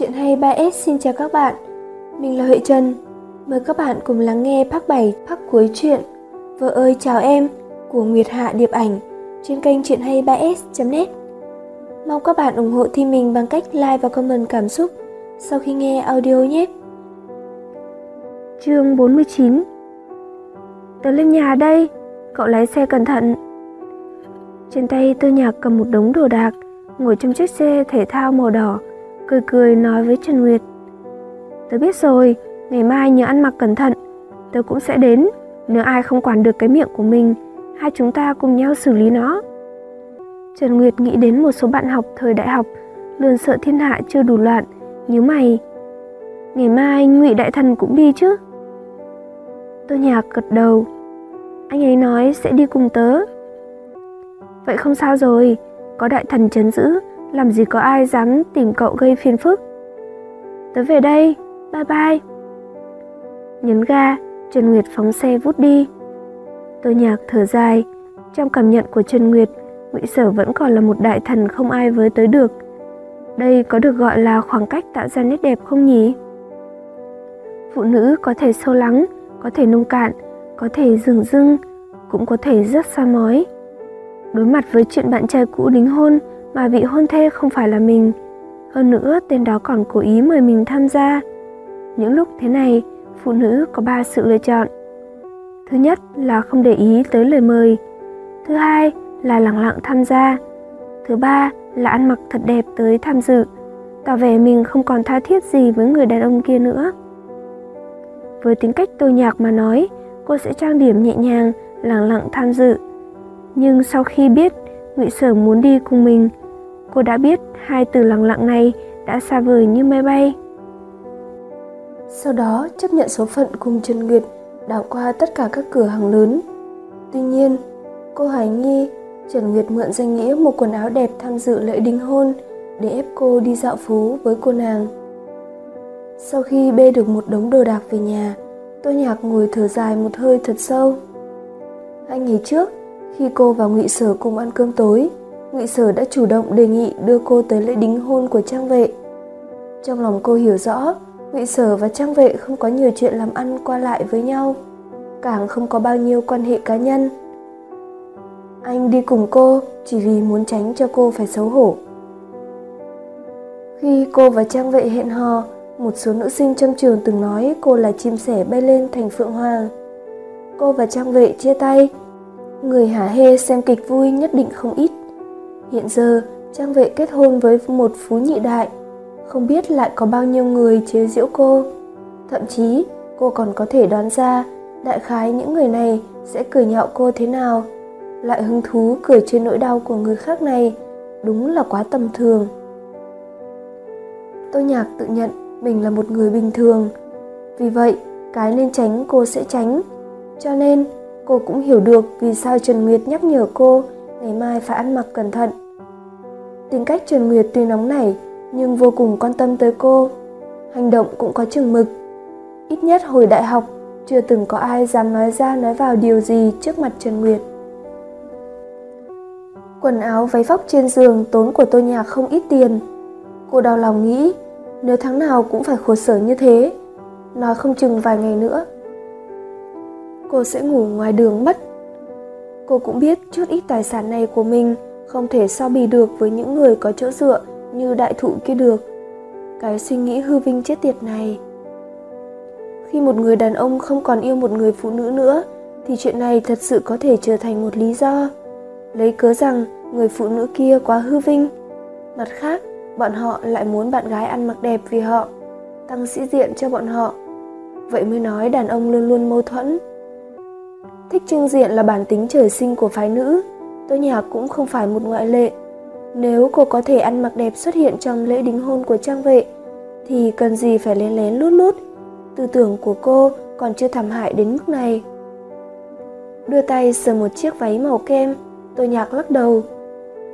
Chuyện hay 3S xin chào các bạn. Mình là Huệ Trần. Mời các bạn cùng lắng nghe part 7 part cuối chuyện Vợ ơi chào em của Nguyệt Hạ Điệp Ảnh trên kênh Chuyện hay 3S.net Mong các bạn ủng hộ team mình bằng cách like và comment cảm xúc sau khi nghe audio nhé. Chương 49 Tớ lên nhà đây, cậu lái xe cẩn thận. Trên tay Tư nhạc cầm một đống đồ đạc ngồi trong chiếc xe thể thao màu đỏ cười cười nói với Trần Nguyệt. Tớ biết rồi, ngày mai nhớ ăn mặc cẩn thận, tớ cũng sẽ đến, nếu ai không quản được cái miệng của mình, hai chúng ta cùng nhau xử lý nó. Trần Nguyệt nghĩ đến một số bạn học thời đại học, luôn sợ thiên hạ chưa đủ loạn, nhớ mày. Ngày mai ngụy Đại Thần cũng đi chứ? Tô Nhạc gật đầu. Anh ấy nói sẽ đi cùng tớ. Vậy không sao rồi, có Đại Thần chấn giữ, làm gì có ai dám tìm cậu gây phiền phức. Tớ về đây, bye bye. Nhấn ga, Trần Nguyệt phóng xe vút đi. Tôi nhạc thở dài, trong cảm nhận của Trần Nguyệt, Ngụy Sở vẫn còn là một đại thần không ai với tới được. Đây có được gọi là khoảng cách tạo ra nét đẹp không nhỉ? Phụ nữ có thể sâu lắng, có thể nông cạn, có thể rừng rưng, cũng có thể rất xa mối. Đối mặt với chuyện bạn trai cũ đính hôn, mà vị hôn thê không phải là mình. Hơn nữa, tên đó còn cố ý mời mình tham gia. Những lúc thế này, phụ nữ có ba sự lựa chọn. Thứ nhất là không để ý tới lời mời. Thứ hai là lặng lặng tham gia. Thứ ba là ăn mặc thật đẹp tới tham dự, tỏ vẻ mình không còn tha thiết gì với người đàn ông kia nữa. Với tính cách tôi nhạc mà nói, cô sẽ trang điểm nhẹ nhàng, lặng lặng tham dự. Nhưng sau khi biết Ngụy Sở muốn đi cùng mình, cô đã biết hai từ lặng lặng này đã xa vời như máy bay. Sau đó chấp nhận số phận cùng Trần Nguyệt đảo qua tất cả các cửa hàng lớn. Tuy nhiên, cô hoài nghi Trần Nguyệt mượn danh nghĩa một quần áo đẹp tham dự lễ đính hôn để ép cô đi dạo phố với cô nàng. Sau khi bê được một đống đồ đạc về nhà, tôi nhạc ngồi thở dài một hơi thật sâu. Hai ngày trước, khi cô và Ngụy Sở cùng ăn cơm tối, Ngụy Sở đã chủ động đề nghị đưa cô tới lễ đính hôn của Trang Vệ. Trong lòng cô hiểu rõ, Ngụy Sở và Trang Vệ không có nhiều chuyện làm ăn qua lại với nhau, càng không có bao nhiêu quan hệ cá nhân. Anh đi cùng cô chỉ vì muốn tránh cho cô phải xấu hổ. Khi cô và Trang Vệ hẹn hò, một số nữ sinh trong trường từng nói cô là chim sẻ bay lên thành phượng hoàng. Cô và Trang Vệ chia tay, người hà hê xem kịch vui nhất định không ít. Hiện giờ, Trang Vệ kết hôn với một phú nhị đại, không biết lại có bao nhiêu người chế giễu cô. Thậm chí, cô còn có thể đoán ra đại khái những người này sẽ cười nhạo cô thế nào. Loại hứng thú cười trên nỗi đau của người khác này đúng là quá tầm thường. tôi Nhạc tự nhận mình là một người bình thường. Vì vậy, cái nên tránh cô sẽ tránh. Cho nên, cô cũng hiểu được vì sao Trần Nguyệt nhắc nhở cô ngày mai phải ăn mặc cẩn thận. Tính cách Trần Nguyệt tuy nóng nảy nhưng vô cùng quan tâm tới cô. Hành động cũng có chừng mực. Ít nhất hồi đại học chưa từng có ai dám nói ra nói vào điều gì trước mặt Trần Nguyệt. Quần áo váy vóc trên giường tốn của tôi nhà không ít tiền. Cô đau lòng nghĩ nếu tháng nào cũng phải khổ sở như thế, nói không chừng vài ngày nữa. Cô sẽ ngủ ngoài đường mất. Cô cũng biết chút ít tài sản này của mình không thể so bì được với những người có chỗ dựa như đại thụ kia được. Cái suy nghĩ hư vinh chết tiệt này. Khi một người đàn ông không còn yêu một người phụ nữ nữa, thì chuyện này thật sự có thể trở thành một lý do. Lấy cớ rằng người phụ nữ kia quá hư vinh. Mặt khác, bọn họ lại muốn bạn gái ăn mặc đẹp vì họ, tăng sĩ diện cho bọn họ. Vậy mới nói đàn ông luôn luôn mâu thuẫn. Thích trưng diện là bản tính trời sinh của phái nữ, Tôi Nhạc cũng không phải một ngoại lệ. Nếu cô có thể ăn mặc đẹp xuất hiện trong lễ đính hôn của trang vệ, thì cần gì phải lén lén lút lút. Tư tưởng của cô còn chưa thảm hại đến mức này. Đưa tay sờ một chiếc váy màu kem, tôi Nhạc lắc đầu.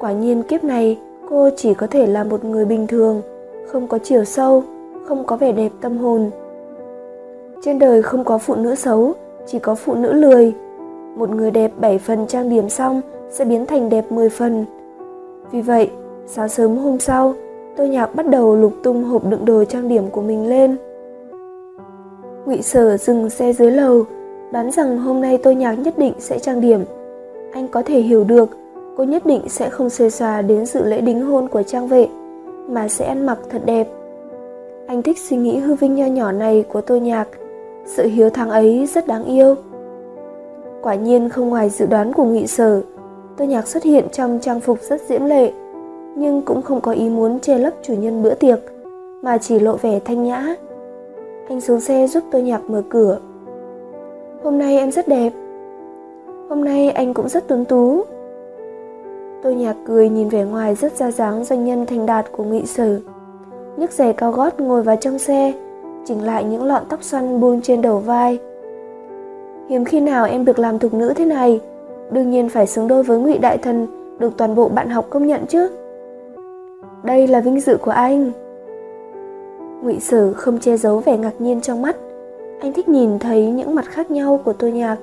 Quả nhiên kiếp này cô chỉ có thể là một người bình thường, không có chiều sâu, không có vẻ đẹp tâm hồn. Trên đời không có phụ nữ xấu, chỉ có phụ nữ lười. Một người đẹp 7 phần trang điểm xong sẽ biến thành đẹp 10 phần. Vì vậy, sáng sớm hôm sau, Tôi nhạc bắt đầu lục tung hộp đựng đồ trang điểm của mình lên. Ngụy Sở dừng xe dưới lầu, đoán rằng hôm nay tôi nhạc nhất định sẽ trang điểm. Anh có thể hiểu được, cô nhất định sẽ không xê xòa đến dự lễ đính hôn của trang vệ, mà sẽ ăn mặc thật đẹp. Anh thích suy nghĩ hư vinh nho nhỏ này của tôi nhạc, sự hiếu thắng ấy rất đáng yêu. Quả nhiên không ngoài dự đoán của nghị sở, tôi nhạc xuất hiện trong trang phục rất diễm lệ, nhưng cũng không có ý muốn che lấp chủ nhân bữa tiệc, mà chỉ lộ vẻ thanh nhã. Anh xuống xe giúp tôi nhạc mở cửa. Hôm nay em rất đẹp. Hôm nay anh cũng rất tuấn tú. Tôi nhạc cười nhìn vẻ ngoài rất ra dáng doanh nhân thành đạt của nghị sở. nhấc giày cao gót ngồi vào trong xe, chỉnh lại những lọn tóc xoăn buông trên đầu vai. Hiếm khi nào em được làm thục nữ thế này, đương nhiên phải xứng đôi với ngụy đại thần được toàn bộ bạn học công nhận chứ. Đây là vinh dự của anh. Ngụy Sử không che giấu vẻ ngạc nhiên trong mắt. Anh thích nhìn thấy những mặt khác nhau của tôi Nhạc.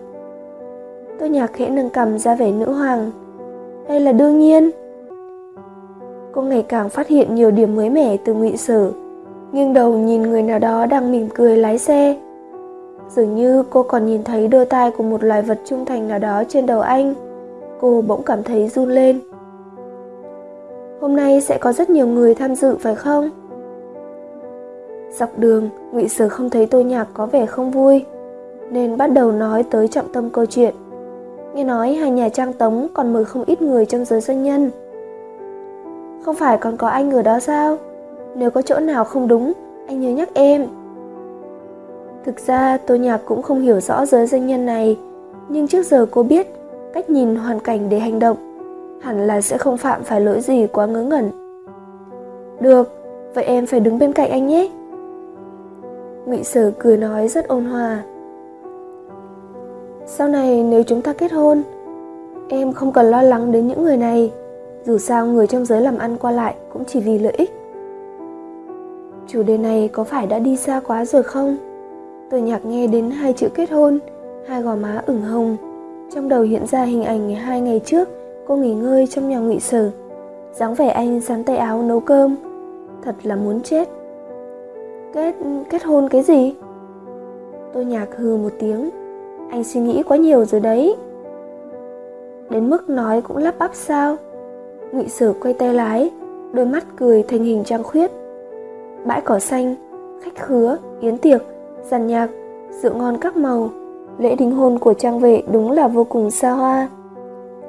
Tôi Nhạc khẽ nâng cầm ra vẻ nữ hoàng. Đây là đương nhiên. Cô ngày càng phát hiện nhiều điểm mới mẻ từ Ngụy Sử nghiêng đầu nhìn người nào đó đang mỉm cười lái xe. Dường như cô còn nhìn thấy đôi tai của một loài vật trung thành nào đó trên đầu anh. Cô bỗng cảm thấy run lên. Hôm nay sẽ có rất nhiều người tham dự phải không? Dọc đường, Ngụy sử không thấy Tô Nhạc có vẻ không vui, nên bắt đầu nói tới trọng tâm câu chuyện. Nghe nói hai nhà trang tống còn mời không ít người trong giới doanh nhân. Không phải còn có anh ở đó sao? Nếu có chỗ nào không đúng, anh nhớ nhắc em. Thực ra Tô Nhạc cũng không hiểu rõ giới doanh nhân này, nhưng trước giờ cô biết cách nhìn hoàn cảnh để hành động, hẳn là sẽ không phạm phải lỗi gì quá ngớ ngẩn. Được, vậy em phải đứng bên cạnh anh nhé. Ngụy Sở cười nói rất ôn hòa. Sau này nếu chúng ta kết hôn, em không cần lo lắng đến những người này, dù sao người trong giới làm ăn qua lại cũng chỉ vì lợi ích. Chủ đề này có phải đã đi xa quá rồi không? Tôi nhạc nghe đến hai chữ kết hôn, hai gò má ửng hồng. Trong đầu hiện ra hình ảnh hai ngày trước cô nghỉ ngơi trong nhà ngụy sở. dáng vẻ anh sắn tay áo nấu cơm. Thật là muốn chết. Kết kết hôn cái gì? Tôi nhạc hừ một tiếng. Anh suy nghĩ quá nhiều rồi đấy. Đến mức nói cũng lắp bắp sao? Ngụy Sở quay tay lái, đôi mắt cười thành hình trang khuyết bãi cỏ xanh, khách khứa, yến tiệc, giàn nhạc, rượu ngon các màu. Lễ đính hôn của trang vệ đúng là vô cùng xa hoa.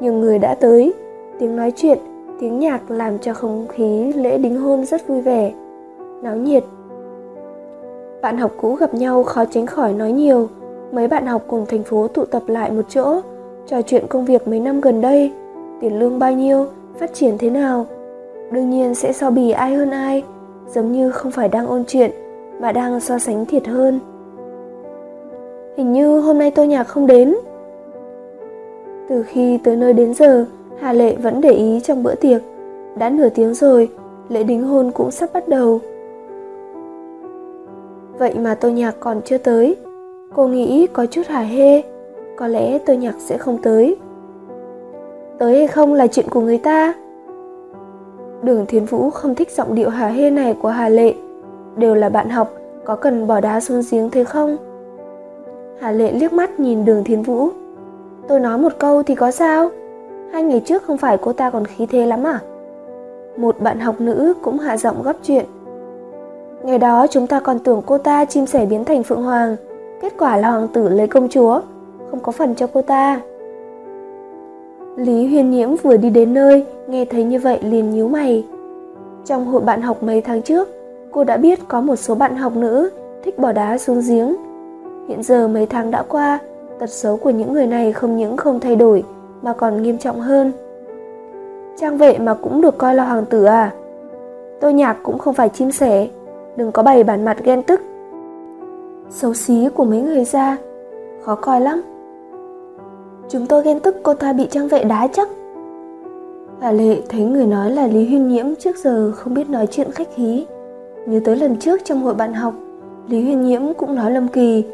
Nhiều người đã tới, tiếng nói chuyện, tiếng nhạc làm cho không khí lễ đính hôn rất vui vẻ, náo nhiệt. Bạn học cũ gặp nhau khó tránh khỏi nói nhiều, mấy bạn học cùng thành phố tụ tập lại một chỗ, trò chuyện công việc mấy năm gần đây, tiền lương bao nhiêu, phát triển thế nào. Đương nhiên sẽ so bì ai hơn ai, giống như không phải đang ôn chuyện và đang so sánh thiệt hơn. Hình như hôm nay tôi nhạc không đến. Từ khi tới nơi đến giờ, hà lệ vẫn để ý trong bữa tiệc. Đã nửa tiếng rồi, lễ đính hôn cũng sắp bắt đầu. Vậy mà tôi nhạc còn chưa tới. Cô nghĩ có chút hả hê, có lẽ tôi nhạc sẽ không tới. Tới hay không là chuyện của người ta. Đường Thiên Vũ không thích giọng điệu hà hê này của Hà Lệ. Đều là bạn học, có cần bỏ đá xuống giếng thế không? Hà Lệ liếc mắt nhìn đường Thiên Vũ. Tôi nói một câu thì có sao? Hai ngày trước không phải cô ta còn khí thế lắm à? Một bạn học nữ cũng hạ giọng gấp chuyện. Ngày đó chúng ta còn tưởng cô ta chim sẻ biến thành phượng hoàng, kết quả là hoàng tử lấy công chúa, không có phần cho cô ta. Lý Huyền Nhiễm vừa đi đến nơi, nghe thấy như vậy liền nhíu mày. Trong hội bạn học mấy tháng trước, cô đã biết có một số bạn học nữ thích bỏ đá xuống giếng. Hiện giờ mấy tháng đã qua, tật xấu của những người này không những không thay đổi mà còn nghiêm trọng hơn. Trang vệ mà cũng được coi là hoàng tử à? Tôi nhạc cũng không phải chim sẻ, đừng có bày bản mặt ghen tức. Xấu xí của mấy người ra, khó coi lắm. Chúng tôi ghen tức cô ta bị trang vệ đá chắc. Hà Lệ thấy người nói là Lý Huyên Nhiễm trước giờ không biết nói chuyện khách khí. Nhớ tới lần trước trong hội bạn học, Lý Huyên Nhiễm cũng nói Lâm Kỳ,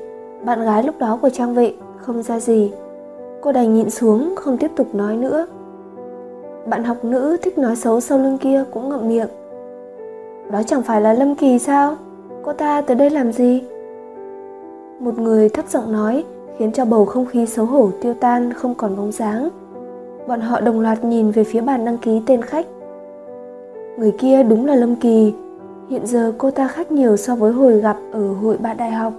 bạn gái lúc đó của trang vệ, không ra gì. Cô đành nhịn xuống, không tiếp tục nói nữa. Bạn học nữ thích nói xấu sau lưng kia cũng ngậm miệng. đó chẳng phải là Lâm Kỳ sao? Cô ta tới đây làm gì? Một người thấp giọng nói khiến cho bầu không khí xấu hổ tiêu tan không còn bóng dáng. Bọn họ đồng loạt nhìn về phía bàn đăng ký tên khách. Người kia đúng là Lâm Kỳ. Hiện giờ cô ta khác nhiều so với hồi gặp ở hội bạn đại học.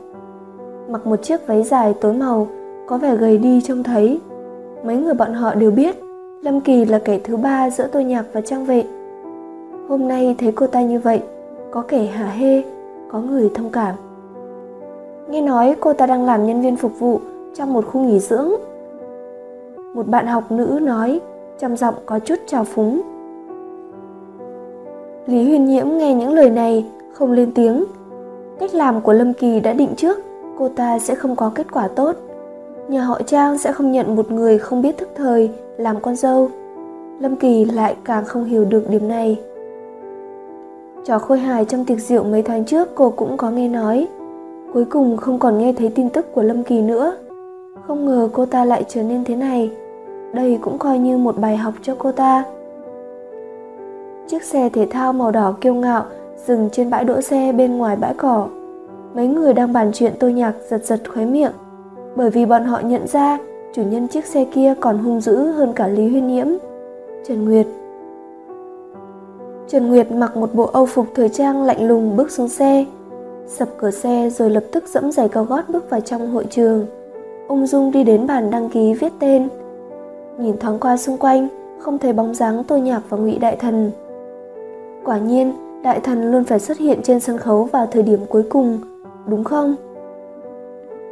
Mặc một chiếc váy dài tối màu, có vẻ gầy đi trông thấy. Mấy người bọn họ đều biết Lâm Kỳ là kẻ thứ ba giữa tôi nhạc và trang vệ. Hôm nay thấy cô ta như vậy, có kẻ hả hê, có người thông cảm. Nghe nói cô ta đang làm nhân viên phục vụ trong một khu nghỉ dưỡng. Một bạn học nữ nói, trong giọng có chút trào phúng. Lý Huyền Nhiễm nghe những lời này, không lên tiếng. Cách làm của Lâm Kỳ đã định trước, cô ta sẽ không có kết quả tốt. Nhà họ Trang sẽ không nhận một người không biết thức thời làm con dâu. Lâm Kỳ lại càng không hiểu được điểm này. Trò khôi hài trong tiệc rượu mấy tháng trước cô cũng có nghe nói. Cuối cùng không còn nghe thấy tin tức của Lâm Kỳ nữa. Không ngờ cô ta lại trở nên thế này. Đây cũng coi như một bài học cho cô ta. Chiếc xe thể thao màu đỏ kiêu ngạo dừng trên bãi đỗ xe bên ngoài bãi cỏ. Mấy người đang bàn chuyện tôi nhạc giật giật khóe miệng, bởi vì bọn họ nhận ra chủ nhân chiếc xe kia còn hung dữ hơn cả Lý Huyên Nhiễm. Trần Nguyệt Trần Nguyệt mặc một bộ âu phục thời trang lạnh lùng bước xuống xe, sập cửa xe rồi lập tức dẫm giày cao gót bước vào trong hội trường. Ung dung đi đến bàn đăng ký viết tên. Nhìn thoáng qua xung quanh, không thấy bóng dáng Tô Nhạc và Ngụy Đại Thần. Quả nhiên, Đại Thần luôn phải xuất hiện trên sân khấu vào thời điểm cuối cùng, đúng không?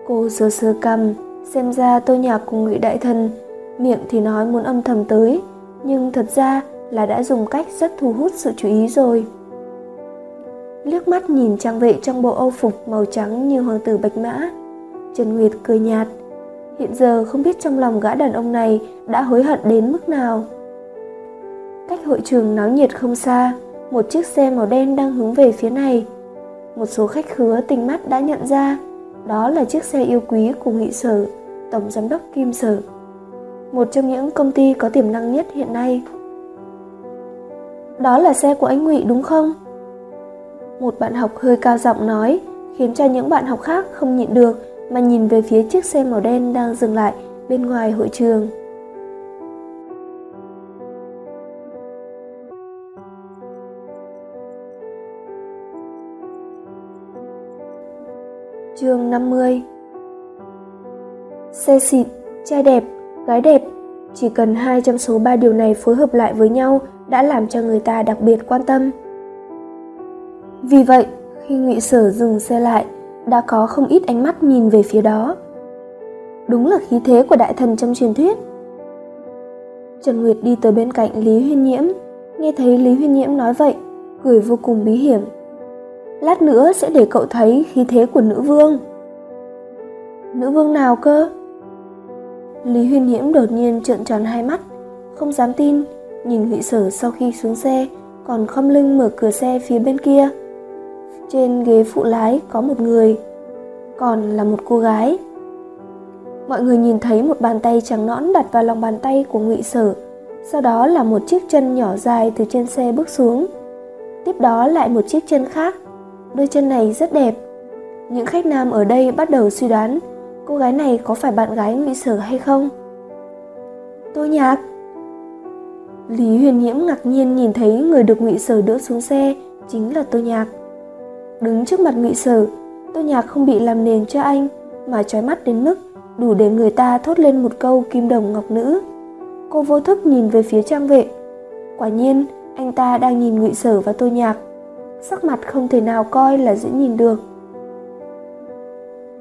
Cô sơ sơ cầm, xem ra Tô Nhạc cùng Ngụy Đại Thần, miệng thì nói muốn âm thầm tới, nhưng thật ra là đã dùng cách rất thu hút sự chú ý rồi. Liếc mắt nhìn trang vệ trong bộ âu phục màu trắng như hoàng tử bạch mã, Trần Nguyệt cười nhạt. Hiện giờ không biết trong lòng gã đàn ông này đã hối hận đến mức nào. Cách hội trường náo nhiệt không xa, một chiếc xe màu đen đang hướng về phía này. Một số khách khứa tình mắt đã nhận ra, đó là chiếc xe yêu quý của nghị sở, tổng giám đốc Kim Sở. Một trong những công ty có tiềm năng nhất hiện nay. Đó là xe của anh Ngụy đúng không? Một bạn học hơi cao giọng nói, khiến cho những bạn học khác không nhịn được mà nhìn về phía chiếc xe màu đen đang dừng lại bên ngoài hội trường. Chương 50 Xe xịn, trai đẹp, gái đẹp Chỉ cần hai trong số ba điều này phối hợp lại với nhau đã làm cho người ta đặc biệt quan tâm. Vì vậy, khi ngụy sở dừng xe lại, đã có không ít ánh mắt nhìn về phía đó. Đúng là khí thế của đại thần trong truyền thuyết. Trần Nguyệt đi tới bên cạnh Lý Huyên Nhiễm, nghe thấy Lý Huyên Nhiễm nói vậy, cười vô cùng bí hiểm. Lát nữa sẽ để cậu thấy khí thế của nữ vương. Nữ vương nào cơ? Lý Huyên Nhiễm đột nhiên trợn tròn hai mắt, không dám tin, nhìn Ngụy Sở sau khi xuống xe, còn khom lưng mở cửa xe phía bên kia. Trên ghế phụ lái có một người, còn là một cô gái. Mọi người nhìn thấy một bàn tay trắng nõn đặt vào lòng bàn tay của Ngụy Sở, sau đó là một chiếc chân nhỏ dài từ trên xe bước xuống. Tiếp đó lại một chiếc chân khác, đôi chân này rất đẹp. Những khách nam ở đây bắt đầu suy đoán cô gái này có phải bạn gái Ngụy Sở hay không. Tô Nhạc Lý Huyền Nhiễm ngạc nhiên nhìn thấy người được Ngụy Sở đỡ xuống xe chính là Tô Nhạc. Đứng trước mặt Ngụy Sở, Tô Nhạc không bị làm nền cho anh, mà trói mắt đến mức đủ để người ta thốt lên một câu kim đồng ngọc nữ. Cô vô thức nhìn về phía trang vệ. Quả nhiên, anh ta đang nhìn Ngụy Sở và Tô Nhạc. Sắc mặt không thể nào coi là dễ nhìn được.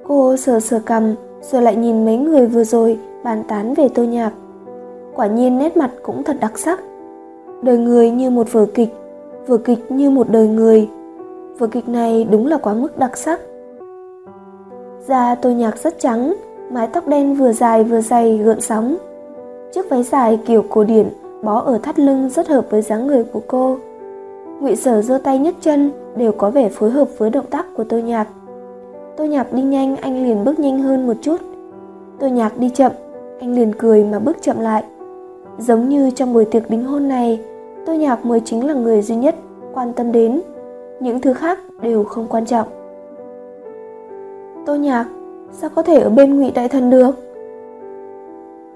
Cô sờ sờ cầm, rồi lại nhìn mấy người vừa rồi bàn tán về Tô Nhạc. Quả nhiên nét mặt cũng thật đặc sắc. Đời người như một vở kịch vở kịch như một đời người. Vở kịch này đúng là quá mức đặc sắc. Da tô nhạc rất trắng mái tóc đen vừa dài vừa dày gợn sóng. Chiếc váy dài kiểu cổ điển bó ở thắt lưng rất hợp với dáng người của cô ngụy sở giơ tay nhấc chân đều có vẻ phối hợp với động tác của tô nhạc. Tô nhạc đi nhanh anh liền bước nhanh hơn một chút. Tô nhạc đi chậm anh liền cười mà bước chậm lại. Giống như trong buổi tiệc đính hôn này, Tô Nhạc mới chính là người duy nhất quan tâm đến. những thứ khác đều không quan trọng. Tô nhạc sao có thể ở bên ngụy đại thần được?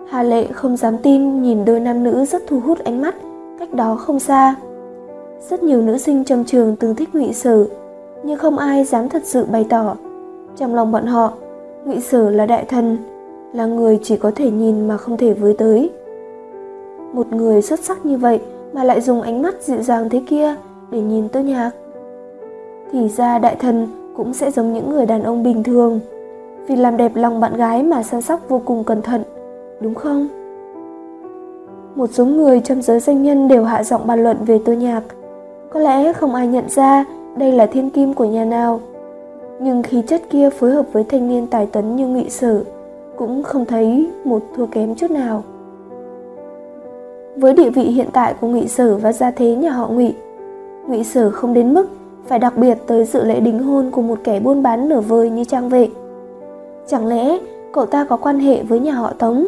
Hà lệ không dám tin nhìn đôi nam nữ rất thu hút ánh mắt cách đó không xa rất nhiều nữ sinh trong trường từng thích ngụy sở, nhưng không ai dám thật sự bày tỏ. Trong lòng bọn họ, ngụy sở là đại thần, là người chỉ có thể nhìn mà không thể với tới. Một người xuất sắc như vậy mà lại dùng ánh mắt dịu dàng thế kia để nhìn tôi nhạc, thì ra đại thần cũng sẽ giống những người đàn ông bình thường. Vì làm đẹp lòng bạn gái mà săn sóc vô cùng cẩn thận, đúng không? Một số người trong giới doanh nhân đều hạ giọng bàn luận về tôi nhạc có lẽ không ai nhận ra đây là thiên kim của nhà nào. Nhưng khí chất kia phối hợp với thanh niên tài tấn như ngụy sử cũng không thấy một thua kém chút nào. Với địa vị hiện tại của ngụy sử và gia thế nhà họ ngụy ngụy sử không đến mức phải đặc biệt tới dự lễ đính hôn của một kẻ buôn bán nửa vời như trang vệ. Chẳng lẽ cậu ta có quan hệ với nhà họ tống?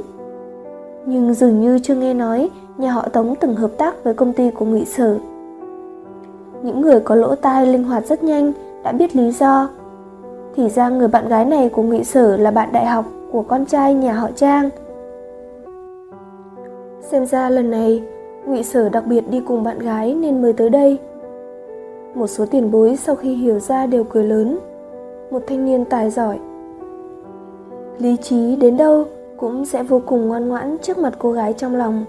Nhưng dường như chưa nghe nói nhà họ tống từng hợp tác với công ty của ngụy sử những người có lỗ tai linh hoạt rất nhanh, đã biết lý do. Thì ra người bạn gái này của ngụy sở là bạn đại học của con trai nhà họ trang. Xem ra lần này, ngụy sở đặc biệt đi cùng bạn gái nên mới tới đây. Một số tiền bối sau khi hiểu ra đều cười lớn. Một thanh niên tài giỏi. Lý trí đến đâu cũng sẽ vô cùng ngoan ngoãn trước mặt cô gái trong lòng.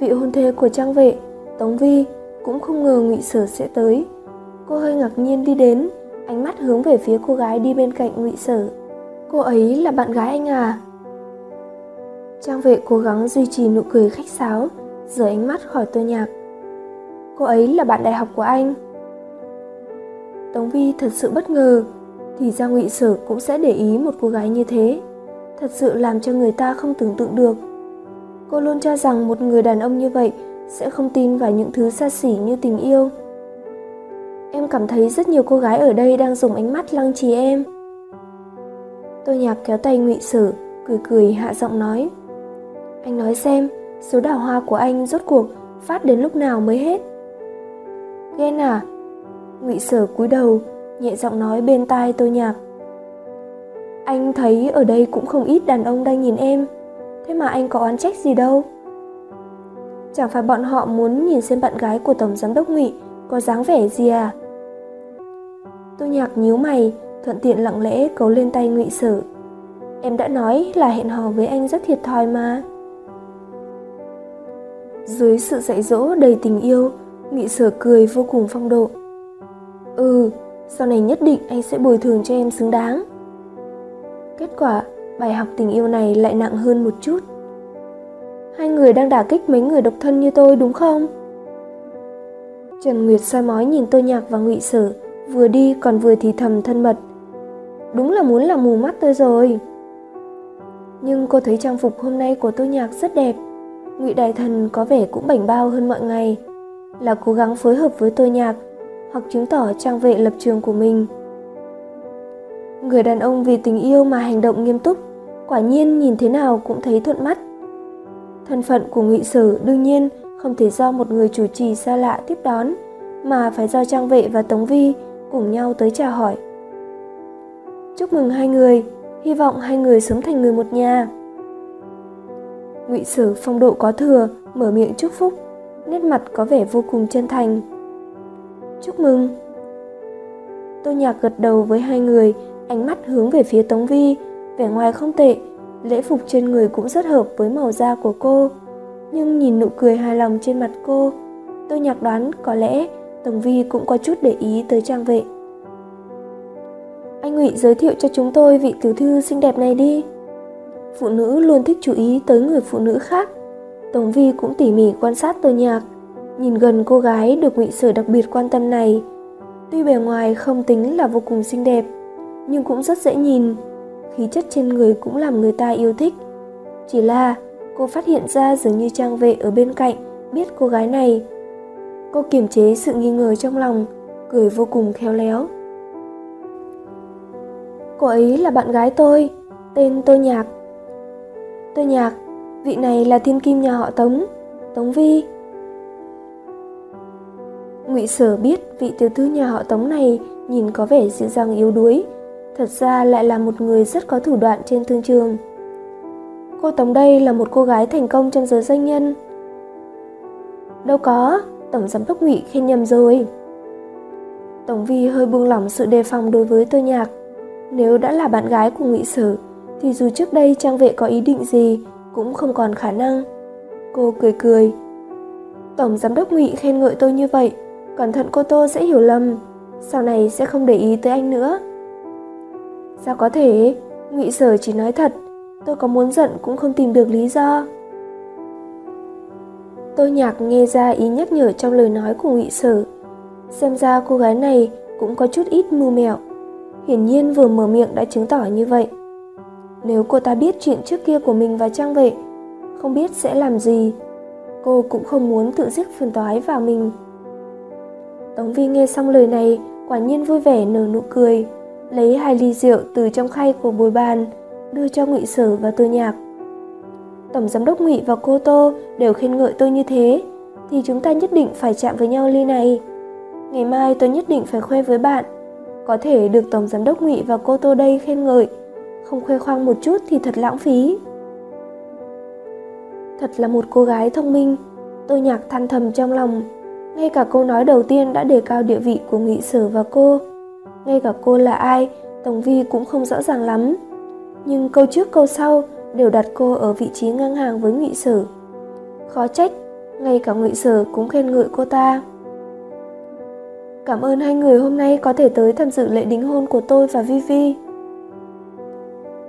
Vị hôn thê của trang vệ, tống vi cũng không ngờ ngụy sở sẽ tới. Cô hơi ngạc nhiên đi đến, ánh mắt hướng về phía cô gái đi bên cạnh ngụy sở. Cô ấy là bạn gái anh à? Trang vệ cố gắng duy trì nụ cười khách sáo, rời ánh mắt khỏi tô nhạc. Cô ấy là bạn đại học của anh. Tống vi thật sự bất ngờ, thì ra ngụy sở cũng sẽ để ý một cô gái như thế. Thật sự làm cho người ta không tưởng tượng được. Cô luôn cho rằng một người đàn ông như vậy sẽ không tin vào những thứ xa xỉ như tình yêu. Em cảm thấy rất nhiều cô gái ở đây đang dùng ánh mắt lăng trì em. Tôi nhạc kéo tay ngụy sử, cười cười hạ giọng nói. Anh nói xem số đào hoa của anh rốt cuộc phát đến lúc nào mới hết? Ghen à? Ngụy sở cúi đầu nhẹ giọng nói bên tai tôi nhạc. Anh thấy ở đây cũng không ít đàn ông đang nhìn em. Thế mà anh có oán trách gì đâu? Chẳng phải bọn họ muốn nhìn xem bạn gái của tổng giám đốc ngụy có dáng vẻ gì à? Tôi nhạc nhíu mày, thuận tiện lặng lẽ cấu lên tay ngụy sở. Em đã nói là hẹn hò với anh rất thiệt thòi mà. Dưới sự dạy dỗ đầy tình yêu, ngụy sở cười vô cùng phong độ. Ừ sau này nhất định anh sẽ bồi thường cho em xứng đáng. Kết quả, bài học tình yêu này lại nặng hơn một chút hai người đang đả kích mấy người độc thân như tôi, đúng không? Trần nguyệt soi mói nhìn tô nhạc và ngụy sở, vừa đi còn vừa thì thầm thân mật. Đúng là muốn làm mù mắt tôi rồi. Nhưng cô thấy trang phục hôm nay của tô nhạc rất đẹp. Ngụy đại thần có vẻ cũng bảnh bao hơn mọi ngày. Là cố gắng phối hợp với tô nhạc, hoặc chứng tỏ trang vệ lập trường của mình. Người đàn ông vì tình yêu mà hành động nghiêm túc, quả nhiên nhìn thế nào cũng thấy thuận mắt thân phận của ngụy sử, đương nhiên không thể do một người chủ trì xa lạ tiếp đón, mà phải do trang vệ và tống vi cùng nhau tới chào hỏi. Chúc mừng hai người, hy vọng hai người sớm thành người một nhà. Ngụy sử phong độ có thừa, mở miệng chúc phúc, nét mặt có vẻ vô cùng chân thành. Chúc mừng. Tôi nhạc gật đầu với hai người, ánh mắt hướng về phía tống vi, vẻ ngoài không tệ lễ phục trên người cũng rất hợp với màu da của cô. Nhưng nhìn nụ cười hài lòng trên mặt cô, tôi nhạc đoán có lẽ tống vi cũng có chút để ý tới trang vệ. Anh ngụy giới thiệu cho chúng tôi vị tiểu thư xinh đẹp này đi. Phụ nữ luôn thích chú ý tới người phụ nữ khác. Tống vi cũng tỉ mỉ quan sát tôi nhạc, nhìn gần cô gái được ngụy sở đặc biệt quan tâm này. Tuy bề ngoài không tính là vô cùng xinh đẹp, nhưng cũng rất dễ nhìn khí chất trên người cũng làm người ta yêu thích. Chỉ là cô phát hiện ra dường như trang vệ ở bên cạnh biết cô gái này. Cô kiềm chế sự nghi ngờ trong lòng cười vô cùng khéo léo. Cô ấy là bạn gái tôi tên tôi nhạc. Tôi nhạc vị này là thiên kim nhà họ tống tống vi. Ngụy Sở biết vị tiểu thư nhà họ Tống này nhìn có vẻ dịu dàng yếu đuối, thật ra lại là một người rất có thủ đoạn trên thương trường. Cô Tống đây là một cô gái thành công trong giới doanh nhân. Đâu có, Tổng Giám đốc Ngụy khen nhầm rồi. Tổng Vi hơi buông lỏng sự đề phòng đối với Tô Nhạc. Nếu đã là bạn gái của Ngụy sử thì dù trước đây Trang Vệ có ý định gì cũng không còn khả năng. Cô cười cười. Tổng Giám đốc Ngụy khen ngợi tôi như vậy, cẩn thận cô Tô sẽ hiểu lầm, sau này sẽ không để ý tới anh nữa. Sao có thể? Ngụy Sở chỉ nói thật, tôi có muốn giận cũng không tìm được lý do. Tôi nhạc nghe ra ý nhắc nhở trong lời nói của Ngụy Sở. Xem ra cô gái này cũng có chút ít mưu mẹo. Hiển nhiên vừa mở miệng đã chứng tỏ như vậy. Nếu cô ta biết chuyện trước kia của mình và Trang Vệ, không biết sẽ làm gì, cô cũng không muốn tự giết phiền toái vào mình. Tống Vi nghe xong lời này, quả nhiên vui vẻ nở nụ cười, lấy hai ly rượu từ trong khay của bồi bàn, đưa cho Ngụy Sở và Tô Nhạc. Tổng giám đốc Ngụy và cô Tô đều khen ngợi tôi như thế, thì chúng ta nhất định phải chạm với nhau ly này. Ngày mai tôi nhất định phải khoe với bạn, có thể được tổng giám đốc Ngụy và cô Tô đây khen ngợi, không khoe khoang một chút thì thật lãng phí. Thật là một cô gái thông minh, tôi nhạc than thầm trong lòng. Ngay cả câu nói đầu tiên đã đề cao địa vị của nghị sở và cô. Ngay cả cô là ai, Tổng Vi cũng không rõ ràng lắm. Nhưng câu trước câu sau đều đặt cô ở vị trí ngang hàng với ngụy sử. Khó trách, ngay cả ngụy sử cũng khen ngợi cô ta. Cảm ơn hai người hôm nay có thể tới tham dự lễ đính hôn của tôi và Vivi.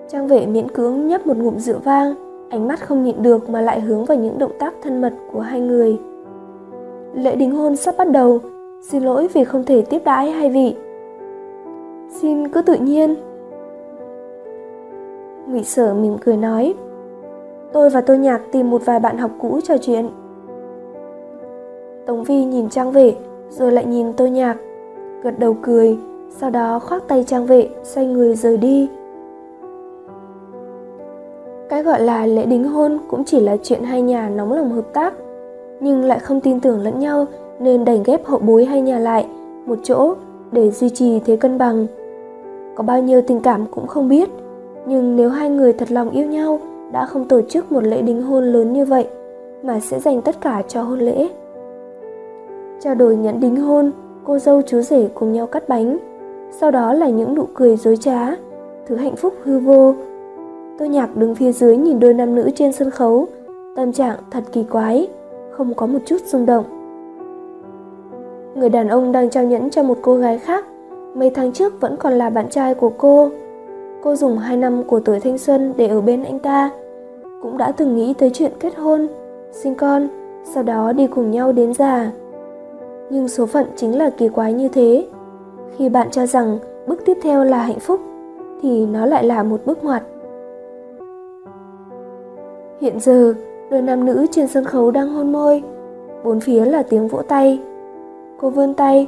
Trang vệ miễn cưỡng nhấp một ngụm rượu vang, ánh mắt không nhịn được mà lại hướng vào những động tác thân mật của hai người. Lễ đính hôn sắp bắt đầu, xin lỗi vì không thể tiếp đãi hai vị. Xin cứ tự nhiên. Ngụy Sở mỉm cười nói, tôi và Tô Nhạc tìm một vài bạn học cũ trò chuyện. Tống Vi nhìn Trang Vệ, rồi lại nhìn Tô Nhạc, gật đầu cười, sau đó khoác tay Trang Vệ, xoay người rời đi. Cái gọi là lễ đính hôn cũng chỉ là chuyện hai nhà nóng lòng hợp tác, nhưng lại không tin tưởng lẫn nhau nên đành ghép hậu bối hai nhà lại một chỗ để duy trì thế cân bằng. Có bao nhiêu tình cảm cũng không biết, nhưng nếu hai người thật lòng yêu nhau đã không tổ chức một lễ đính hôn lớn như vậy mà sẽ dành tất cả cho hôn lễ. Trao đổi nhẫn đính hôn, cô dâu chú rể cùng nhau cắt bánh, sau đó là những nụ cười dối trá, thứ hạnh phúc hư vô tôi Nhạc đứng phía dưới nhìn đôi nam nữ trên sân khấu, tâm trạng thật kỳ quái, không có một chút rung động. Người đàn ông đang trao nhẫn cho một cô gái khác, mấy tháng trước vẫn còn là bạn trai của cô. Cô dùng 2 năm của tuổi thanh xuân để ở bên anh ta, cũng đã từng nghĩ tới chuyện kết hôn, sinh con, sau đó đi cùng nhau đến già. Nhưng số phận chính là kỳ quái như thế. Khi bạn cho rằng bước tiếp theo là hạnh phúc, thì nó lại là một bước ngoặt. Hiện giờ, đôi nam nữ trên sân khấu đang hôn môi, bốn phía là tiếng vỗ tay. Cô vươn tay,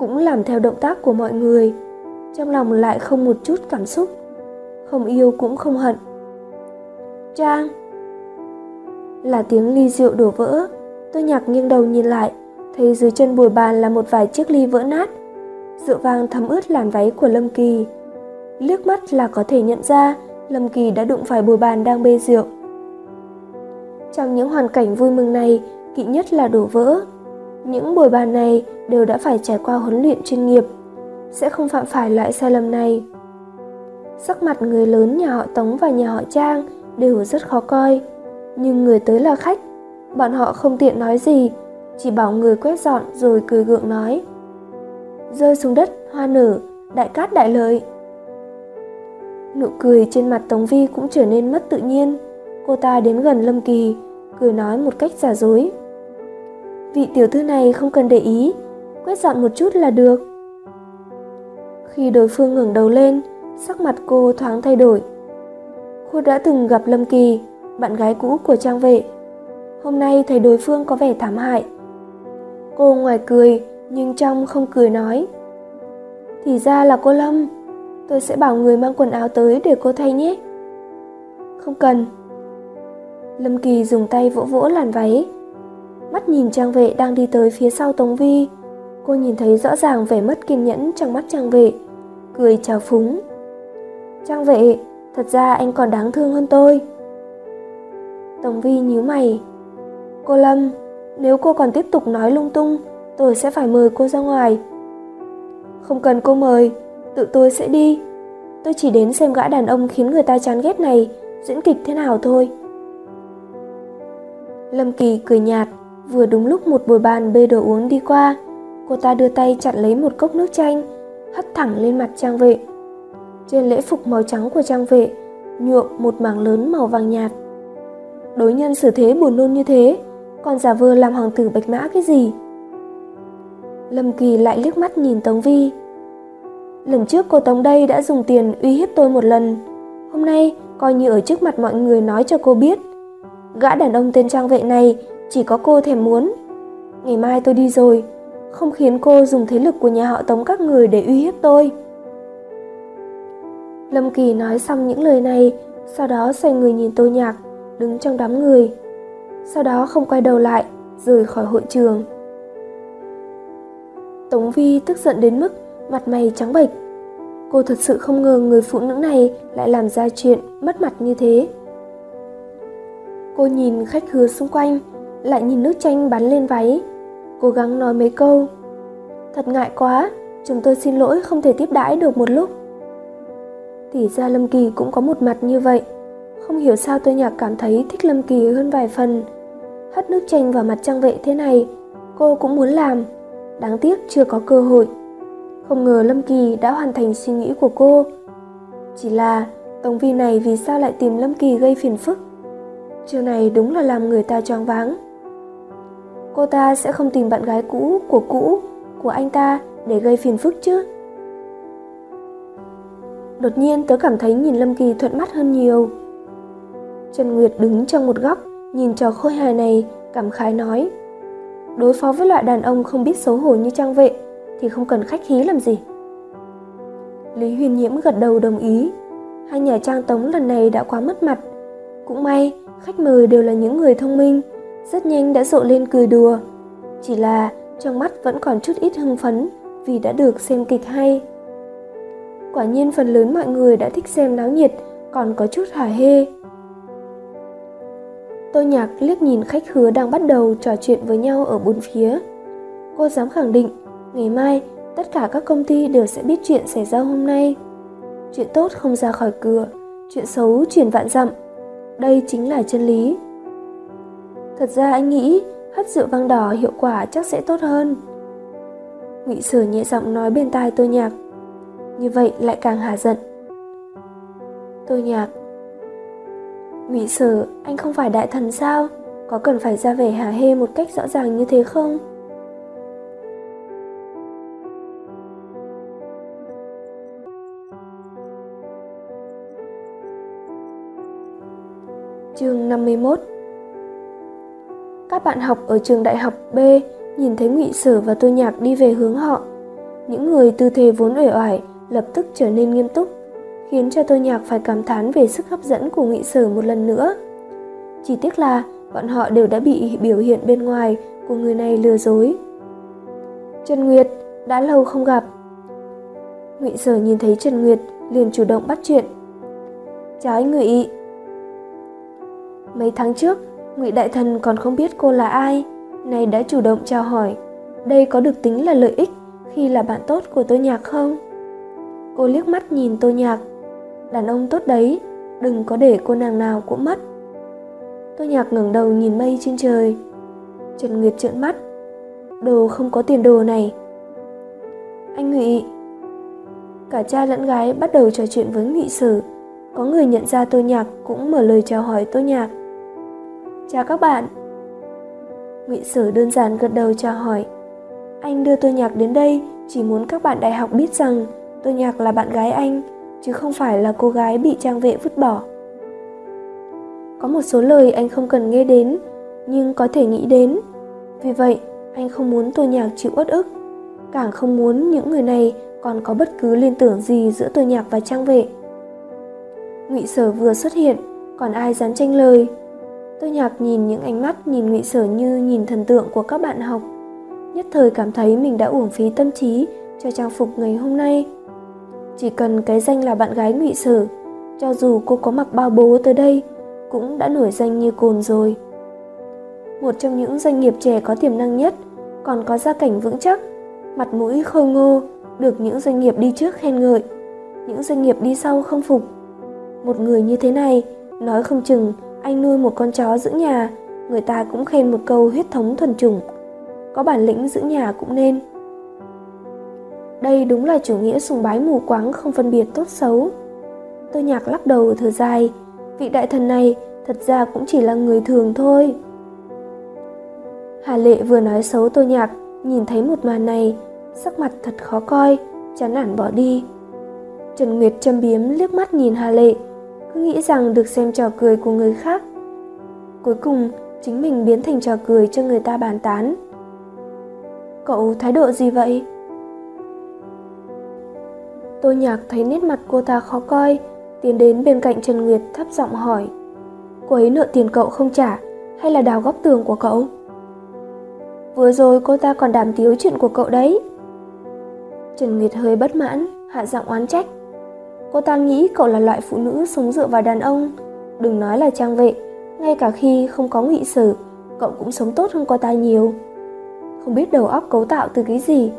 cũng làm theo động tác của mọi người, trong lòng lại không một chút cảm xúc, không yêu cũng không hận. Trang Là tiếng ly rượu đổ vỡ, tôi nhạc nghiêng đầu nhìn lại, thấy dưới chân bồi bàn là một vài chiếc ly vỡ nát. Rượu vang thấm ướt làn váy của Lâm Kỳ. Liếc mắt là có thể nhận ra Lâm Kỳ đã đụng phải bồi bàn đang bê rượu. Trong những hoàn cảnh vui mừng này, kỵ nhất là đổ vỡ. Những buổi bàn này đều đã phải trải qua huấn luyện chuyên nghiệp, sẽ không phạm phải loại sai lầm này. Sắc mặt người lớn nhà họ Tống và nhà họ Trang đều rất khó coi, nhưng người tới là khách, bọn họ không tiện nói gì, chỉ bảo người quét dọn rồi cười gượng nói. Rơi xuống đất, hoa nở, đại cát đại lợi. Nụ cười trên mặt Tống Vi cũng trở nên mất tự nhiên, Cô ta đến gần Lâm Kỳ, cười nói một cách giả dối. Vị tiểu thư này không cần để ý, quét dọn một chút là được. Khi đối phương ngẩng đầu lên, sắc mặt cô thoáng thay đổi. Cô đã từng gặp Lâm Kỳ, bạn gái cũ của Trang Vệ. Hôm nay thấy đối phương có vẻ thảm hại. Cô ngoài cười, nhưng trong không cười nói. Thì ra là cô Lâm, tôi sẽ bảo người mang quần áo tới để cô thay nhé. Không cần, Lâm Kỳ dùng tay vỗ vỗ làn váy. Mắt nhìn trang vệ đang đi tới phía sau Tống Vi. Cô nhìn thấy rõ ràng vẻ mất kiên nhẫn trong mắt trang vệ, cười chào phúng. Trang vệ, thật ra anh còn đáng thương hơn tôi. Tổng Vi nhíu mày. Cô Lâm, nếu cô còn tiếp tục nói lung tung, tôi sẽ phải mời cô ra ngoài. Không cần cô mời, tự tôi sẽ đi. Tôi chỉ đến xem gã đàn ông khiến người ta chán ghét này diễn kịch thế nào thôi. Lâm Kỳ cười nhạt, vừa đúng lúc một bồi bàn bê đồ uống đi qua, cô ta đưa tay chặn lấy một cốc nước chanh, hất thẳng lên mặt trang vệ. Trên lễ phục màu trắng của trang vệ, nhuộm một mảng lớn màu vàng nhạt. Đối nhân xử thế buồn nôn như thế, còn giả vờ làm hoàng tử bạch mã cái gì? Lâm Kỳ lại liếc mắt nhìn Tống Vi. Lần trước cô Tống đây đã dùng tiền uy hiếp tôi một lần. Hôm nay coi như ở trước mặt mọi người nói cho cô biết. Gã đàn ông tên trang vệ này chỉ có cô thèm muốn. Ngày mai tôi đi rồi, không khiến cô dùng thế lực của nhà họ Tống các người để uy hiếp tôi. Lâm Kỳ nói xong những lời này, sau đó xoay người nhìn Tô Nhạc, đứng trong đám người. Sau đó không quay đầu lại, rời khỏi hội trường. Tống Vi tức giận đến mức mặt mày trắng bệch. Cô thật sự không ngờ người phụ nữ này lại làm ra chuyện mất mặt như thế. Cô nhìn khách hứa xung quanh, lại nhìn nước chanh bắn lên váy, cố gắng nói mấy câu. Thật ngại quá, chúng tôi xin lỗi không thể tiếp đãi được một lúc. Thì ra Lâm Kỳ cũng có một mặt như vậy. Không hiểu sao tôi nhạc cảm thấy thích Lâm Kỳ hơn vài phần. Hất nước chanh vào mặt trang vệ thế này, cô cũng muốn làm. Đáng tiếc chưa có cơ hội. Không ngờ Lâm Kỳ đã hoàn thành suy nghĩ của cô. Chỉ là Tống Vi này vì sao lại tìm Lâm Kỳ gây phiền phức? Chiều này đúng là làm người ta choáng váng. Cô ta sẽ không tìm bạn gái cũ của cũ của anh ta để gây phiền phức chứ. Đột nhiên tớ cảm thấy nhìn Lâm Kỳ thuận mắt hơn nhiều. Trần Nguyệt đứng trong một góc, nhìn trò khôi hài này, cảm khái nói. Đối phó với loại đàn ông không biết xấu hổ như trang vệ thì không cần khách khí làm gì. Lý Huyền Nhiễm gật đầu đồng ý. Hai nhà trang tống lần này đã quá mất mặt. Cũng may, khách mời đều là những người thông minh, rất nhanh đã rộ lên cười đùa. Chỉ là trong mắt vẫn còn chút ít hưng phấn vì đã được xem kịch hay. Quả nhiên phần lớn mọi người đã thích xem náo nhiệt, còn có chút hả hê. Tô Nhạc liếc nhìn khách hứa đang bắt đầu trò chuyện với nhau ở bốn phía. Cô dám khẳng định, ngày mai tất cả các công ty đều sẽ biết chuyện xảy ra hôm nay. Chuyện tốt không ra khỏi cửa, chuyện xấu truyền vạn dặm. Đây chính là chân lý. Thật ra anh nghĩ hất rượu vang đỏ hiệu quả chắc sẽ tốt hơn. Ngụy sử nhẹ giọng nói bên tai tôi Nhạc. Như vậy lại càng hà giận. tôi Nhạc Ngụy sử anh không phải đại thần sao? Có cần phải ra vẻ hà hê một cách rõ ràng như thế không? Chương 51 các bạn học ở trường đại học B nhìn thấy Ngụy Sở và Tô Nhạc đi về hướng họ. Những người tư thế vốn uể oải lập tức trở nên nghiêm túc, khiến cho Tô Nhạc phải cảm thán về sức hấp dẫn của Ngụy Sở một lần nữa. Chỉ tiếc là bọn họ đều đã bị biểu hiện bên ngoài của người này lừa dối. Trần Nguyệt, đã lâu không gặp. Ngụy Sở nhìn thấy Trần Nguyệt liền chủ động bắt chuyện. Chào anh Ngụy. Mấy tháng trước, Ngụy Đại Thần còn không biết cô là ai, nay đã chủ động chào hỏi. Đây có được tính là lợi ích khi là bạn tốt của tôi Nhạc không? Cô liếc mắt nhìn tôi Nhạc. Đàn ông tốt đấy, đừng có để cô nàng nào cũng mất. Tôi Nhạc ngẩng đầu nhìn mây trên trời. Trần Nguyệt trợn mắt. Đồ không có tiền đồ này. Anh Ngụy. Cả cha lẫn gái bắt đầu trò chuyện với Ngụy Sử. Có người nhận ra tôi Nhạc cũng mở lời chào hỏi tôi Nhạc. Chào các bạn. Ngụy Sử đơn giản gật đầu chào hỏi. Anh đưa tôi Nhạc đến đây chỉ muốn các bạn đại học biết rằng tôi Nhạc là bạn gái anh, chứ không phải là cô gái bị trang vệ vứt bỏ. Có một số lời anh không cần nghe đến, nhưng có thể nghĩ đến. Vì vậy, anh không muốn tôi Nhạc chịu uất ức, càng không muốn những người này còn có bất cứ liên tưởng gì giữa tôi Nhạc và trang vệ. Ngụy Sở vừa xuất hiện, còn ai dám tranh lời tôi Nhạc nhìn những ánh mắt nhìn Ngụy Sở như nhìn thần tượng của các bạn học. nhất thời cảm thấy mình đã uổng phí tâm trí cho trang phục ngày hôm nay. Chỉ cần cái danh là bạn gái ngụy sử, cho dù cô có mặc bao bố tới đây, cũng đã nổi danh như cồn rồi. Một trong những doanh nghiệp trẻ có tiềm năng nhất, còn có gia cảnh vững chắc, mặt mũi khôi ngô, được những doanh nghiệp đi trước khen ngợi, những doanh nghiệp đi sau không phục. Một người như thế này, nói không chừng anh nuôi một con chó giữ nhà, người ta cũng khen một câu huyết thống thuần chủng. Có bản lĩnh giữ nhà cũng nên. Đây đúng là chủ nghĩa sùng bái mù quáng không phân biệt tốt xấu. Tôi nhạc lắc đầu thở dài, vị đại thần này thật ra cũng chỉ là người thường thôi. Hà Lệ vừa nói xấu tôi nhạc, nhìn thấy một màn này, sắc mặt thật khó coi, chán nản bỏ đi. Trần Nguyệt châm biếm liếc mắt nhìn Hà Lệ, cứ nghĩ rằng được xem trò cười của người khác. Cuối cùng, chính mình biến thành trò cười cho người ta bàn tán. Cậu thái độ gì vậy? Tôi nhạc thấy nét mặt cô ta khó coi, tiến đến bên cạnh Trần Nguyệt thấp giọng hỏi. Cô ấy nợ tiền cậu không trả, hay là đào góc tường của cậu? Vừa rồi cô ta còn đàm tiếu chuyện của cậu đấy. Trần Nguyệt hơi bất mãn, hạ giọng oán trách. Cô ta nghĩ cậu là loại phụ nữ sống dựa vào đàn ông, đừng nói là trang vệ, ngay cả khi không có nghị sử, cậu cũng sống tốt hơn cô ta nhiều. Không biết đầu óc cấu tạo từ cái gì,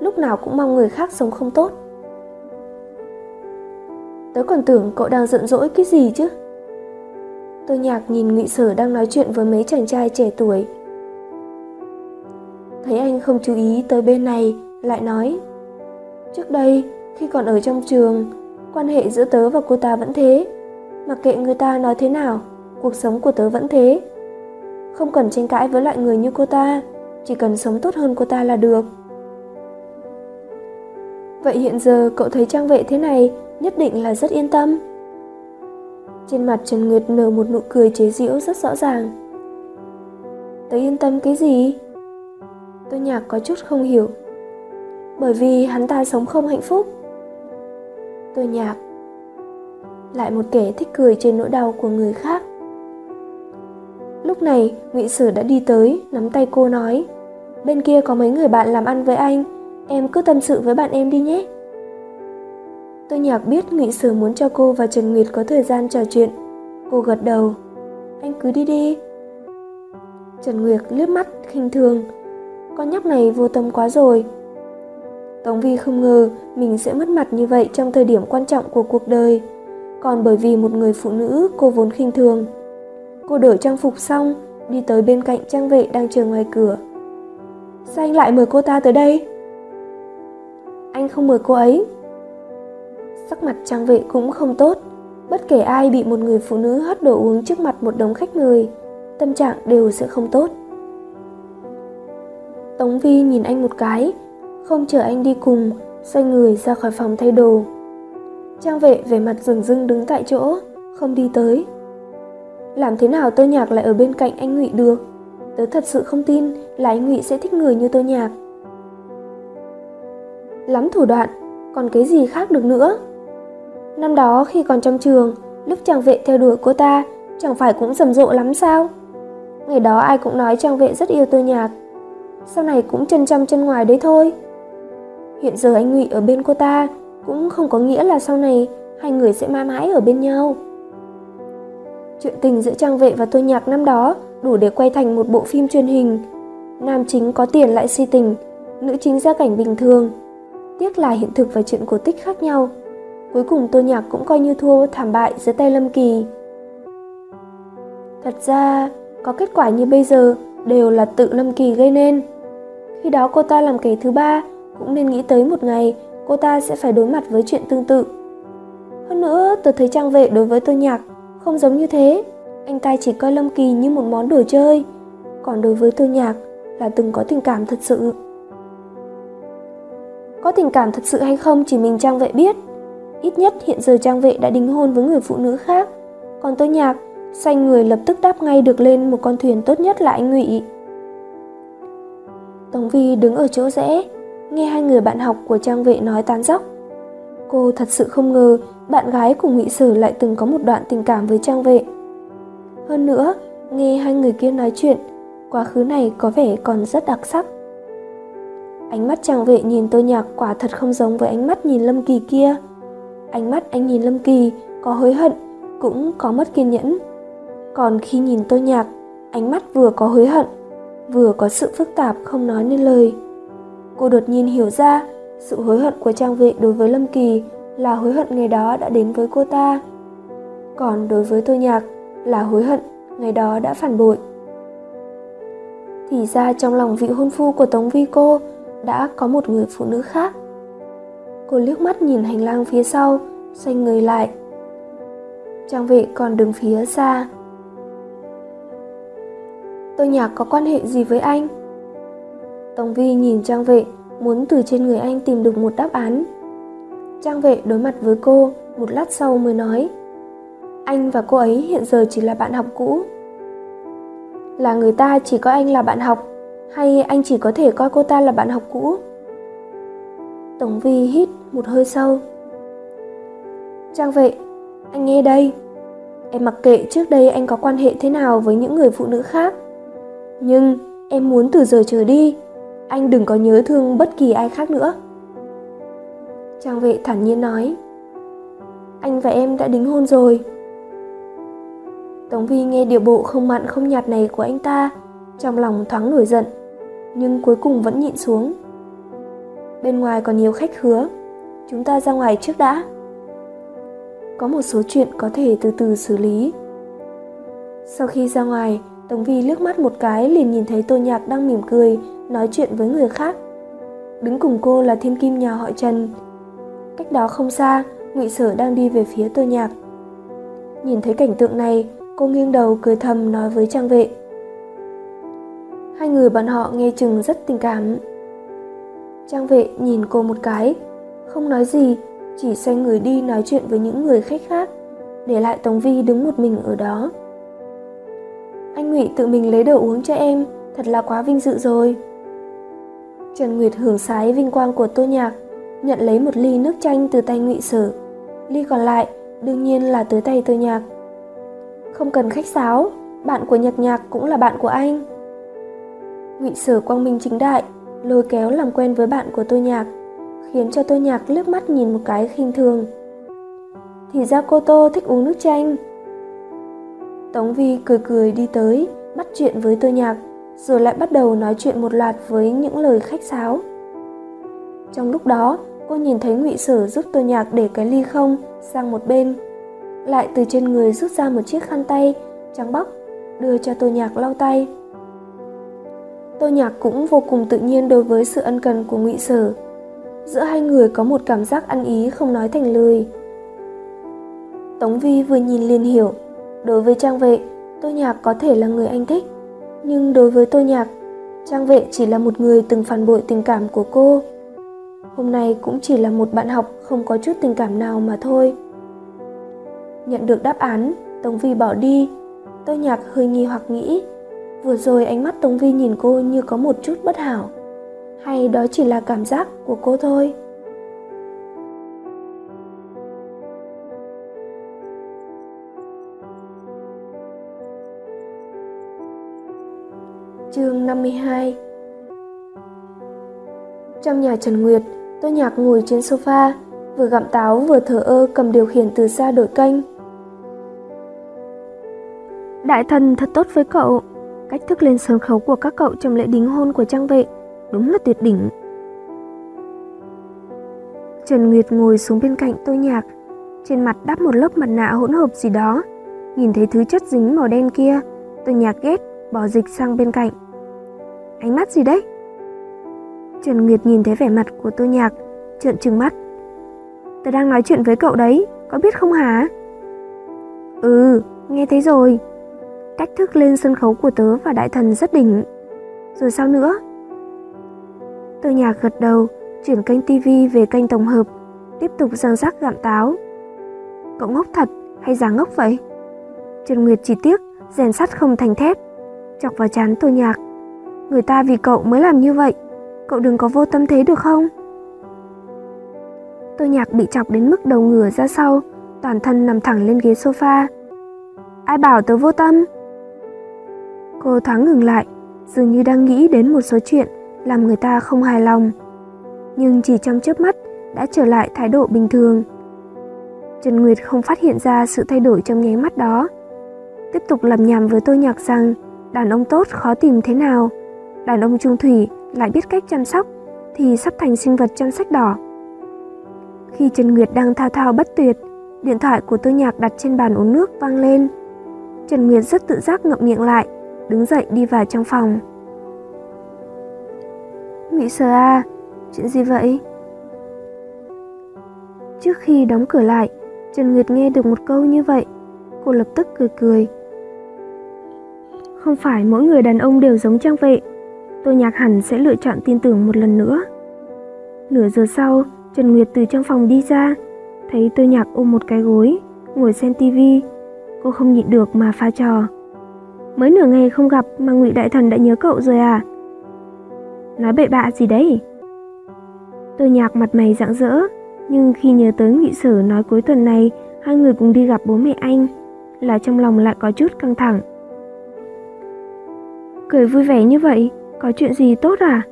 lúc nào cũng mong người khác sống không tốt. Tớ còn tưởng cậu đang giận dỗi cái gì chứ Tôi nhạc nhìn Ngụy Sở đang nói chuyện với mấy chàng trai trẻ tuổi Thấy anh không chú ý tới bên này Lại nói Trước đây khi còn ở trong trường Quan hệ giữa tớ và cô ta vẫn thế Mặc kệ người ta nói thế nào, Cuộc sống của tớ vẫn thế Không cần tranh cãi với loại người như cô ta, Chỉ cần sống tốt hơn cô ta là được Vậy hiện giờ cậu thấy trang vệ thế này nhất định là rất yên tâm. Trên mặt Trần Nguyệt nở một nụ cười chế giễu rất rõ ràng. Tớ yên tâm cái gì? Tôi nhạc có chút không hiểu. Bởi vì hắn ta sống không hạnh phúc. Tôi nhạc lại một kẻ thích cười trên nỗi đau của người khác. Lúc này, Ngụy Sử đã đi tới, nắm tay cô nói: "Bên kia có mấy người bạn làm ăn với anh, em cứ tâm sự với bạn em đi nhé." Tôi nhạc biết Ngụy Sử muốn cho cô và Trần Nguyệt có thời gian trò chuyện. Cô gật đầu. Anh cứ đi đi. Trần Nguyệt liếc mắt khinh thường. Con nhóc này vô tâm quá rồi. Tống Vi không ngờ mình sẽ mất mặt như vậy trong thời điểm quan trọng của cuộc đời. Còn bởi vì một người phụ nữ cô vốn khinh thường. Cô đổi trang phục xong, đi tới bên cạnh trang vệ đang chờ ngoài cửa. Sao anh lại mời cô ta tới đây? Anh không mời cô ấy, Sắc mặt trang vệ cũng không tốt, bất kể ai bị một người phụ nữ hất đồ uống trước mặt một đống khách người, tâm trạng đều sẽ không tốt. Tống Vi nhìn anh một cái, không chờ anh đi cùng, xoay người ra khỏi phòng thay đồ. Trang vệ về mặt rừng rưng đứng tại chỗ, không đi tới. Làm thế nào tôi nhạc lại ở bên cạnh anh Ngụy được? Tớ thật sự không tin là anh Ngụy sẽ thích người như tôi nhạc. Lắm thủ đoạn, còn cái gì khác được nữa? Năm đó khi còn trong trường, lúc chàng vệ theo đuổi cô ta, chẳng phải cũng rầm rộ lắm sao? Ngày đó ai cũng nói trang vệ rất yêu tôi nhạc. Sau này cũng chân trong chân ngoài đấy thôi. Hiện giờ anh Ngụy ở bên cô ta cũng không có nghĩa là sau này hai người sẽ mãi mãi ở bên nhau. Chuyện tình giữa Trang Vệ và Tôi Nhạc năm đó đủ để quay thành một bộ phim truyền hình. Nam chính có tiền lại si tình, nữ chính gia cảnh bình thường. Tiếc là hiện thực và chuyện cổ tích khác nhau. Cuối cùng tôi Nhạc cũng coi như thua thảm bại dưới tay Lâm Kỳ. Thật ra, có kết quả như bây giờ đều là tự Lâm Kỳ gây nên. Khi đó cô ta làm kẻ thứ ba, cũng nên nghĩ tới một ngày cô ta sẽ phải đối mặt với chuyện tương tự. Hơn nữa, tôi thấy trang vệ đối với Tô Nhạc không giống như thế. Anh ta chỉ coi Lâm Kỳ như một món đồ chơi, còn đối với Tô Nhạc là từng có tình cảm thật sự. Có tình cảm thật sự hay không chỉ mình trang vệ biết. Ít nhất hiện giờ Trang Vệ đã đính hôn với người phụ nữ khác. Còn tôi nhạc, xanh người lập tức đáp ngay được lên một con thuyền tốt nhất là anh Ngụy. Tống Vi đứng ở chỗ rẽ, nghe hai người bạn học của Trang Vệ nói tán dóc. Cô thật sự không ngờ bạn gái của Ngụy Sử lại từng có một đoạn tình cảm với Trang Vệ. Hơn nữa, nghe hai người kia nói chuyện, quá khứ này có vẻ còn rất đặc sắc. Ánh mắt trang vệ nhìn tôi nhạc quả thật không giống với ánh mắt nhìn Lâm Kỳ kia. Ánh mắt anh nhìn Lâm Kỳ có hối hận, cũng có mất kiên nhẫn. Còn khi nhìn tôi nhạc, ánh mắt vừa có hối hận, vừa có sự phức tạp không nói nên lời. Cô đột nhiên hiểu ra sự hối hận của trang vệ đối với Lâm Kỳ là hối hận ngày đó đã đến với cô ta. Còn đối với tôi nhạc là hối hận ngày đó đã phản bội. Thì ra trong lòng vị hôn phu của Tống Vi cô đã có một người phụ nữ khác. Cô liếc mắt nhìn hành lang phía sau, xoay người lại. Trang vệ còn đứng phía xa. Tôi nhạc có quan hệ gì với anh? Tống Vi nhìn Trang vệ, muốn từ trên người anh tìm được một đáp án. Trang vệ đối mặt với cô, một lát sau mới nói. Anh và cô ấy hiện giờ chỉ là bạn học cũ. Là người ta chỉ coi anh là bạn học, hay anh chỉ có thể coi cô ta là bạn học cũ? Tống Vi hít một hơi sâu. Trang vệ, anh nghe đây. Em mặc kệ trước đây anh có quan hệ thế nào với những người phụ nữ khác. Nhưng em muốn từ giờ trở đi, anh đừng có nhớ thương bất kỳ ai khác nữa. Trang vệ thản nhiên nói. Anh và em đã đính hôn rồi. Tống Vi nghe điệu bộ không mặn không nhạt này của anh ta, trong lòng thoáng nổi giận, nhưng cuối cùng vẫn nhịn xuống. Bên ngoài còn nhiều khách hứa, chúng ta ra ngoài trước đã. Có một số chuyện có thể từ từ xử lý. Sau khi ra ngoài, Tống Vi liếc mắt một cái liền nhìn thấy Tô Nhạc đang mỉm cười, nói chuyện với người khác. Đứng cùng cô là thiên kim nhà họ Trần. Cách đó không xa, Ngụy Sở đang đi về phía Tô Nhạc. Nhìn thấy cảnh tượng này, cô nghiêng đầu cười thầm nói với trang vệ. Hai người bọn họ nghe chừng rất tình cảm. Trang vệ nhìn cô một cái, không nói gì, chỉ xoay người đi nói chuyện với những người khách khác, để lại Tống Vi đứng một mình ở đó. Anh Ngụy tự mình lấy đồ uống cho em, thật là quá vinh dự rồi. Trần Nguyệt hưởng sái vinh quang của Tô Nhạc, nhận lấy một ly nước chanh từ tay Ngụy Sử, Ly còn lại đương nhiên là tới tay Tô Nhạc. Không cần khách sáo, bạn của Nhạc Nhạc cũng là bạn của anh. Ngụy Sử quang minh chính đại, lôi kéo làm quen với bạn của Tô Nhạc, khiến cho Tô Nhạc liếc mắt nhìn một cái khinh thường. Thì ra cô Tô thích uống nước chanh. Tống Vi cười cười đi tới, bắt chuyện với Tô Nhạc, rồi lại bắt đầu nói chuyện một loạt với những lời khách sáo. Trong lúc đó, cô nhìn thấy Ngụy Sở giúp Tô Nhạc để cái ly không sang một bên, lại từ trên người rút ra một chiếc khăn tay trắng bóc, đưa cho Tô Nhạc lau tay. Tô Nhạc cũng vô cùng tự nhiên đối với sự ân cần của Ngụy Sở. Giữa hai người có một cảm giác ăn ý không nói thành lời. Tống Vi vừa nhìn liền hiểu, đối với Trang Vệ, Tô Nhạc có thể là người anh thích, nhưng đối với tôi Nhạc, Trang Vệ chỉ là một người từng phản bội tình cảm của cô. Hôm nay cũng chỉ là một bạn học không có chút tình cảm nào mà thôi. Nhận được đáp án, Tống Vi bỏ đi. tôi Nhạc hơi nghi hoặc nghĩ, vừa rồi ánh mắt Tống Vi nhìn cô như có một chút bất hảo. Hay đó chỉ là cảm giác của cô thôi? Chương 52 Trong nhà Trần Nguyệt, Tô Nhạc ngồi trên sofa, vừa gặm táo vừa thở ơ cầm điều khiển từ xa đổi kênh. Đại thần thật tốt với cậu. Cách thức lên sân khấu của các cậu trong lễ đính hôn của trang vệ đúng là tuyệt đỉnh. Trần Nguyệt ngồi xuống bên cạnh tôi nhạc, trên mặt đắp một lớp mặt nạ hỗn hợp gì đó. Nhìn thấy thứ chất dính màu đen kia, tôi nhạc ghét, bỏ dịch sang bên cạnh. Ánh mắt gì đấy? Trần Nguyệt nhìn thấy vẻ mặt của Tô nhạc, trợn trừng mắt. Tớ đang nói chuyện với cậu đấy, có biết không hả? Ừ, nghe thấy rồi. Cách thức lên sân khấu của tớ và đại thần rất đỉnh. Rồi sao nữa? Tô nhạc gật đầu, chuyển kênh tivi về kênh tổng hợp, tiếp tục giang rắc gặm táo. Cậu ngốc thật hay giả ngốc vậy? Trần Nguyệt chỉ tiếc, rèn sắt không thành thép, chọc vào chán Tô nhạc. Người ta vì cậu mới làm như vậy, cậu đừng có vô tâm thế được không? Tôi nhạc bị chọc đến mức đầu ngửa ra sau, toàn thân nằm thẳng lên ghế sofa. Ai bảo tớ vô tâm? Cô thoáng ngừng lại, dường như đang nghĩ đến một số chuyện làm người ta không hài lòng. Nhưng chỉ trong chớp mắt đã trở lại thái độ bình thường. Trần Nguyệt không phát hiện ra sự thay đổi trong nháy mắt đó. Tiếp tục lầm nhầm với tôi nhạc rằng đàn ông tốt khó tìm thế nào, đàn ông trung thủy lại biết cách chăm sóc thì sắp thành sinh vật trong sách đỏ. Khi Trần Nguyệt đang thao thao bất tuyệt, điện thoại của tôi nhạc đặt trên bàn uống nước vang lên. Trần Nguyệt rất tự giác ngậm miệng lại, đứng dậy đi vào trong phòng. Mỹ Sở à, chuyện gì vậy? Trước khi đóng cửa lại, Trần Nguyệt nghe được một câu như vậy, cô lập tức cười cười. Không phải mỗi người đàn ông đều giống trang vệ, tôi nhạc hẳn sẽ lựa chọn tin tưởng một lần nữa. Nửa giờ sau, Trần Nguyệt từ trong phòng đi ra, thấy tôi nhạc ôm một cái gối, ngồi xem tivi. Cô không nhịn được mà pha trò. Mới nửa ngày không gặp mà ngụy Đại Thần đã nhớ cậu rồi à? Nói bậy bạ gì đấy? Tôi nhạc mặt mày rạng rỡ, nhưng khi nhớ tới ngụy Sở nói cuối tuần này hai người cùng đi gặp bố mẹ anh, là trong lòng lại có chút căng thẳng. Cười vui vẻ như vậy, có chuyện gì tốt à?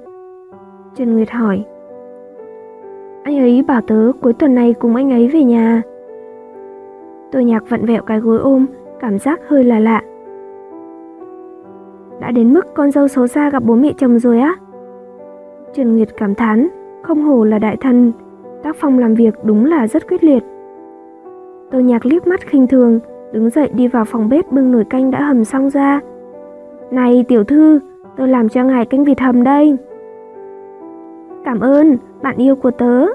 Trần Nguyệt hỏi. Anh ấy bảo tớ cuối tuần này cùng anh ấy về nhà. Tôi nhạc vặn vẹo cái gối ôm, cảm giác hơi là lạ. Đã đến mức con dâu xấu xa gặp bố mẹ chồng rồi á? Trần Nguyệt cảm thán, không hổ là đại thần, tác phong làm việc đúng là rất quyết liệt. Tôi nhạc liếc mắt khinh thường, đứng dậy đi vào phòng bếp bưng nồi canh đã hầm xong ra. Này tiểu thư, tôi làm cho ngài canh vịt hầm đây. Cảm ơn, bạn yêu của tớ.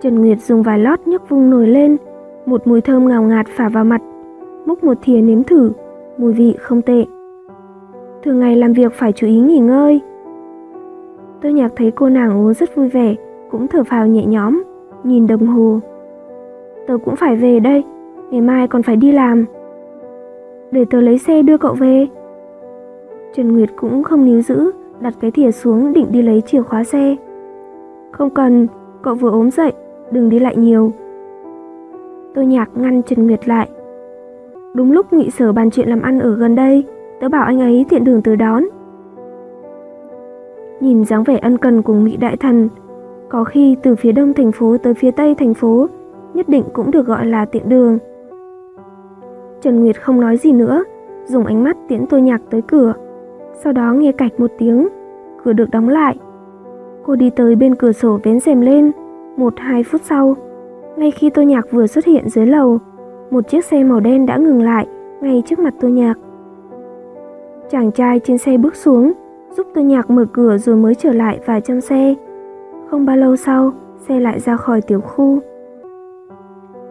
Trần Nguyệt dùng vài lót nhấc vung nổi lên, một mùi thơm ngào ngạt phả vào mặt, múc một thìa nếm thử, mùi vị không tệ. Thường ngày làm việc phải chú ý nghỉ ngơi. Tôi nhạc thấy cô nàng uống rất vui vẻ, cũng thở phào nhẹ nhõm, nhìn đồng hồ. Tớ cũng phải về đây, ngày mai còn phải đi làm. Để tớ lấy xe đưa cậu về. Trần Nguyệt cũng không níu giữ, đặt cái thìa xuống định đi lấy chìa khóa xe. Không cần, cậu vừa ốm dậy, đừng đi lại nhiều. Tôi nhạc ngăn Trần Nguyệt lại. Đúng lúc nghị sở bàn chuyện làm ăn ở gần đây, tớ bảo anh ấy tiện đường tới đón. Nhìn dáng vẻ ân cần của Mỹ Đại Thần, có khi từ phía đông thành phố tới phía tây thành phố, nhất định cũng được gọi là tiện đường. Trần Nguyệt không nói gì nữa, dùng ánh mắt tiễn tôi nhạc tới cửa. Sau đó nghe cạch một tiếng, cửa được đóng lại. Cô đi tới bên cửa sổ vén rèm lên, một hai phút sau, ngay khi tôi nhạc vừa xuất hiện dưới lầu, một chiếc xe màu đen đã ngừng lại ngay trước mặt tôi nhạc. Chàng trai trên xe bước xuống, giúp tôi nhạc mở cửa rồi mới trở lại và trong xe. Không bao lâu sau, xe lại ra khỏi tiểu khu.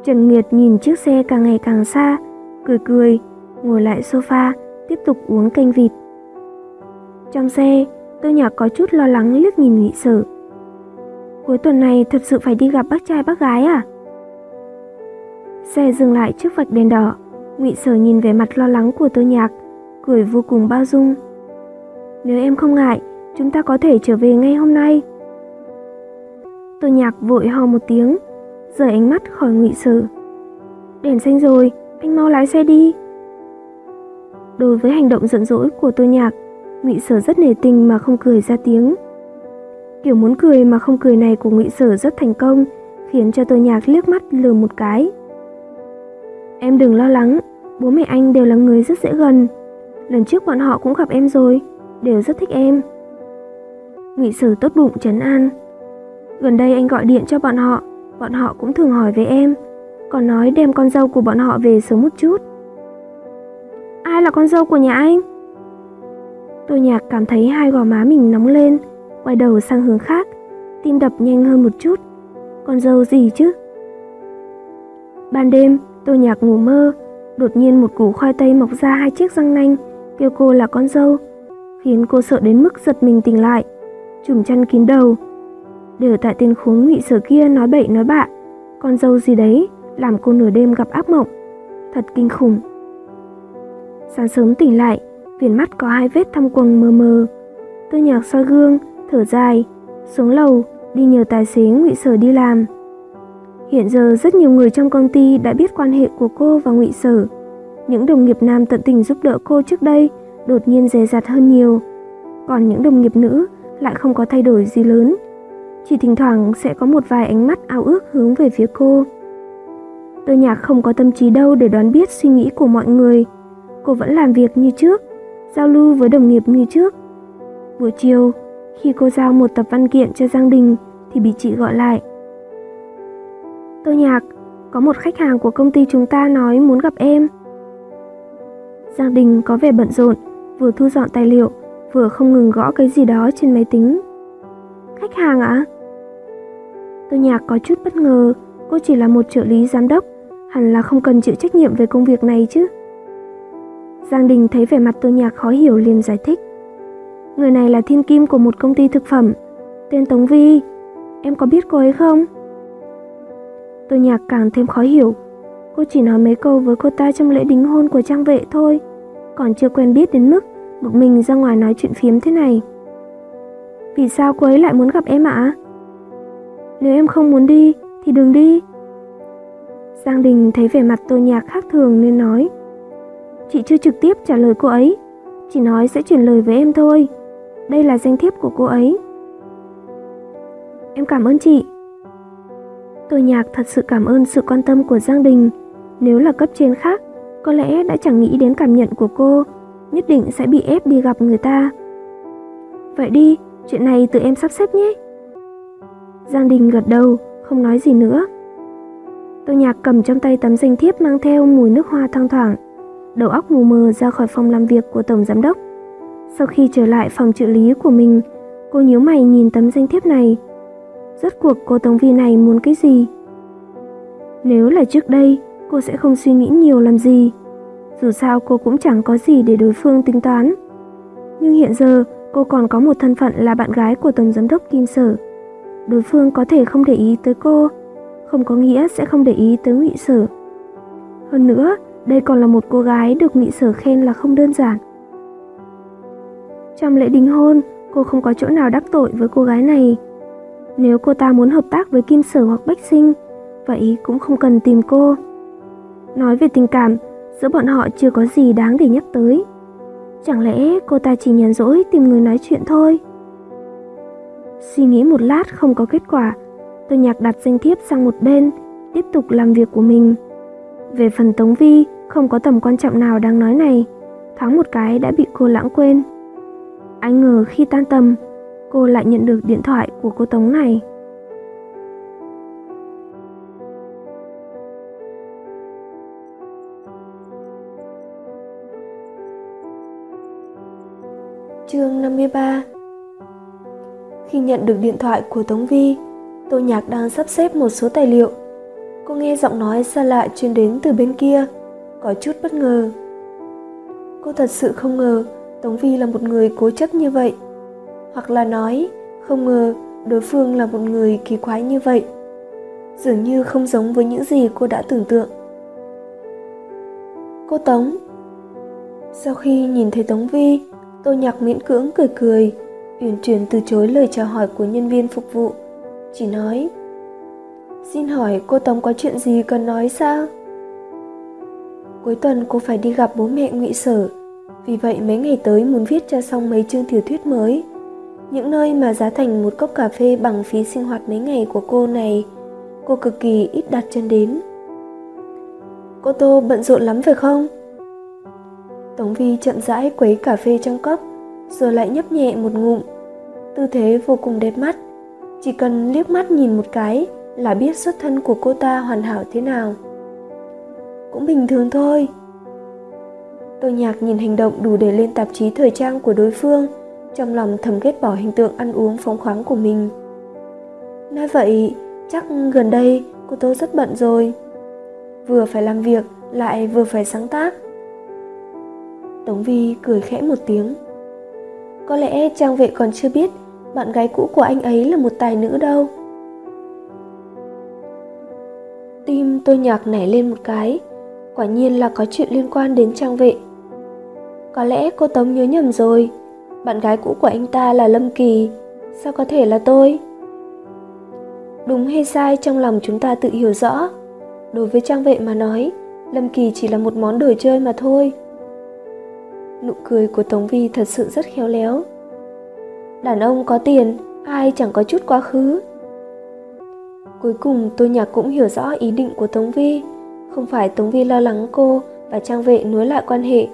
Trần Nguyệt nhìn chiếc xe càng ngày càng xa, cười cười, ngồi lại sofa, tiếp tục uống canh vịt. Trong xe, tôi nhạc có chút lo lắng liếc nhìn nghị sở. Cuối tuần này thật sự phải đi gặp bác trai bác gái à? Xe dừng lại trước vạch đèn đỏ, ngụy sở nhìn về mặt lo lắng của tôi nhạc, cười vô cùng bao dung. Nếu em không ngại, chúng ta có thể trở về ngay hôm nay. Tôi nhạc vội ho một tiếng, rời ánh mắt khỏi ngụy sở. Đèn xanh rồi, anh mau lái xe đi. Đối với hành động giận dỗi của tôi nhạc, ngụy sở rất nể tình mà không cười ra tiếng. Kiểu muốn cười mà không cười này của ngụy sở rất thành công, khiến cho tôi nhạc liếc mắt lừa một cái. Em đừng lo lắng, bố mẹ anh đều là người rất dễ gần. Lần trước bọn họ cũng gặp em rồi, đều rất thích em. Ngụy Sử tốt bụng trấn an. Gần đây anh gọi điện cho bọn họ, bọn họ cũng thường hỏi về em, còn nói đem con dâu của bọn họ về sớm một chút. Ai là con dâu của nhà anh? Tôi nhạc cảm thấy hai gò má mình nóng lên, quay đầu sang hướng khác, tim đập nhanh hơn một chút. Con dâu gì chứ? Ban đêm, tôi nhạc ngủ mơ, đột nhiên một củ khoai tây mọc ra hai chiếc răng nanh, kêu cô là con dâu, khiến cô sợ đến mức giật mình tỉnh lại, chùm chăn kín đầu. Đều tại tên khốn ngụy sở kia nói bậy nói bạ, con dâu gì đấy làm cô nửa đêm gặp ác mộng, thật kinh khủng. Sáng sớm tỉnh lại, viền mắt có hai vết thăm quầng mờ mờ. Tôi nhạc soi gương, thở dài, xuống lầu, đi nhờ tài xế ngụy sở đi làm. Hiện giờ rất nhiều người trong công ty đã biết quan hệ của cô và ngụy sở. Những đồng nghiệp nam tận tình giúp đỡ cô trước đây đột nhiên dè dặt hơn nhiều. Còn những đồng nghiệp nữ lại không có thay đổi gì lớn. Chỉ thỉnh thoảng sẽ có một vài ánh mắt ao ước hướng về phía cô. Tôi nhạc không có tâm trí đâu để đoán biết suy nghĩ của mọi người. Cô vẫn làm việc như trước, giao lưu với đồng nghiệp như trước. Buổi chiều, khi cô giao một tập văn kiện cho Giang Đình thì bị chị gọi lại. Tôi nhạc, có một khách hàng của công ty chúng ta nói muốn gặp em. Giang Đình có vẻ bận rộn, vừa thu dọn tài liệu, vừa không ngừng gõ cái gì đó trên máy tính. Khách hàng ạ? À? Tôi nhạc có chút bất ngờ, cô chỉ là một trợ lý giám đốc, hẳn là không cần chịu trách nhiệm về công việc này chứ. Giang Đình thấy vẻ mặt tôi nhạc khó hiểu liền giải thích. Người này là thiên kim của một công ty thực phẩm, tên Tống Vi. Em có biết cô ấy không? Tôi nhạc càng thêm khó hiểu. Cô chỉ nói mấy câu với cô ta trong lễ đính hôn của trang vệ thôi, còn chưa quen biết đến mức một mình ra ngoài nói chuyện phiếm thế này. Vì sao cô ấy lại muốn gặp em ạ? Nếu em không muốn đi thì đừng đi. Giang Đình thấy vẻ mặt tôi nhạc khác thường nên nói. Chị chưa trực tiếp trả lời cô ấy, chỉ nói sẽ chuyển lời với em thôi. Đây là danh thiếp của cô ấy. Em cảm ơn chị. Tôi nhạc thật sự cảm ơn sự quan tâm của Giang Đình. Nếu là cấp trên khác, có lẽ đã chẳng nghĩ đến cảm nhận của cô, nhất định sẽ bị ép đi gặp người ta. Vậy đi, chuyện này tự em sắp xếp nhé. Giang Đình gật đầu, không nói gì nữa. Tôi nhạc cầm trong tay tấm danh thiếp mang theo mùi nước hoa thoang thoảng, đầu óc mù mờ ra khỏi phòng làm việc của Tổng Giám đốc. Sau khi trở lại phòng trợ lý của mình, cô nhíu mày nhìn tấm danh thiếp này. Rốt cuộc cô Tống Vi này muốn cái gì? Nếu là trước đây, cô sẽ không suy nghĩ nhiều làm gì. Dù sao cô cũng chẳng có gì để đối phương tính toán. Nhưng hiện giờ, cô còn có một thân phận là bạn gái của Tổng Giám đốc Kim Sở. Đối phương có thể không để ý tới cô, không có nghĩa sẽ không để ý tới ngụy Sở. Hơn nữa, đây còn là một cô gái được nghị Sở khen là không đơn giản. Trong lễ đính hôn, cô không có chỗ nào đắc tội với cô gái này. Nếu cô ta muốn hợp tác với Kim Sở hoặc Bách Sinh, vậy cũng không cần tìm cô. Nói về tình cảm, giữa bọn họ chưa có gì đáng để nhắc tới. Chẳng lẽ cô ta chỉ nhàn rỗi tìm người nói chuyện thôi? Suy nghĩ một lát không có kết quả, tôi nhạc đặt danh thiếp sang một bên, tiếp tục làm việc của mình. Về phần Tống Vi, không có tầm quan trọng nào đáng nói này, thoáng một cái đã bị cô lãng quên. Anh ngờ khi tan tầm, cô lại nhận được điện thoại của cô Tống này. Chương 53 Khi nhận được điện thoại của Tống Vi, Tô Nhạc đang sắp xếp một số tài liệu. Cô nghe giọng nói xa lạ truyền đến từ bên kia, có chút bất ngờ. Cô thật sự không ngờ Tống Vi là một người cố chấp như vậy. Hoặc là nói, không ngờ đối phương là một người kỳ quái như vậy. Dường như không giống với những gì cô đã tưởng tượng. Cô Tống Sau khi nhìn thấy Tống Vi, Tô Nhạc miễn cưỡng cười cười, uyển chuyển từ chối lời chào hỏi của nhân viên phục vụ. Chỉ nói, xin hỏi cô Tống có chuyện gì cần nói sao? Cuối tuần cô phải đi gặp bố mẹ ngụy sở vì vậy mấy ngày tới muốn viết cho xong mấy chương tiểu thuyết mới. Những nơi mà giá thành một cốc cà phê bằng phí sinh hoạt mấy ngày của cô này, cô cực kỳ ít đặt chân đến. Cô Tô bận rộn lắm phải không? Tống Vi chậm rãi quấy cà phê trong cốc, rồi lại nhấp nhẹ một ngụm. Tư thế vô cùng đẹp mắt, chỉ cần liếc mắt nhìn một cái là biết xuất thân của cô ta hoàn hảo thế nào. Cũng bình thường thôi, Tô Nhạc nhìn hành động đủ để lên tạp chí thời trang của đối phương, trong lòng thầm ghét bỏ hình tượng ăn uống phóng khoáng của mình. Nói vậy, chắc gần đây cô Tô rất bận rồi. Vừa phải làm việc, lại vừa phải sáng tác. Tống Vi cười khẽ một tiếng. Có lẽ Trang Vệ còn chưa biết bạn gái cũ của anh ấy là một tài nữ đâu. Tim tôi nhạc nảy lên một cái, quả nhiên là có chuyện liên quan đến Trang Vệ. Có lẽ cô Tống nhớ nhầm rồi. Bạn gái cũ của anh ta là Lâm Kỳ, sao có thể là tôi? Đúng hay sai trong lòng chúng ta tự hiểu rõ. Đối với trang vệ mà nói, Lâm Kỳ chỉ là một món đồ chơi mà thôi. Nụ cười của Tống Vi thật sự rất khéo léo. Đàn ông có tiền, ai chẳng có chút quá khứ. Cuối cùng tôi nhạc cũng hiểu rõ ý định của Tống Vi. Không phải Tống Vi lo lắng cô và trang vệ nối lại quan hệ,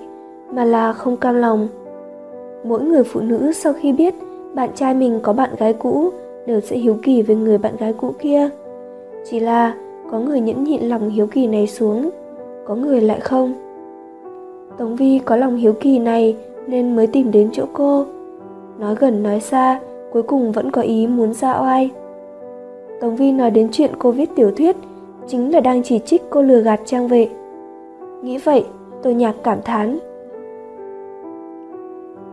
mà là không cam lòng. Mỗi người phụ nữ sau khi biết bạn trai mình có bạn gái cũ đều sẽ hiếu kỳ với người bạn gái cũ kia. Chỉ là có người nhẫn nhịn lòng hiếu kỳ này xuống, có người lại không. Tống Vi có lòng hiếu kỳ này nên mới tìm đến chỗ cô. Nói gần nói xa, cuối cùng vẫn có ý muốn ra oai. Tống Vi nói đến chuyện cô viết tiểu thuyết chính là đang chỉ trích cô lừa gạt trang vệ. Nghĩ vậy, tôi nhạc cảm thán.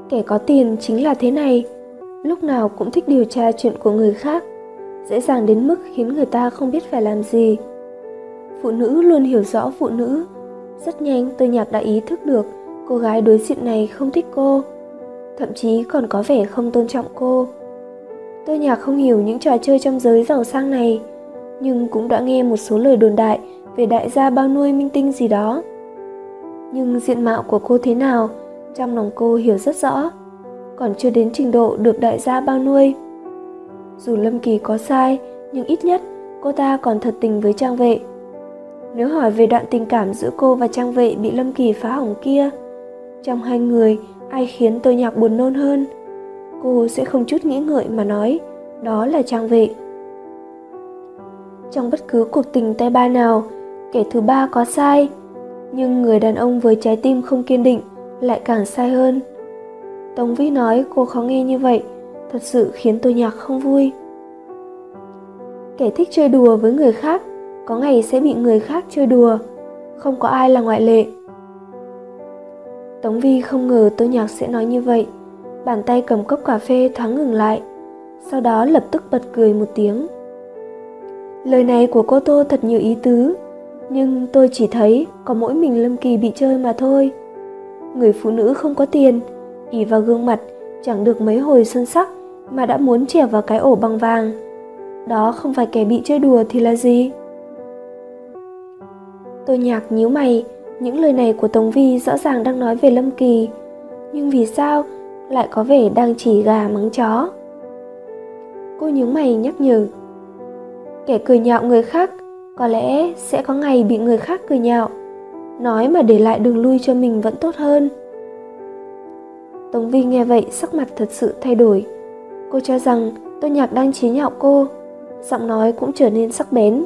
Kẻ có tiền chính là thế này, lúc nào cũng thích điều tra chuyện của người khác, dễ dàng đến mức khiến người ta không biết phải làm gì. Phụ nữ luôn hiểu rõ phụ nữ. Rất nhanh tôi nhạc đã ý thức được cô gái đối diện này không thích cô, thậm chí còn có vẻ không tôn trọng cô. Tôi nhạc không hiểu những trò chơi trong giới giàu sang này, nhưng cũng đã nghe một số lời đồn đại về đại gia bao nuôi minh tinh gì đó. Nhưng diện mạo của cô thế nào, trong lòng cô hiểu rất rõ, còn chưa đến trình độ được đại gia bao nuôi. Dù Lâm Kỳ có sai, nhưng ít nhất cô ta còn thật tình với Trang Vệ. Nếu hỏi về đoạn tình cảm giữa cô và Trang Vệ bị Lâm Kỳ phá hỏng kia, trong hai người ai khiến tôi nhạc buồn nôn hơn? Cô sẽ không chút nghĩ ngợi mà nói, đó là Trang Vệ. Trong bất cứ cuộc tình tay ba nào, kẻ thứ ba có sai, nhưng người đàn ông với trái tim không kiên định lại càng sai hơn. Tống Vĩ nói cô khó nghe như vậy, thật sự khiến tôi nhạc không vui. Kẻ thích chơi đùa với người khác, có ngày sẽ bị người khác chơi đùa, không có ai là ngoại lệ. Tống Vi không ngờ tôi nhạc sẽ nói như vậy, bàn tay cầm cốc cà phê thoáng ngừng lại, sau đó lập tức bật cười một tiếng. Lời này của cô Tô thật nhiều ý tứ, nhưng tôi chỉ thấy có mỗi mình Lâm Kỳ bị chơi mà thôi. Người phụ nữ không có tiền, ỉ vào gương mặt chẳng được mấy hồi xuân sắc mà đã muốn trèo vào cái ổ bằng vàng. Đó không phải kẻ bị chơi đùa thì là gì? Tôi nhạc nhíu mày, những lời này của Tống Vi rõ ràng đang nói về Lâm Kỳ, nhưng vì sao lại có vẻ đang chỉ gà mắng chó? Cô nhướng mày nhắc nhở. Kẻ cười nhạo người khác, có lẽ sẽ có ngày bị người khác cười nhạo. Nói mà để lại đường lui cho mình vẫn tốt hơn. Tống vi nghe vậy, sắc mặt thật sự thay đổi. Cô cho rằng tôi nhạc đang chế nhạo cô, giọng nói cũng trở nên sắc bén.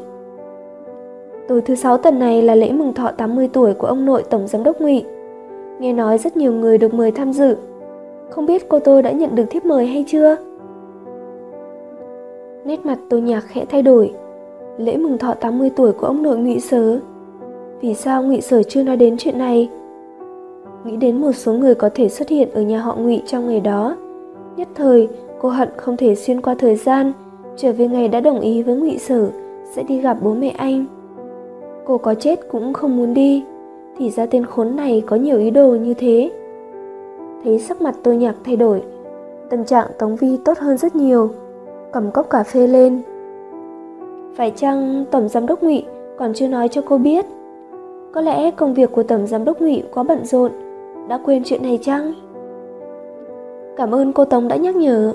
Tối thứ sáu tuần này là lễ mừng thọ 80 tuổi của ông nội tổng giám đốc ngụy. Nghe nói rất nhiều người được mời tham dự không biết cô tôi đã nhận được thiếp mời hay chưa nét mặt tôi nhạc khẽ thay đổi lễ mừng thọ 80 tuổi của ông nội Ngụy Sở. Vì sao Ngụy Sở chưa nói đến chuyện này? Nghĩ đến một số người có thể xuất hiện ở nhà họ Ngụy trong ngày đó, nhất thời cô hận không thể xuyên qua thời gian trở về ngày đã đồng ý với Ngụy Sở sẽ đi gặp bố mẹ anh. Cô có chết cũng không muốn đi, thì ra tên khốn này có nhiều ý đồ như thế. Thấy sắc mặt tôi nhạc thay đổi, tâm trạng Tống Vi tốt hơn rất nhiều, cầm cốc cà phê lên, phải chăng Tổng Giám đốc Ngụy còn chưa nói cho cô biết? Có lẽ công việc của Tổng Giám đốc Ngụy quá bận rộn, đã quên chuyện này chăng? Cảm ơn cô Tống đã nhắc nhở.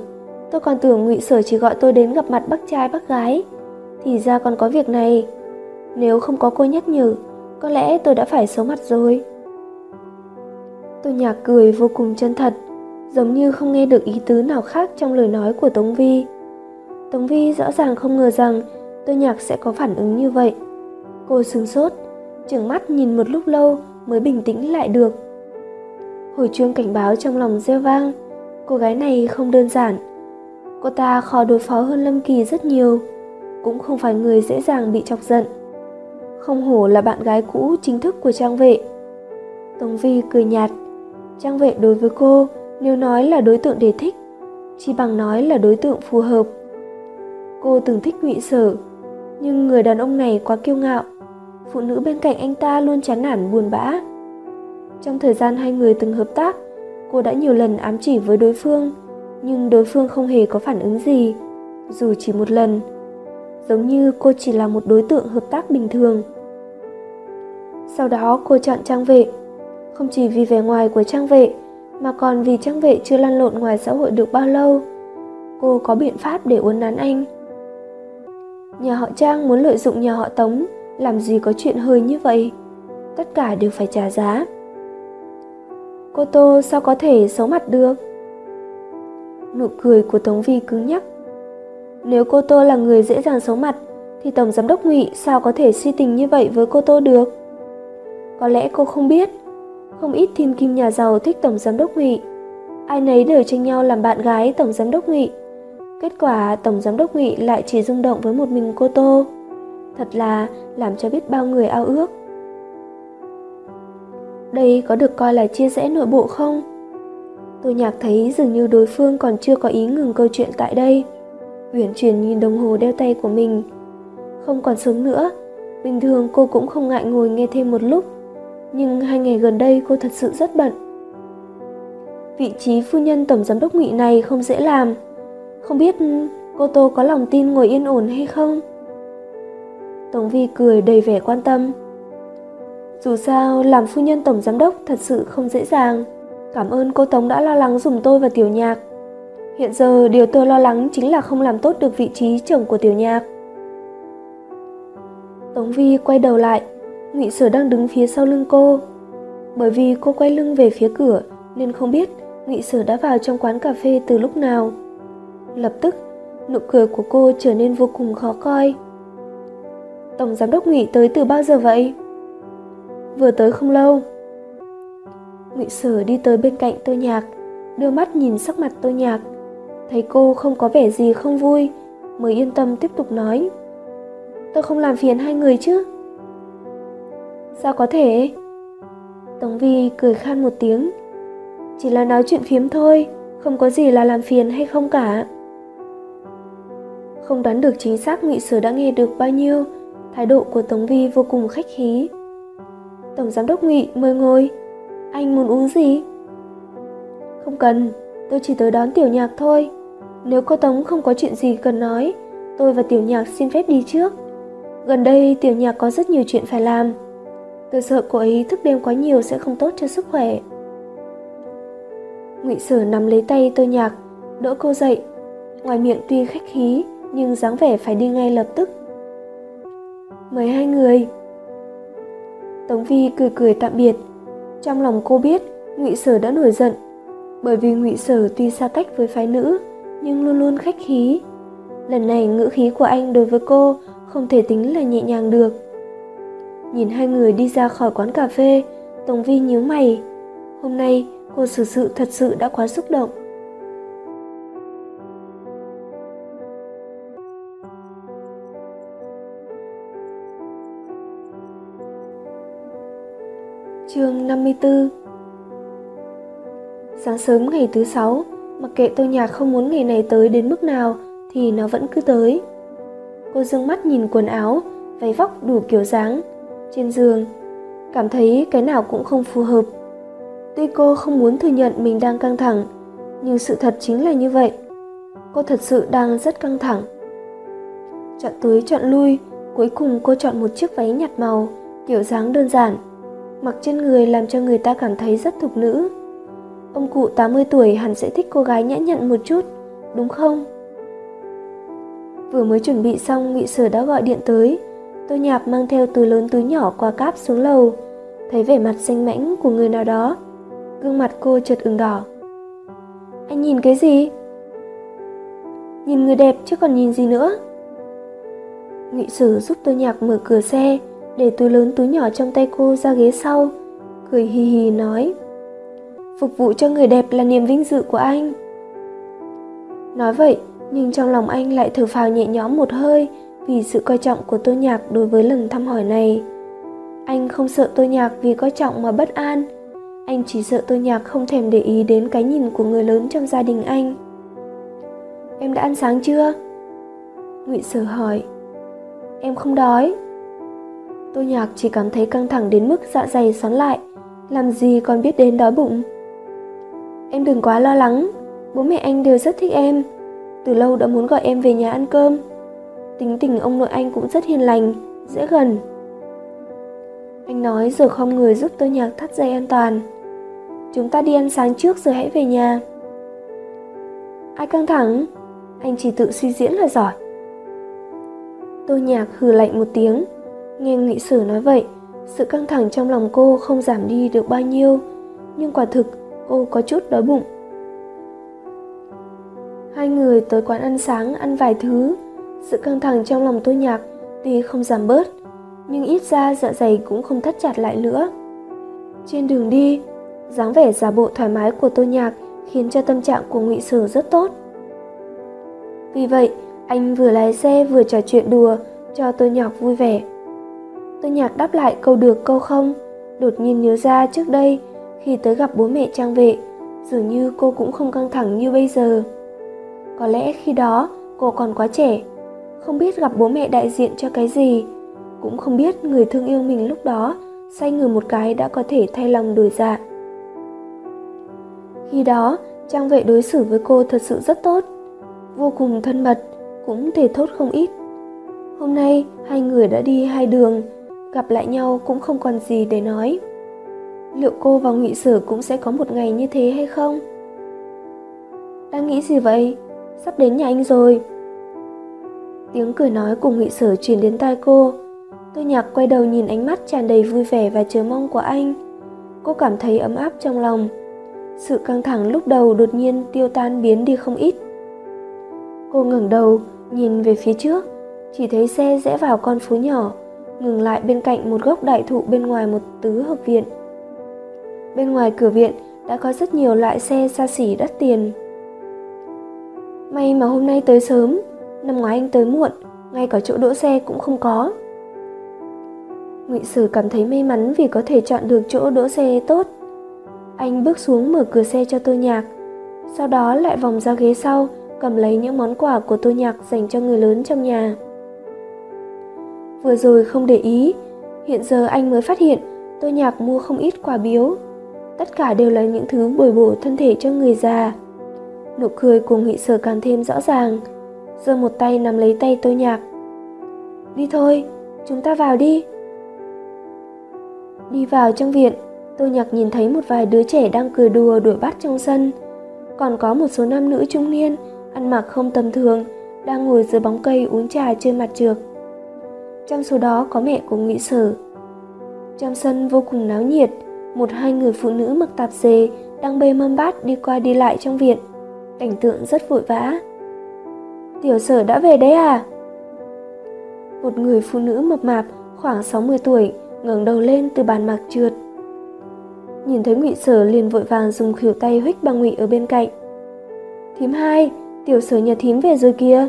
Tôi còn tưởng Ngụy Sở chỉ gọi tôi đến gặp mặt bác trai bác gái, thì ra còn có việc này. Nếu không có cô nhắc nhở, có lẽ tôi đã phải xấu mặt rồi. Tôi nhạc cười vô cùng chân thật, giống như không nghe được ý tứ nào khác trong lời nói của Tống Vi. Tống Vi rõ ràng không ngờ rằng tôi nhạc sẽ có phản ứng như vậy. Cô sừng sốt, trừng mắt nhìn một lúc lâu mới bình tĩnh lại được. Hồi chuông cảnh báo trong lòng reo vang, cô gái này không đơn giản. Cô ta khó đối phó hơn Lâm Kỳ rất nhiều, cũng không phải người dễ dàng bị chọc giận. Không hổ là bạn gái cũ chính thức của Trang Vệ. Tống Vi cười nhạt, Trang Vệ đối với cô nếu nói là đối tượng để thích, chỉ bằng nói là đối tượng phù hợp. Cô từng thích ngụy sở, nhưng người đàn ông này quá kiêu ngạo. Phụ nữ bên cạnh anh ta luôn chán nản buồn bã. Trong thời gian hai người từng hợp tác cô đã nhiều lần ám chỉ với đối phương nhưng đối phương không hề có phản ứng gì dù chỉ một lần. Giống như cô chỉ là một đối tượng hợp tác bình thường. Sau đó cô chọn trang vệ không chỉ vì vẻ ngoài của trang vệ mà còn vì trang vệ chưa lăn lộn ngoài xã hội được bao lâu cô có biện pháp để uốn nắn anh. Nhà họ Trang muốn lợi dụng nhà họ Tống, làm gì có chuyện hơi như vậy. Tất cả đều phải trả giá. Cô Tô sao có thể xấu mặt được? Nụ cười của Tống Vi cứng nhắc. Nếu cô Tô là người dễ dàng xấu mặt, thì Tổng Giám đốc Ngụy sao có thể si tình như vậy với cô Tô được? Có lẽ cô không biết, không ít thiên kim nhà giàu thích Tổng Giám đốc Ngụy. Ai nấy đều tranh nhau làm bạn gái Tổng Giám đốc Ngụy. Kết quả Tổng Giám đốc Ngụy lại chỉ rung động với một mình cô Tô. Thật là làm cho biết bao người ao ước. Đây có được coi là chia rẽ nội bộ không? Tôi nhạc thấy dường như đối phương còn chưa có ý ngừng câu chuyện tại đây. Uyển chuyển nhìn đồng hồ đeo tay của mình. Không còn sớm nữa, bình thường cô cũng không ngại ngồi nghe thêm một lúc. Nhưng hai ngày gần đây cô thật sự rất bận. Vị trí phu nhân tổng giám đốc ngụy này không dễ làm. Không biết cô Tô có lòng tin ngồi yên ổn hay không? Tổng Vi cười đầy vẻ quan tâm. Dù sao, làm phu nhân tổng giám đốc thật sự không dễ dàng. Cảm ơn cô Tống đã lo lắng dùng tôi và Tiểu Nhạc. Hiện giờ điều tôi lo lắng chính là không làm tốt được vị trí chồng của Tiểu Nhạc. Tống Vi quay đầu lại, Ngụy Sở đang đứng phía sau lưng cô. Bởi vì cô quay lưng về phía cửa nên không biết Ngụy Sở đã vào trong quán cà phê từ lúc nào. Lập tức, nụ cười của cô trở nên vô cùng khó coi. Tổng giám đốc Ngụy tới từ bao giờ vậy? Vừa tới không lâu. Ngụy Sở đi tới bên cạnh tôi Nhạc, đưa mắt nhìn sắc mặt tôi Nhạc, thấy cô không có vẻ gì không vui, mới yên tâm tiếp tục nói. Tôi không làm phiền hai người chứ? Sao có thể? Tống Vi cười khan một tiếng. Chỉ là nói chuyện phiếm thôi, không có gì là làm phiền hay không cả. Không đoán được chính xác Ngụy Sở đã nghe được bao nhiêu, thái độ của Tống Vi vô cùng khách khí. Tổng giám đốc Ngụy mời ngồi. Anh muốn uống gì? Không cần, tôi chỉ tới đón tiểu nhạc thôi. Nếu cô Tống không có chuyện gì cần nói, tôi và tiểu nhạc xin phép đi trước. Gần đây tiểu nhạc có rất nhiều chuyện phải làm. Tôi sợ cô ấy thức đêm quá nhiều sẽ không tốt cho sức khỏe. Ngụy Sở nắm lấy tay tôi nhạc, đỡ cô dậy. Ngoài miệng tuy khách khí, nhưng dáng vẻ phải đi ngay lập tức. Mời hai người. Tống Vi cười cười tạm biệt. Trong lòng cô biết Ngụy Sở đã nổi giận, bởi vì Ngụy Sở tuy xa cách với phái nữ, nhưng luôn luôn khách khí. Lần này ngữ khí của anh đối với cô không thể tính là nhẹ nhàng được. Nhìn hai người đi ra khỏi quán cà phê, Tống Vi nhíu mày. Hôm nay cô xử sự thật sự đã quá xúc động. Chương 54 Sáng sớm ngày thứ sáu, mặc kệ tôi nhạc không muốn ngày này tới đến mức nào thì nó vẫn cứ tới. Cô dương mắt nhìn quần áo, váy vóc đủ kiểu dáng, trên giường, cảm thấy cái nào cũng không phù hợp. Tuy cô không muốn thừa nhận mình đang căng thẳng, nhưng sự thật chính là như vậy. Cô thật sự đang rất căng thẳng. Chọn tới chọn lui, cuối cùng cô chọn một chiếc váy nhạt màu, kiểu dáng đơn giản, mặc trên người làm cho người ta cảm thấy rất thục nữ. Ông cụ 80 tuổi hẳn sẽ thích cô gái nhã nhặn một chút, đúng không? Vừa mới chuẩn bị xong, Ngụy Sở đã gọi điện tới. Tôi nhạp mang theo túi lớn túi nhỏ qua cáp xuống lầu, thấy vẻ mặt xanh mãnh của người nào đó. Gương mặt cô chợt ửng đỏ. Anh nhìn cái gì? Nhìn người đẹp chứ còn nhìn gì nữa? Ngụy Sử giúp tôi nhạc mở cửa xe, để túi lớn túi nhỏ trong tay cô ra ghế sau, cười hì hì nói. Phục vụ cho người đẹp là niềm vinh dự của anh. Nói vậy, nhưng trong lòng anh lại thở phào nhẹ nhõm một hơi vì sự coi trọng của Tô Nhạc đối với lần thăm hỏi này. Anh không sợ Tô Nhạc vì coi trọng mà bất an, anh chỉ sợ Tô Nhạc không thèm để ý đến cái nhìn của người lớn trong gia đình anh. Em đã ăn sáng chưa? Ngụy Sở hỏi. Em không đói. Tô Nhạc chỉ cảm thấy căng thẳng đến mức dạ dày xoắn lại, làm gì còn biết đến đói bụng. Em đừng quá lo lắng, bố mẹ anh đều rất thích em, từ lâu đã muốn gọi em về nhà ăn cơm. Tính tình ông nội anh cũng rất hiền lành, dễ gần. Anh nói giờ không người giúp tôi nhạc thắt dây an toàn. Chúng ta đi ăn sáng trước rồi hãy về nhà. Ai căng thẳng? anh chỉ tự suy diễn là giỏi. Tô nhạc hừ lạnh một tiếng, nghe nghị sử nói vậy, sự căng thẳng trong lòng cô không giảm đi được bao nhiêu, nhưng quả thực cô có chút đói bụng. Hai người tới quán ăn sáng ăn vài thứ, sự căng thẳng trong lòng tôi nhạc tuy không giảm bớt, nhưng ít ra dạ dày cũng không thắt chặt lại nữa. Trên đường đi, dáng vẻ giả bộ thoải mái của tôi nhạc khiến cho tâm trạng của ngụy Sử rất tốt. Vì vậy, anh vừa lái xe vừa trò chuyện đùa cho tôi nhạc vui vẻ. Tôi nhạc đáp lại câu được câu không, đột nhiên nhớ ra trước đây khi tới gặp bố mẹ trang vệ, dường như cô cũng không căng thẳng như bây giờ. Có lẽ khi đó cô còn quá trẻ, không biết gặp bố mẹ đại diện cho cái gì, cũng không biết người thương yêu mình lúc đó say người một cái đã có thể thay lòng đổi dạ. Khi đó, trang vệ đối xử với cô thật sự rất tốt, vô cùng thân mật, cũng thể thốt không ít. Hôm nay, hai người đã đi hai đường, gặp lại nhau cũng không còn gì để nói. Liệu cô và Ngụy Sử cũng sẽ có một ngày như thế hay không? Đang nghĩ gì vậy? Sắp đến nhà anh rồi. Tiếng cười nói cùng Ngụy sở truyền đến tai cô. Tôi nhạc quay đầu nhìn ánh mắt tràn đầy vui vẻ và chờ mong của anh. Cô cảm thấy ấm áp trong lòng. Sự căng thẳng lúc đầu đột nhiên tiêu tan biến đi không ít. Cô ngẩng đầu, nhìn về phía trước, chỉ thấy xe rẽ vào con phố nhỏ, ngừng lại bên cạnh một gốc đại thụ bên ngoài một tứ hợp viện. Bên ngoài cửa viện đã có rất nhiều loại xe xa xỉ đắt tiền. May mà hôm nay tới sớm, năm ngoái anh tới muộn, ngay cả chỗ đỗ xe cũng không có. Ngụy Sử cảm thấy may mắn vì có thể chọn được chỗ đỗ xe tốt. Anh bước xuống mở cửa xe cho Tô Nhạc, sau đó lại vòng ra ghế sau cầm lấy những món quà của Tô Nhạc dành cho người lớn trong nhà. Vừa rồi không để ý, hiện giờ anh mới phát hiện Tô Nhạc mua không ít quà biếu. Tất cả đều là những thứ bồi bổ thân thể cho người già. Nụ cười của Nghị Sở càng thêm rõ ràng, giơ một tay nắm lấy tay tôi Nhạc. Đi thôi, chúng ta vào đi. Đi vào trong viện, tôi Nhạc nhìn thấy một vài đứa trẻ đang cười đùa đuổi bắt trong sân. Còn có một số nam nữ trung niên, ăn mặc không tầm thường, đang ngồi dưới bóng cây uống trà trên mặt trược Trong số đó có mẹ của Ngụy Sở. Trong sân vô cùng náo nhiệt, một hai người phụ nữ mặc tạp dề đang bê mâm bát đi qua đi lại trong viện. Cảnh tượng rất vội vã. Tiểu sở đã về đấy à? Một người phụ nữ mập mạp khoảng 60 tuổi ngẩng đầu lên từ bàn mạc trượt. Nhìn thấy Ngụy Sở liền vội vàng dùng khỉu tay huých bà Ngụy ở bên cạnh. Thím hai, tiểu sở nhà thím về rồi kia.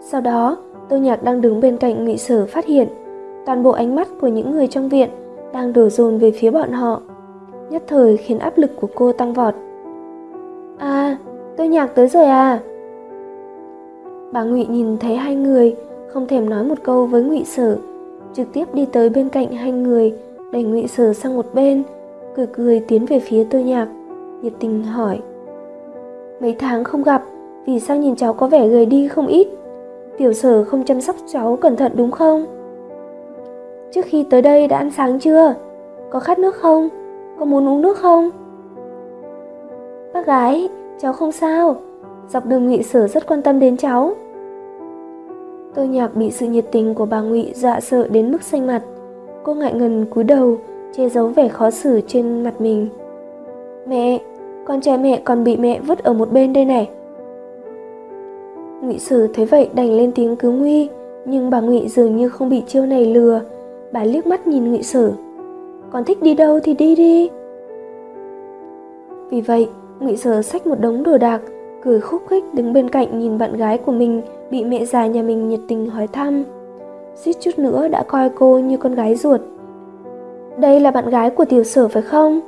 Sau đó, Tô Nhạc đang đứng bên cạnh Ngụy Sở phát hiện toàn bộ ánh mắt của những người trong viện đang đổ dồn về phía bọn họ, nhất thời khiến áp lực của cô tăng vọt. À, tôi Nhạc tới rồi à? Bà Ngụy nhìn thấy hai người, không thèm nói một câu với Ngụy Sở, trực tiếp đi tới bên cạnh hai người, đẩy Ngụy Sở sang một bên, cười cười tiến về phía tôi Nhạc, nhiệt tình hỏi: "Mấy tháng không gặp, vì sao nhìn cháu có vẻ gầy đi không ít? Tiểu Sở không chăm sóc cháu cẩn thận đúng không?" Trước khi tới đây đã ăn sáng chưa? Có khát nước không? Có muốn uống nước không? Bác gái, cháu không sao. Dọc đường Ngụy Sở rất quan tâm đến cháu. Tô Nhạc bị sự nhiệt tình của bà Ngụy dọa sợ đến mức xanh mặt. Cô ngại ngần cúi đầu, che giấu vẻ khó xử trên mặt mình. Mẹ, con trai mẹ còn bị mẹ vứt ở một bên đây này. Ngụy Sử thấy vậy đành lên tiếng cứu nguy, nhưng bà Ngụy dường như không bị chiêu này lừa, bà liếc mắt nhìn Ngụy Sử. Còn thích đi đâu thì đi đi. Vì vậy, Ngụy Sở xách một đống đồ đạc, cười khúc khích đứng bên cạnh nhìn bạn gái của mình bị mẹ già nhà mình nhiệt tình hỏi thăm. Suýt chút nữa đã coi cô như con gái ruột. Đây là bạn gái của tiểu sở phải không?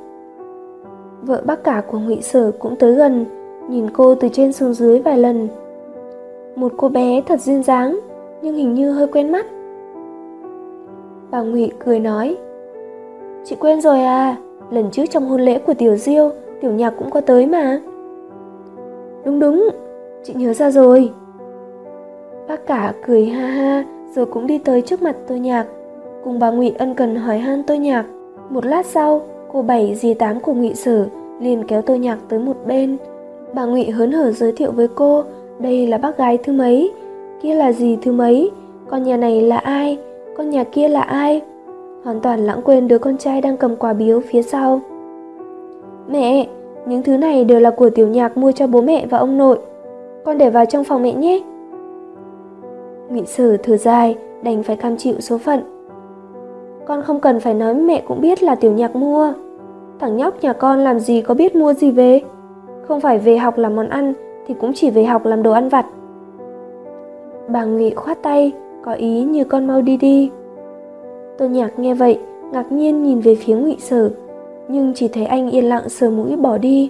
Vợ bác cả của Ngụy Sở cũng tới gần, nhìn cô từ trên xuống dưới vài lần. Một cô bé thật duyên dáng, nhưng hình như hơi quen mắt. Bà Ngụy cười nói, Chị quen rồi à, lần trước trong hôn lễ của Tiểu Diêu, Tiểu Nhạc cũng có tới mà. Đúng đúng, chị nhớ ra rồi. Bác cả cười ha ha rồi cũng đi tới trước mặt tôi nhạc. Cùng bà Ngụy ân cần hỏi han tôi nhạc. Một lát sau, cô bảy dì tám của Ngụy Sử liền kéo tôi nhạc tới một bên, Bà Ngụy hớn hở giới thiệu với cô, đây là bác gái thứ mấy, kia là gì thứ mấy, con nhà này là ai, con nhà kia là ai. Hoàn toàn lãng quên đứa con trai đang cầm quà biếu phía sau. Mẹ, những thứ này đều là của tiểu nhạc mua cho bố mẹ và ông nội. Con để vào trong phòng mẹ nhé. Ngụy Sử thở dài, đành phải cam chịu số phận. Con không cần phải nói mẹ cũng biết là tiểu nhạc mua. Thằng nhóc nhà con làm gì có biết mua gì về. Không phải về học làm món ăn thì cũng chỉ về học làm đồ ăn vặt. Bà Ngụy khoát tay, có ý như con mau đi đi. Tô Nhạc nghe vậy, ngạc nhiên nhìn về phía Ngụy Sở, nhưng chỉ thấy anh yên lặng sờ mũi bỏ đi.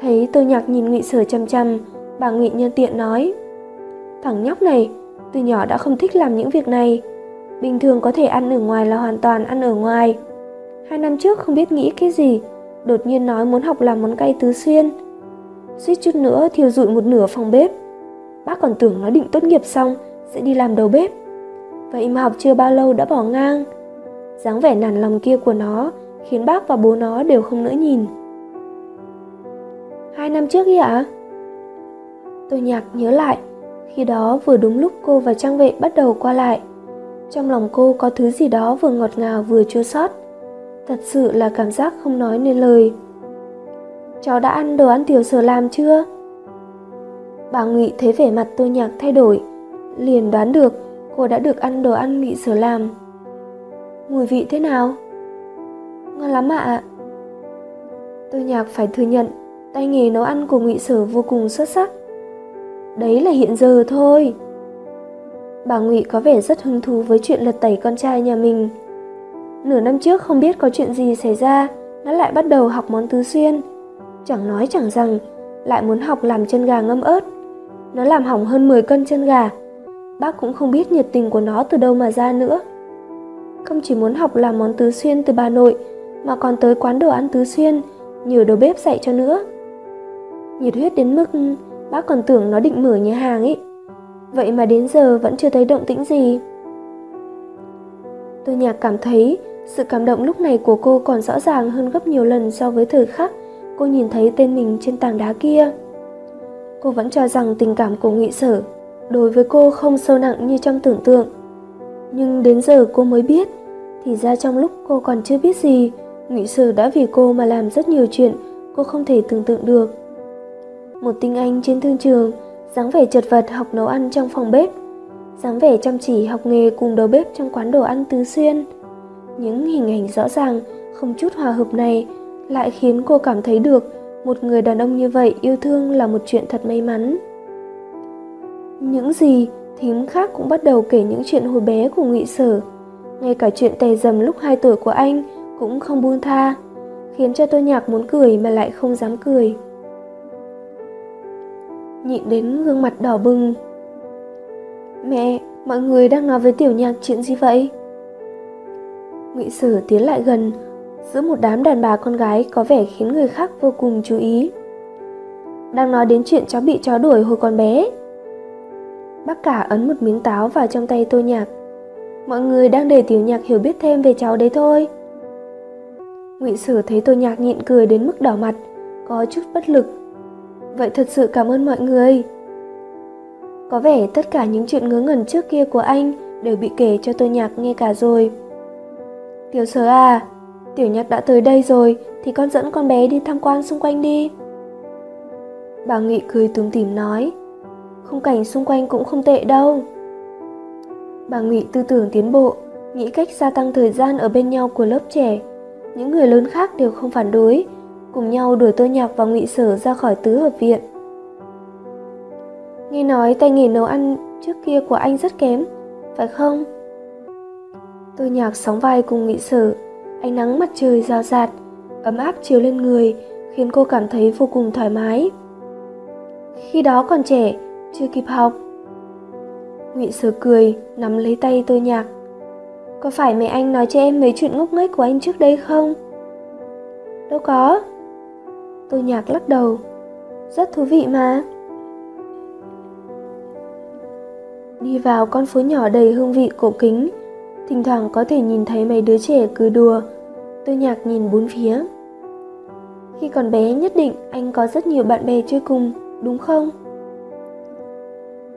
Thấy tư Nhạc nhìn Ngụy Sở chăm chăm, bà Ngụy nhân tiện nói: "Thằng nhóc này, từ nhỏ đã không thích làm những việc này, bình thường có thể ăn ở ngoài là hoàn toàn ăn ở ngoài. Hai năm trước không biết nghĩ cái gì, đột nhiên nói muốn học làm món cay tứ xuyên. Suýt chút nữa thiêu rụi một nửa phòng bếp. Bác còn tưởng nó định tốt nghiệp xong sẽ đi làm đầu bếp. Vậy mà học chưa bao lâu đã bỏ ngang. dáng vẻ nản lòng kia của nó khiến bác và bố nó đều không nỡ nhìn. Hai năm trước ấy ạ? Tôi nhạc nhớ lại, khi đó vừa đúng lúc cô và trang vệ bắt đầu qua lại. Trong lòng cô có thứ gì đó vừa ngọt ngào vừa chua xót. Thật sự là cảm giác không nói nên lời. Cháu đã ăn đồ ăn tiểu sở làm chưa? Bà Ngụy thấy vẻ mặt tôi nhạc thay đổi, liền đoán được cô đã được ăn đồ ăn Ngụy sở làm. Mùi vị thế nào? Ngon lắm ạ. À. Tôi nhạc phải thừa nhận, tay nghề nấu ăn của Ngụy Sở vô cùng xuất sắc. Đấy là hiện giờ thôi. Bà Ngụy có vẻ rất hứng thú với chuyện lật tẩy con trai nhà mình. Nửa năm trước không biết có chuyện gì xảy ra, nó lại bắt đầu học món tứ xuyên. Chẳng nói chẳng rằng, lại muốn học làm chân gà ngâm ớt. Nó làm hỏng hơn 10 cân chân gà. Bác cũng không biết nhiệt tình của nó từ đâu mà ra nữa. Không chỉ muốn học làm món tứ xuyên từ bà nội, mà còn tới quán đồ ăn tứ xuyên, nhờ đầu bếp dạy cho nữa. Nhiệt huyết đến mức bác còn tưởng nó định mở nhà hàng ấy. Vậy mà đến giờ vẫn chưa thấy động tĩnh gì. Tôi nhạc cảm thấy sự cảm động lúc này của cô còn rõ ràng hơn gấp nhiều lần so với thời khắc cô nhìn thấy tên mình trên tảng đá kia. Cô vẫn cho rằng tình cảm của Ngụy Sở đối với cô không sâu nặng như trong tưởng tượng. Nhưng đến giờ cô mới biết, thì ra trong lúc cô còn chưa biết gì, Ngụy sư đã vì cô mà làm rất nhiều chuyện cô không thể tưởng tượng được. Một tinh anh trên thương trường, dáng vẻ chật vật học nấu ăn trong phòng bếp, dáng vẻ chăm chỉ học nghề cùng đầu bếp trong quán đồ ăn tứ xuyên. Những hình ảnh rõ ràng, không chút hòa hợp này lại khiến cô cảm thấy được một người đàn ông như vậy yêu thương là một chuyện thật may mắn. Những gì thím khác cũng bắt đầu kể những chuyện hồi bé của Ngụy Sở, ngay cả chuyện tè dầm lúc 2 tuổi của anh cũng không buông tha, khiến cho tôi nhạc muốn cười mà lại không dám cười. Nhịn đến gương mặt đỏ bừng. Mẹ, mọi người đang nói với tiểu nhạc chuyện gì vậy? Ngụy Sở tiến lại gần, giữa một đám đàn bà con gái có vẻ khiến người khác vô cùng chú ý. Đang nói đến chuyện cháu bị chó đuổi hồi còn bé. Bác cả ấn một miếng táo vào trong tay tôi nhạc. Mọi người đang để tiểu nhạc hiểu biết thêm về cháu đấy thôi. Ngụy Sử thấy tôi nhạc nhịn cười đến mức đỏ mặt, có chút bất lực. Vậy thật sự cảm ơn mọi người. Có vẻ tất cả những chuyện ngớ ngẩn trước kia của anh đều bị kể cho tôi nhạc nghe cả rồi. Tiểu sở à, tiểu nhạc đã tới đây rồi thì con dẫn con bé đi tham quan xung quanh đi. Bà Nghị cười túm tỉm nói, khung cảnh xung quanh cũng không tệ đâu. Bà Nghị tư tưởng tiến bộ, nghĩ cách gia tăng thời gian ở bên nhau của lớp trẻ. Những người lớn khác đều không phản đối, cùng nhau đuổi Tô Nhạc và Ngụy Sở ra khỏi tứ hợp viện. Nghe nói tay nghề nấu ăn trước kia của anh rất kém, phải không? Tô Nhạc sóng vai cùng Ngụy Sở, ánh nắng mặt trời rào rạt, ấm áp chiếu lên người, khiến cô cảm thấy vô cùng thoải mái. Khi đó còn trẻ, chưa kịp học. Ngụy Sở cười, nắm lấy tay Tô Nhạc. Có phải mẹ anh nói cho em mấy chuyện ngốc nghếch của anh trước đây không? Đâu có. tôi Nhạc lắc đầu. Rất thú vị mà. Đi vào con phố nhỏ đầy hương vị cổ kính, thỉnh thoảng có thể nhìn thấy mấy đứa trẻ cười đùa. Tôi Nhạc nhìn bốn phía. Khi còn bé nhất định anh có rất nhiều bạn bè chơi cùng, đúng không?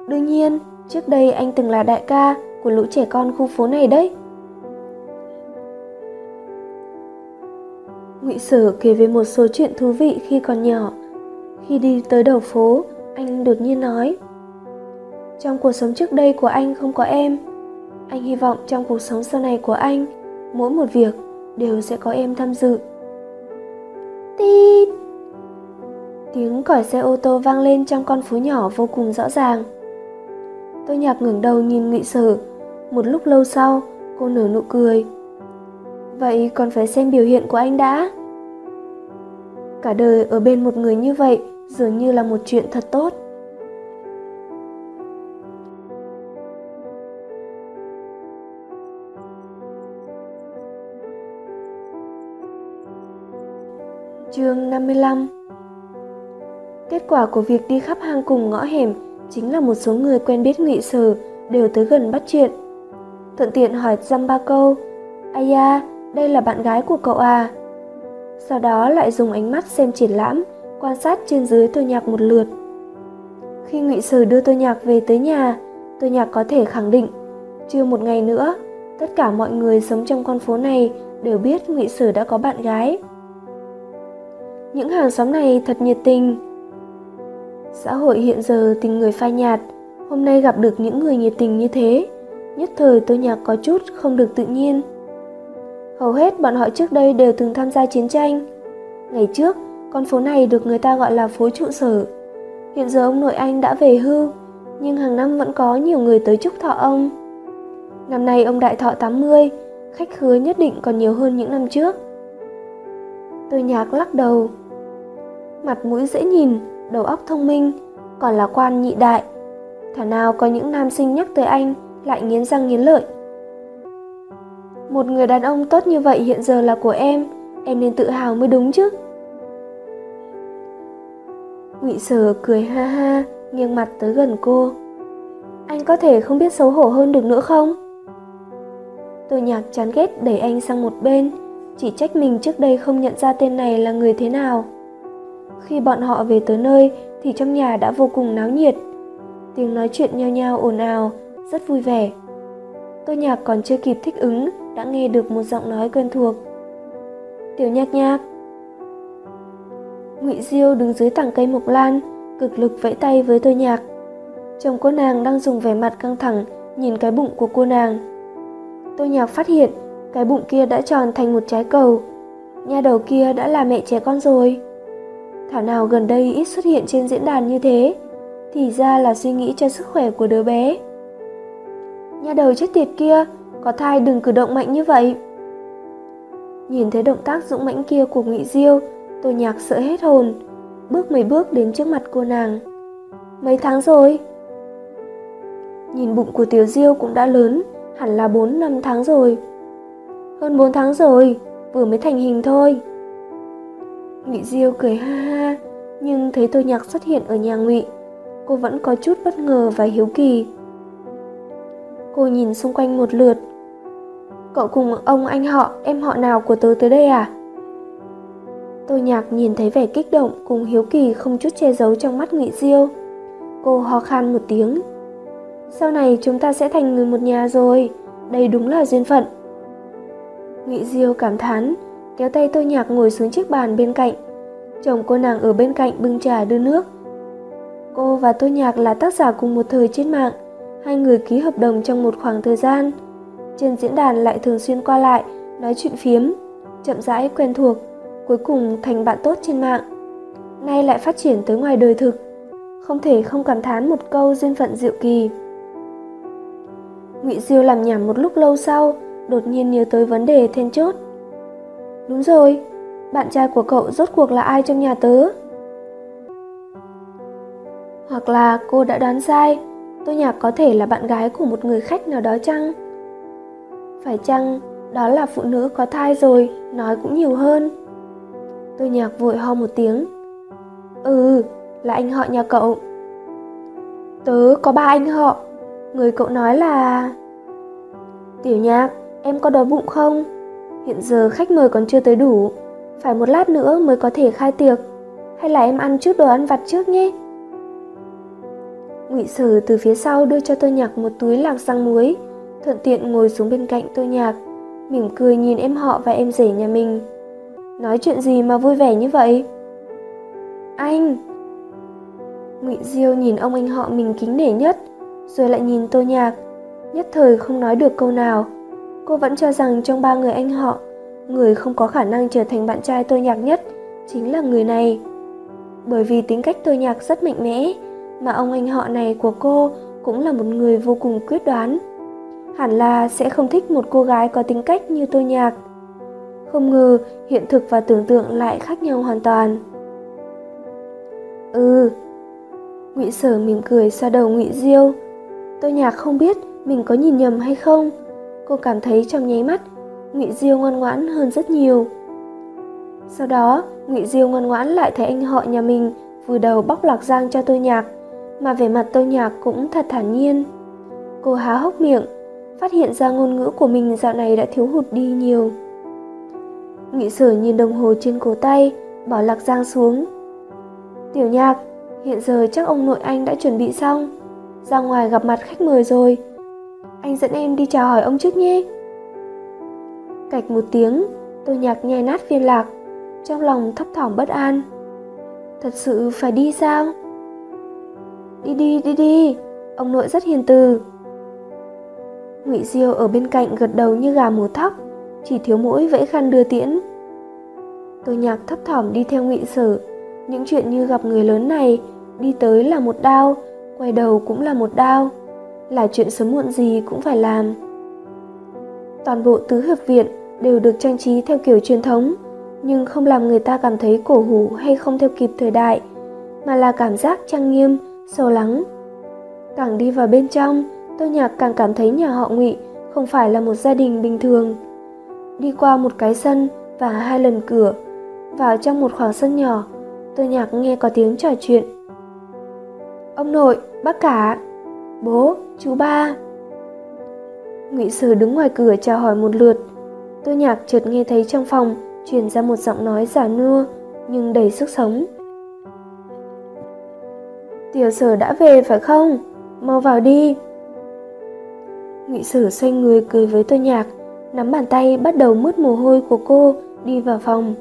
Đương nhiên, trước đây anh từng là đại ca của lũ trẻ con khu phố này đấy. Ngụy Sở kể về một số chuyện thú vị khi còn nhỏ. Khi đi tới đầu phố, anh đột nhiên nói Trong cuộc sống trước đây của anh không có em. Anh hy vọng trong cuộc sống sau này của anh, mỗi một việc đều sẽ có em tham dự. Tít! Tiếng còi xe ô tô vang lên trong con phố nhỏ vô cùng rõ ràng. Tôi nhạc ngẩng đầu nhìn Ngụy Sở. Một lúc lâu sau, cô nở nụ cười. Vậy còn phải xem biểu hiện của anh đã. Cả đời ở bên một người như vậy dường như là một chuyện thật tốt. Chương 55 Kết quả của việc đi khắp hang cùng ngõ hẻm chính là một số người quen biết ngụy sở đều tới gần bắt chuyện. Thuận tiện hỏi dăm ba câu, Aya, đây là bạn gái của cậu à? Sau đó lại dùng ánh mắt xem triển lãm, quan sát trên dưới tôi nhạc một lượt. Khi ngụy sử đưa tôi nhạc về tới nhà, tôi nhạc có thể khẳng định, chưa một ngày nữa, tất cả mọi người sống trong con phố này đều biết ngụy sử đã có bạn gái. Những hàng xóm này thật nhiệt tình, Xã hội hiện giờ tình người phai nhạt, hôm nay gặp được những người nhiệt tình như thế, nhất thời tôi nhạc có chút không được tự nhiên. Hầu hết bọn họ trước đây đều từng tham gia chiến tranh. Ngày trước, con phố này được người ta gọi là phố trụ sở. Hiện giờ ông nội anh đã về hưu, nhưng hàng năm vẫn có nhiều người tới chúc thọ ông. Năm nay ông đại thọ 80, khách khứa nhất định còn nhiều hơn những năm trước. Tôi nhạc lắc đầu. Mặt mũi dễ nhìn, đầu óc thông minh, còn là quan nhị đại. Thảo nào có những nam sinh nhắc tới anh lại nghiến răng nghiến lợi. Một người đàn ông tốt như vậy hiện giờ là của em, em nên tự hào mới đúng chứ. Ngụy Sở cười ha ha, nghiêng mặt tới gần cô. Anh có thể không biết xấu hổ hơn được nữa không? Tôi nhạc chán ghét đẩy anh sang một bên, chỉ trách mình trước đây không nhận ra tên này là người thế nào. Khi bọn họ về tới nơi thì trong nhà đã vô cùng náo nhiệt. Tiếng nói chuyện nhao nhao ồn ào, rất vui vẻ. Tôi nhạc còn chưa kịp thích ứng đã nghe được một giọng nói quen thuộc. Tiểu nhạc nhạc. Ngụy Diêu đứng dưới tảng cây mộc lan, cực lực vẫy tay với tôi nhạc. Chồng cô nàng đang dùng vẻ mặt căng thẳng nhìn cái bụng của cô nàng. Tôi nhạc phát hiện cái bụng kia đã tròn thành một trái cầu. Nha đầu kia đã là mẹ trẻ con rồi. Thảo nào gần đây ít xuất hiện trên diễn đàn như thế, thì ra là suy nghĩ cho sức khỏe của đứa bé. Nhà đầu chết tiệt kia, có thai đừng cử động mạnh như vậy. Nhìn thấy động tác dũng mãnh kia của Ngụy Diêu, tôi nhạc sợ hết hồn, bước mấy bước đến trước mặt cô nàng. Mấy tháng rồi? Nhìn bụng của Tiểu Diêu cũng đã lớn, hẳn là 4 năm tháng rồi. Hơn 4 tháng rồi, vừa mới thành hình thôi. Ngụy Diêu cười ha ha, nhưng thấy Tô Nhạc xuất hiện ở nhà Ngụy, cô vẫn có chút bất ngờ và hiếu kỳ. Cô nhìn xung quanh một lượt. Cậu cùng ông anh họ, em họ nào của tớ tới đây à? Tô Nhạc nhìn thấy vẻ kích động cùng hiếu kỳ không chút che giấu trong mắt Ngụy Diêu. Cô ho khan một tiếng. Sau này chúng ta sẽ thành người một nhà rồi, đây đúng là duyên phận. Ngụy Diêu cảm thán, kéo tay tôi nhạc ngồi xuống chiếc bàn bên cạnh. Chồng cô nàng ở bên cạnh bưng trà đưa nước. Cô và tôi nhạc là tác giả cùng một thời trên mạng, hai người ký hợp đồng trong một khoảng thời gian. Trên diễn đàn lại thường xuyên qua lại, nói chuyện phiếm, chậm rãi quen thuộc, cuối cùng thành bạn tốt trên mạng. Nay lại phát triển tới ngoài đời thực, không thể không cảm thán một câu duyên phận diệu kỳ. Ngụy Diêu làm nhảm một lúc lâu sau, đột nhiên nhớ tới vấn đề then chốt. Đúng rồi, bạn trai của cậu rốt cuộc là ai trong nhà tớ? Hoặc là cô đã đoán sai, tôi nhạc có thể là bạn gái của một người khách nào đó chăng? Phải chăng đó là phụ nữ có thai rồi, nói cũng nhiều hơn. Tôi nhạc vội ho một tiếng. Ừ, là anh họ nhà cậu. Tớ có ba anh họ, người cậu nói là... Tiểu nhạc, em có đói bụng không? Hiện giờ khách mời còn chưa tới đủ, phải một lát nữa mới có thể khai tiệc, hay là em ăn chút đồ ăn vặt trước nhé. Ngụy Sở từ phía sau đưa cho tôi nhạc một túi lạc răng muối, thuận tiện ngồi xuống bên cạnh tôi nhạc, mỉm cười nhìn em họ và em rể nhà mình. Nói chuyện gì mà vui vẻ như vậy? Anh! Ngụy Diêu nhìn ông anh họ mình kính nể nhất, rồi lại nhìn tôi nhạc, nhất thời không nói được câu nào. Cô vẫn cho rằng trong ba người anh họ, người không có khả năng trở thành bạn trai tôi nhạc nhất chính là người này. Bởi vì tính cách tôi nhạc rất mạnh mẽ, mà ông anh họ này của cô cũng là một người vô cùng quyết đoán. Hẳn là sẽ không thích một cô gái có tính cách như tôi nhạc. Không ngờ hiện thực và tưởng tượng lại khác nhau hoàn toàn. Ừ. Ngụy Sở mỉm cười xoa đầu Ngụy Diêu. Tôi nhạc không biết mình có nhìn nhầm hay không. Cô cảm thấy trong nháy mắt Ngụy Diêu ngoan ngoãn hơn rất nhiều. Sau đó, Ngụy Diêu ngoan ngoãn lại thấy anh họ nhà mình vùi đầu bóc lạc giang cho tôi nhạc, mà vẻ mặt tôi nhạc cũng thật thản nhiên. Cô há hốc miệng, phát hiện ra ngôn ngữ của mình dạo này đã thiếu hụt đi nhiều. Nghị sở nhìn đồng hồ trên cổ tay, bỏ lạc giang xuống. Tiểu nhạc, hiện giờ chắc ông nội anh đã chuẩn bị xong. Ra ngoài gặp mặt khách mời rồi. Anh dẫn em đi chào hỏi ông trước nhé. Cạch một tiếng, tôi nhạc nhè nát viên lạc, trong lòng thấp thỏm bất an. Thật sự phải đi sao? Đi đi, đi đi, ông nội rất hiền từ. Ngụy Diêu ở bên cạnh gật đầu như gà mổ thóc, chỉ thiếu mũi vẫy khăn đưa tiễn. Tôi nhạc thấp thỏm đi theo Ngụy Sở, những chuyện như gặp người lớn này, đi tới là một đau, quay đầu cũng là một đau, là chuyện sớm muộn gì cũng phải làm. Toàn bộ tứ hợp viện đều được trang trí theo kiểu truyền thống, nhưng không làm người ta cảm thấy cổ hủ hay không theo kịp thời đại, mà là cảm giác trang nghiêm, sâu lắng. Càng đi vào bên trong, tôi nhạc càng cảm thấy nhà họ Ngụy không phải là một gia đình bình thường. Đi qua một cái sân và hai lần cửa, vào trong một khoảng sân nhỏ, tôi nhạc nghe có tiếng trò chuyện. Ông nội, bác cả, bố, chú ba. Ngụy Sử đứng ngoài cửa chào hỏi một lượt. Tôi nhạc chợt nghe thấy trong phòng truyền ra một giọng nói giả nua nhưng đầy sức sống. Tiểu sở đã về phải không? Mau vào đi. Nghị sử xoay người cười với tôi nhạc, nắm bàn tay bắt đầu mướt mồ hôi của cô đi vào phòng.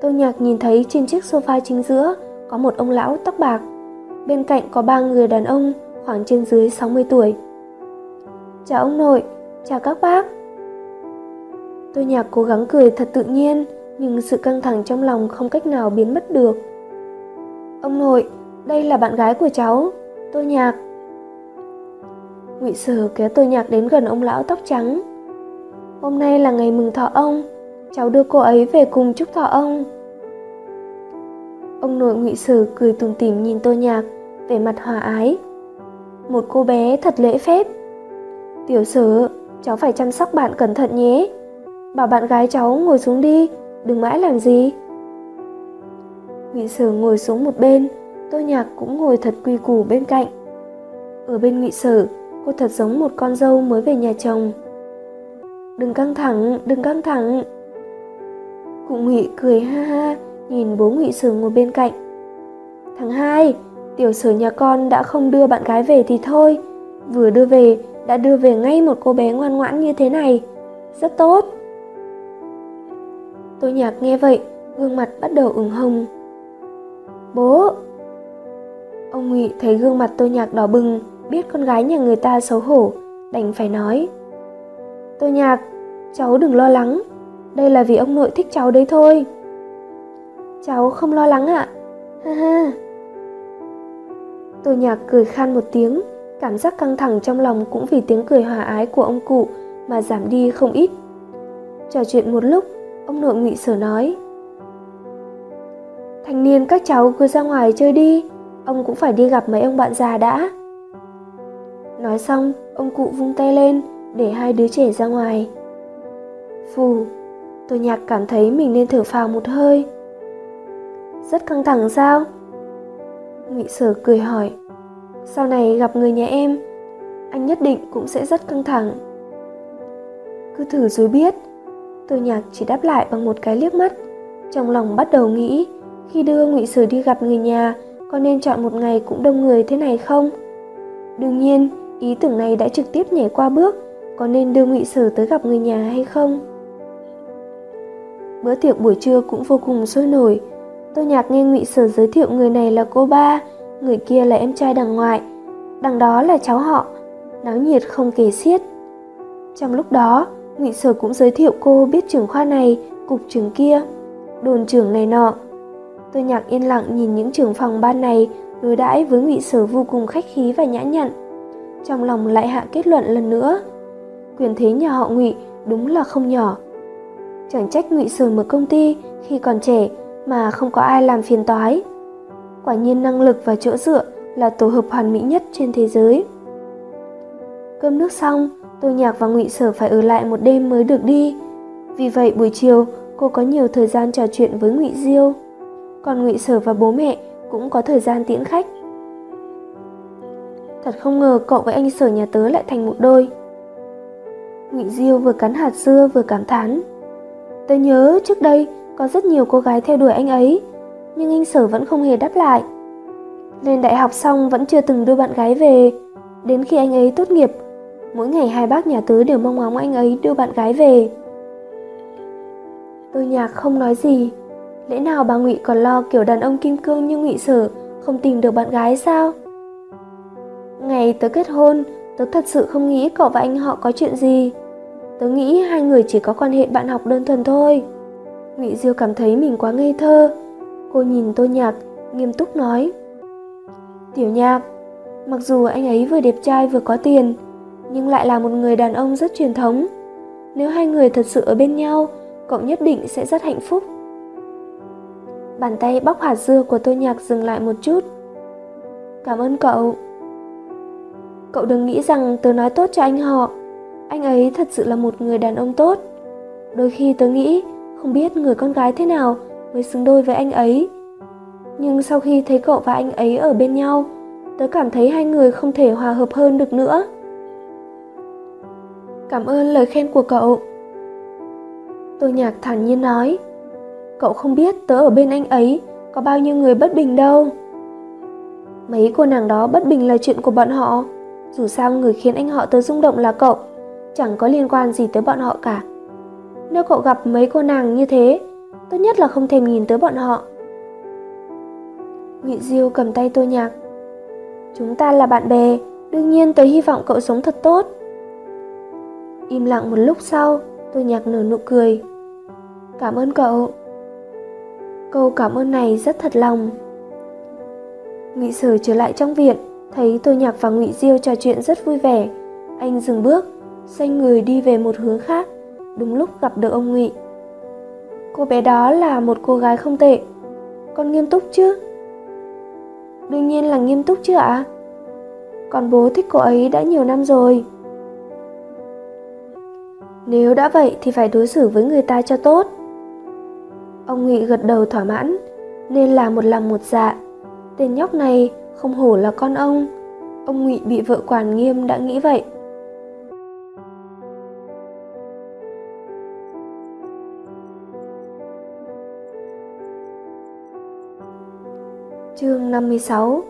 Tôi nhạc nhìn thấy trên chiếc sofa chính giữa có một ông lão tóc bạc. Bên cạnh có ba người đàn ông khoảng trên dưới 60 tuổi. Chào ông nội, chào các bác. Tôi nhạc cố gắng cười thật tự nhiên, nhưng sự căng thẳng trong lòng không cách nào biến mất được. Ông nội, đây là bạn gái của cháu, tôi nhạc. Ngụy Sở kéo tôi nhạc đến gần ông lão tóc trắng. Hôm nay là ngày mừng thọ ông, cháu đưa cô ấy về cùng chúc thọ ông. Ông nội Ngụy sử cười tủm tỉm nhìn tôi nhạc, vẻ mặt hòa ái. Một cô bé thật lễ phép. Tiểu sử cháu phải chăm sóc bạn cẩn thận nhé. Bảo bạn gái cháu ngồi xuống đi, đừng mãi làm gì. Ngụy sử ngồi xuống một bên, Tôi Nhạc cũng ngồi thật quy củ bên cạnh. Ở bên Ngụy sử cô thật giống một con dâu mới về nhà chồng. Đừng căng thẳng, đừng căng thẳng. Cụ Ngụy cười ha ha, nhìn bố Ngụy sử ngồi bên cạnh. Thằng hai, tiểu sử nhà con đã không đưa bạn gái về thì thôi, vừa đưa về đã đưa về ngay một cô bé ngoan ngoãn như thế này. Rất tốt. Tôi nhạc nghe vậy, gương mặt bắt đầu ửng hồng. Bố! Ông Ngụy thấy gương mặt tôi nhạc đỏ bừng, biết con gái nhà người ta xấu hổ, đành phải nói. Tôi nhạc, cháu đừng lo lắng, đây là vì ông nội thích cháu đấy thôi. Cháu không lo lắng ạ, ha ha. Tôi nhạc cười khan một tiếng, cảm giác căng thẳng trong lòng cũng vì tiếng cười hòa ái của ông cụ mà giảm đi không ít. Trò chuyện một lúc, Ông nội ngụy sở nói Thanh niên các cháu cứ ra ngoài chơi đi Ông cũng phải đi gặp mấy ông bạn già đã Nói xong, ông cụ vung tay lên để hai đứa trẻ ra ngoài. Phù, tôi nhạc cảm thấy mình nên thở phào một hơi. Rất căng thẳng sao? Ngụy sở cười hỏi. Sau này gặp người nhà em, anh nhất định cũng sẽ rất căng thẳng. Cứ thử rồi biết, Tôi nhạc chỉ đáp lại bằng một cái liếc mắt, trong lòng bắt đầu nghĩ khi đưa ngụy Sở đi gặp người nhà có nên chọn một ngày cũng đông người thế này không đương nhiên ý tưởng này đã trực tiếp nhảy qua bước, có nên đưa ngụy sử tới gặp người nhà hay không? Bữa tiệc buổi trưa cũng vô cùng sôi nổi. Tôi nhạc nghe ngụy sử giới thiệu người này là cô ba, người kia là em trai đằng ngoại. Đằng đó là cháu họ, náo nhiệt không kể xiết. Trong lúc đó, ngụy sở cũng giới thiệu cô biết trưởng khoa này, cục trưởng kia, đồn trưởng này nọ. Tôi nhạc yên lặng nhìn những trưởng phòng ban này, đối đãi với ngụy sở vô cùng khách khí và nhã nhặn trong lòng lại hạ kết luận lần nữa, quyền thế nhà họ ngụy đúng là không nhỏ. Chẳng trách ngụy sở mở công ty khi còn trẻ mà không có ai làm phiền toái. Quả nhiên năng lực và chỗ dựa là tổ hợp hoàn mỹ nhất trên thế giới. Cơm nước xong tôi nhạc và ngụy sở phải ở lại một đêm mới được đi. Vì vậy buổi chiều, cô có nhiều thời gian trò chuyện với ngụy diêu. Còn ngụy sở và bố mẹ cũng có thời gian tiễn khách thật không ngờ cậu với anh sở nhà tớ lại thành một đôi. Ngụy diêu vừa cắn hạt dưa vừa cảm thán. Tớ nhớ trước đây có rất nhiều cô gái theo đuổi anh ấy, nhưng anh sở vẫn không hề đáp lại. Lên đại học xong vẫn chưa từng đưa bạn gái về. Đến khi anh ấy tốt nghiệp, mỗi ngày hai bác nhà tớ đều mong ngóng anh ấy đưa bạn gái về. Tôi nhạc không nói gì. Lẽ nào bà ngụy còn lo kiểu đàn ông kim cương như ngụy sở không tìm được bạn gái sao? Ngày tớ kết hôn, tớ thật sự không nghĩ cậu và anh họ có chuyện gì. Tớ nghĩ hai người chỉ có quan hệ bạn học đơn thuần thôi. Ngụy diêu cảm thấy mình quá ngây thơ. Cô nhìn tôi nhạc, nghiêm túc nói. Tiểu nhạc, mặc dù anh ấy vừa đẹp trai vừa có tiền, nhưng lại là một người đàn ông rất truyền thống. Nếu hai người thật sự ở bên nhau, cậu nhất định sẽ rất hạnh phúc. Bàn tay bóc hạt dưa của tôi nhạc dừng lại một chút. Cảm ơn cậu cậu đừng nghĩ rằng tớ nói tốt cho anh họ. Anh ấy thật sự là một người đàn ông tốt. Đôi khi tớ nghĩ, không biết người con gái thế nào mới xứng đôi với anh ấy. Nhưng sau khi thấy cậu và anh ấy ở bên nhau, tớ cảm thấy hai người không thể hòa hợp hơn được nữa. Cảm ơn lời khen của cậu. Tôi nhạc thản nhiên nói, cậu không biết tớ ở bên anh ấy có bao nhiêu người bất bình đâu. Mấy cô nàng đó bất bình là chuyện của bọn họ dù sao, người khiến anh họ tớ rung động là cậu. Chẳng có liên quan gì tới bọn họ cả. Nếu cậu gặp mấy cô nàng như thế, tốt nhất là không thèm nhìn tới bọn họ. Ngụy Diêu cầm tay tôi nhạc. Chúng ta là bạn bè, Đương nhiên tớ hy vọng cậu sống thật tốt. Im lặng một lúc sau, Tôi nhạc nở nụ cười. Cảm ơn cậu. Câu cảm ơn này rất thật lòng. Ngụy sở trở lại trong viện. Thấy tôi nhạc và ngụy Diêu trò chuyện rất vui vẻ. Anh dừng bước, Xoay người đi về một hướng khác. Đúng lúc gặp được ông ngụy. Cô bé đó là một cô gái không tệ. Con nghiêm túc chứ? Đương nhiên là nghiêm túc chứ ạ. Còn bố thích cô ấy đã nhiều năm rồi. Nếu đã vậy thì phải đối xử với người ta cho tốt. Ông Nghị gật đầu thỏa mãn, Nên là một lòng một dạ. Tên nhóc này không hổ là con ông Ông Ngụy bị vợ quản nghiêm đã nghĩ vậy Chương 56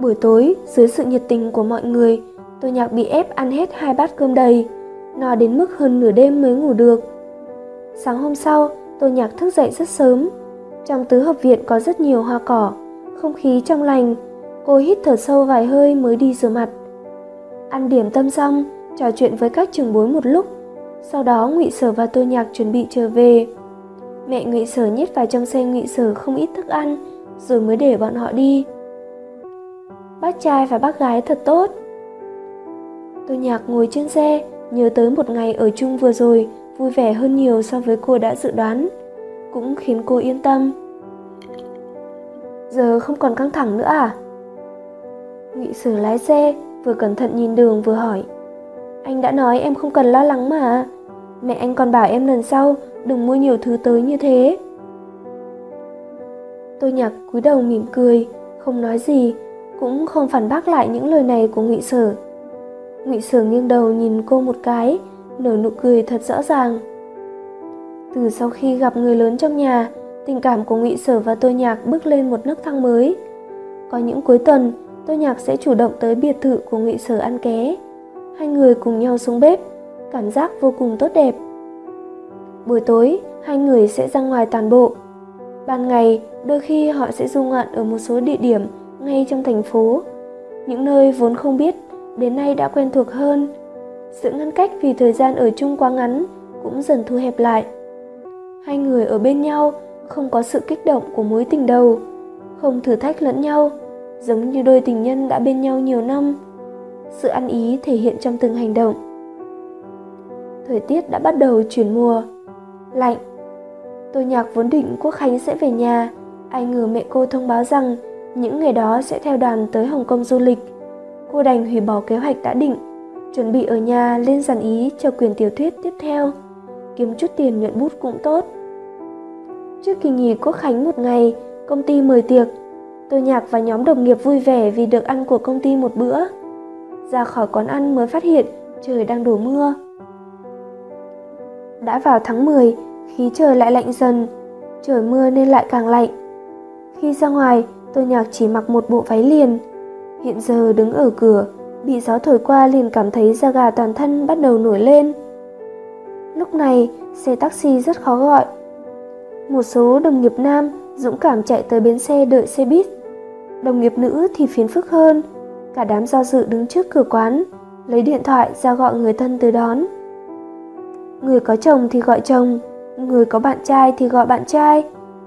Buổi tối, dưới sự nhiệt tình của mọi người, tôi nhạc bị ép ăn hết hai bát cơm đầy, no đến mức hơn nửa đêm mới ngủ được. Sáng hôm sau, tôi nhạc thức dậy rất sớm. Trong tứ hợp viện có rất nhiều hoa cỏ, không khí trong lành. Cô hít thở sâu vài hơi mới đi rửa mặt. Ăn điểm tâm xong, trò chuyện với các trường bối một lúc. Sau đó Ngụy Sở và Tô Nhạc chuẩn bị trở về. Mẹ Ngụy Sở nhét vào trong xe Ngụy Sở không ít thức ăn, rồi mới để bọn họ đi. Bác trai và bác gái thật tốt. Tô Nhạc ngồi trên xe, nhớ tới một ngày ở chung vừa rồi, vui vẻ hơn nhiều so với cô đã dự đoán, cũng khiến cô yên tâm. Giờ không còn căng thẳng nữa à? Nghị sử lái xe, vừa cẩn thận nhìn đường vừa hỏi. Anh đã nói em không cần lo lắng mà. Mẹ anh còn bảo em lần sau đừng mua nhiều thứ tới như thế. Tôi nhạc cúi đầu mỉm cười, không nói gì, cũng không phản bác lại những lời này của Ngụy Sở. Ngụy Sở nghiêng đầu nhìn cô một cái, nở nụ cười thật rõ ràng. Từ sau khi gặp người lớn trong nhà, tình cảm của Ngụy Sở và Tô Nhạc bước lên một nấc thang mới. Có những cuối tuần, Tô Nhạc sẽ chủ động tới biệt thự của Ngụy Sở ăn ké. Hai người cùng nhau xuống bếp, cảm giác vô cùng tốt đẹp. Buổi tối, hai người sẽ ra ngoài toàn bộ. Ban ngày, đôi khi họ sẽ du ngoạn ở một số địa điểm ngay trong thành phố. Những nơi vốn không biết, đến nay đã quen thuộc hơn. Sự ngăn cách vì thời gian ở chung quá ngắn cũng dần thu hẹp lại. Hai người ở bên nhau không có sự kích động của mối tình đầu, không thử thách lẫn nhau, giống như đôi tình nhân đã bên nhau nhiều năm. Sự ăn ý thể hiện trong từng hành động. Thời tiết đã bắt đầu chuyển mùa, lạnh. Tôi nhạc vốn định Quốc Khánh sẽ về nhà, ai ngờ mẹ cô thông báo rằng những ngày đó sẽ theo đoàn tới Hồng Kông du lịch. Cô đành hủy bỏ kế hoạch đã định, chuẩn bị ở nhà lên dàn ý cho quyền tiểu thuyết tiếp theo, kiếm chút tiền nhuận bút cũng tốt. Trước kỳ nghỉ Quốc Khánh một ngày, công ty mời tiệc. Tôi nhạc và nhóm đồng nghiệp vui vẻ vì được ăn của công ty một bữa. Ra khỏi quán ăn mới phát hiện trời đang đổ mưa. Đã vào tháng 10, khí trời lại lạnh dần, trời mưa nên lại càng lạnh. Khi ra ngoài, tôi nhạc chỉ mặc một bộ váy liền. Hiện giờ đứng ở cửa, bị gió thổi qua liền cảm thấy da gà toàn thân bắt đầu nổi lên. Lúc này, xe taxi rất khó gọi. Một số đồng nghiệp nam dũng cảm chạy tới bến xe đợi xe buýt. Đồng nghiệp nữ thì phiền phức hơn, cả đám do dự đứng trước cửa quán, lấy điện thoại ra gọi người thân tới đón. Người có chồng thì gọi chồng, người có bạn trai thì gọi bạn trai,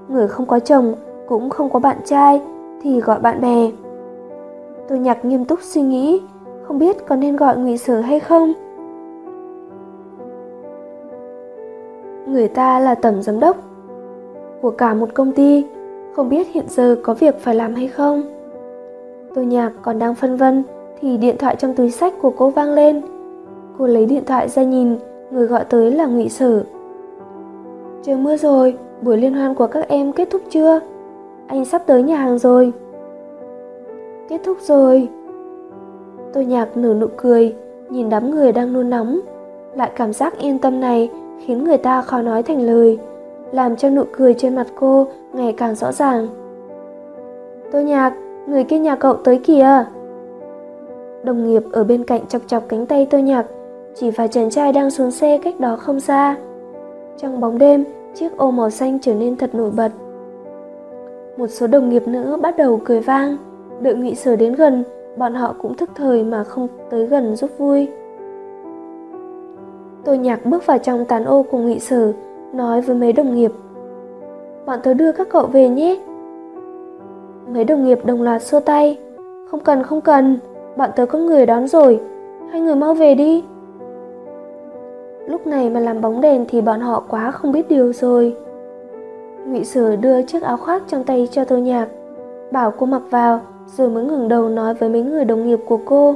người không có chồng cũng không có bạn trai thì gọi bạn bè. Tôi nhạc nghiêm túc suy nghĩ, không biết có nên gọi ngụy sở hay không. Người ta là tổng giám đốc của cả một công ty, không biết hiện giờ có việc phải làm hay không. Tôi nhạc còn đang phân vân thì điện thoại trong túi sách của cô vang lên. Cô lấy điện thoại ra nhìn, người gọi tới là Ngụy Sở. Trời mưa rồi, buổi liên hoan của các em kết thúc chưa? Anh sắp tới nhà hàng rồi. Kết thúc rồi. Tôi nhạc nở nụ cười, nhìn đám người đang nôn nóng. Lại cảm giác yên tâm này khiến người ta khó nói thành lời, làm cho nụ cười trên mặt cô ngày càng rõ ràng. Tôi nhạc, người kia nhà cậu tới kìa. Đồng nghiệp ở bên cạnh chọc chọc cánh tay tôi nhạc, chỉ vài chàng trai đang xuống xe cách đó không xa. Trong bóng đêm, chiếc ô màu xanh trở nên thật nổi bật. Một số đồng nghiệp nữ bắt đầu cười vang, đợi nghị sở đến gần, bọn họ cũng thức thời mà không tới gần giúp vui. Tôi nhạc bước vào trong tán ô của nghị sở, nói với mấy đồng nghiệp. Bọn tớ đưa các cậu về nhé. Mấy đồng nghiệp đồng loạt xua tay. Không cần, không cần, bọn tớ có người đón rồi, hai người mau về đi. Lúc này mà làm bóng đèn thì bọn họ quá không biết điều rồi. Ngụy sử đưa chiếc áo khoác trong tay cho Tô Nhạc, bảo cô mặc vào, rồi mới ngừng đầu nói với mấy người đồng nghiệp của cô.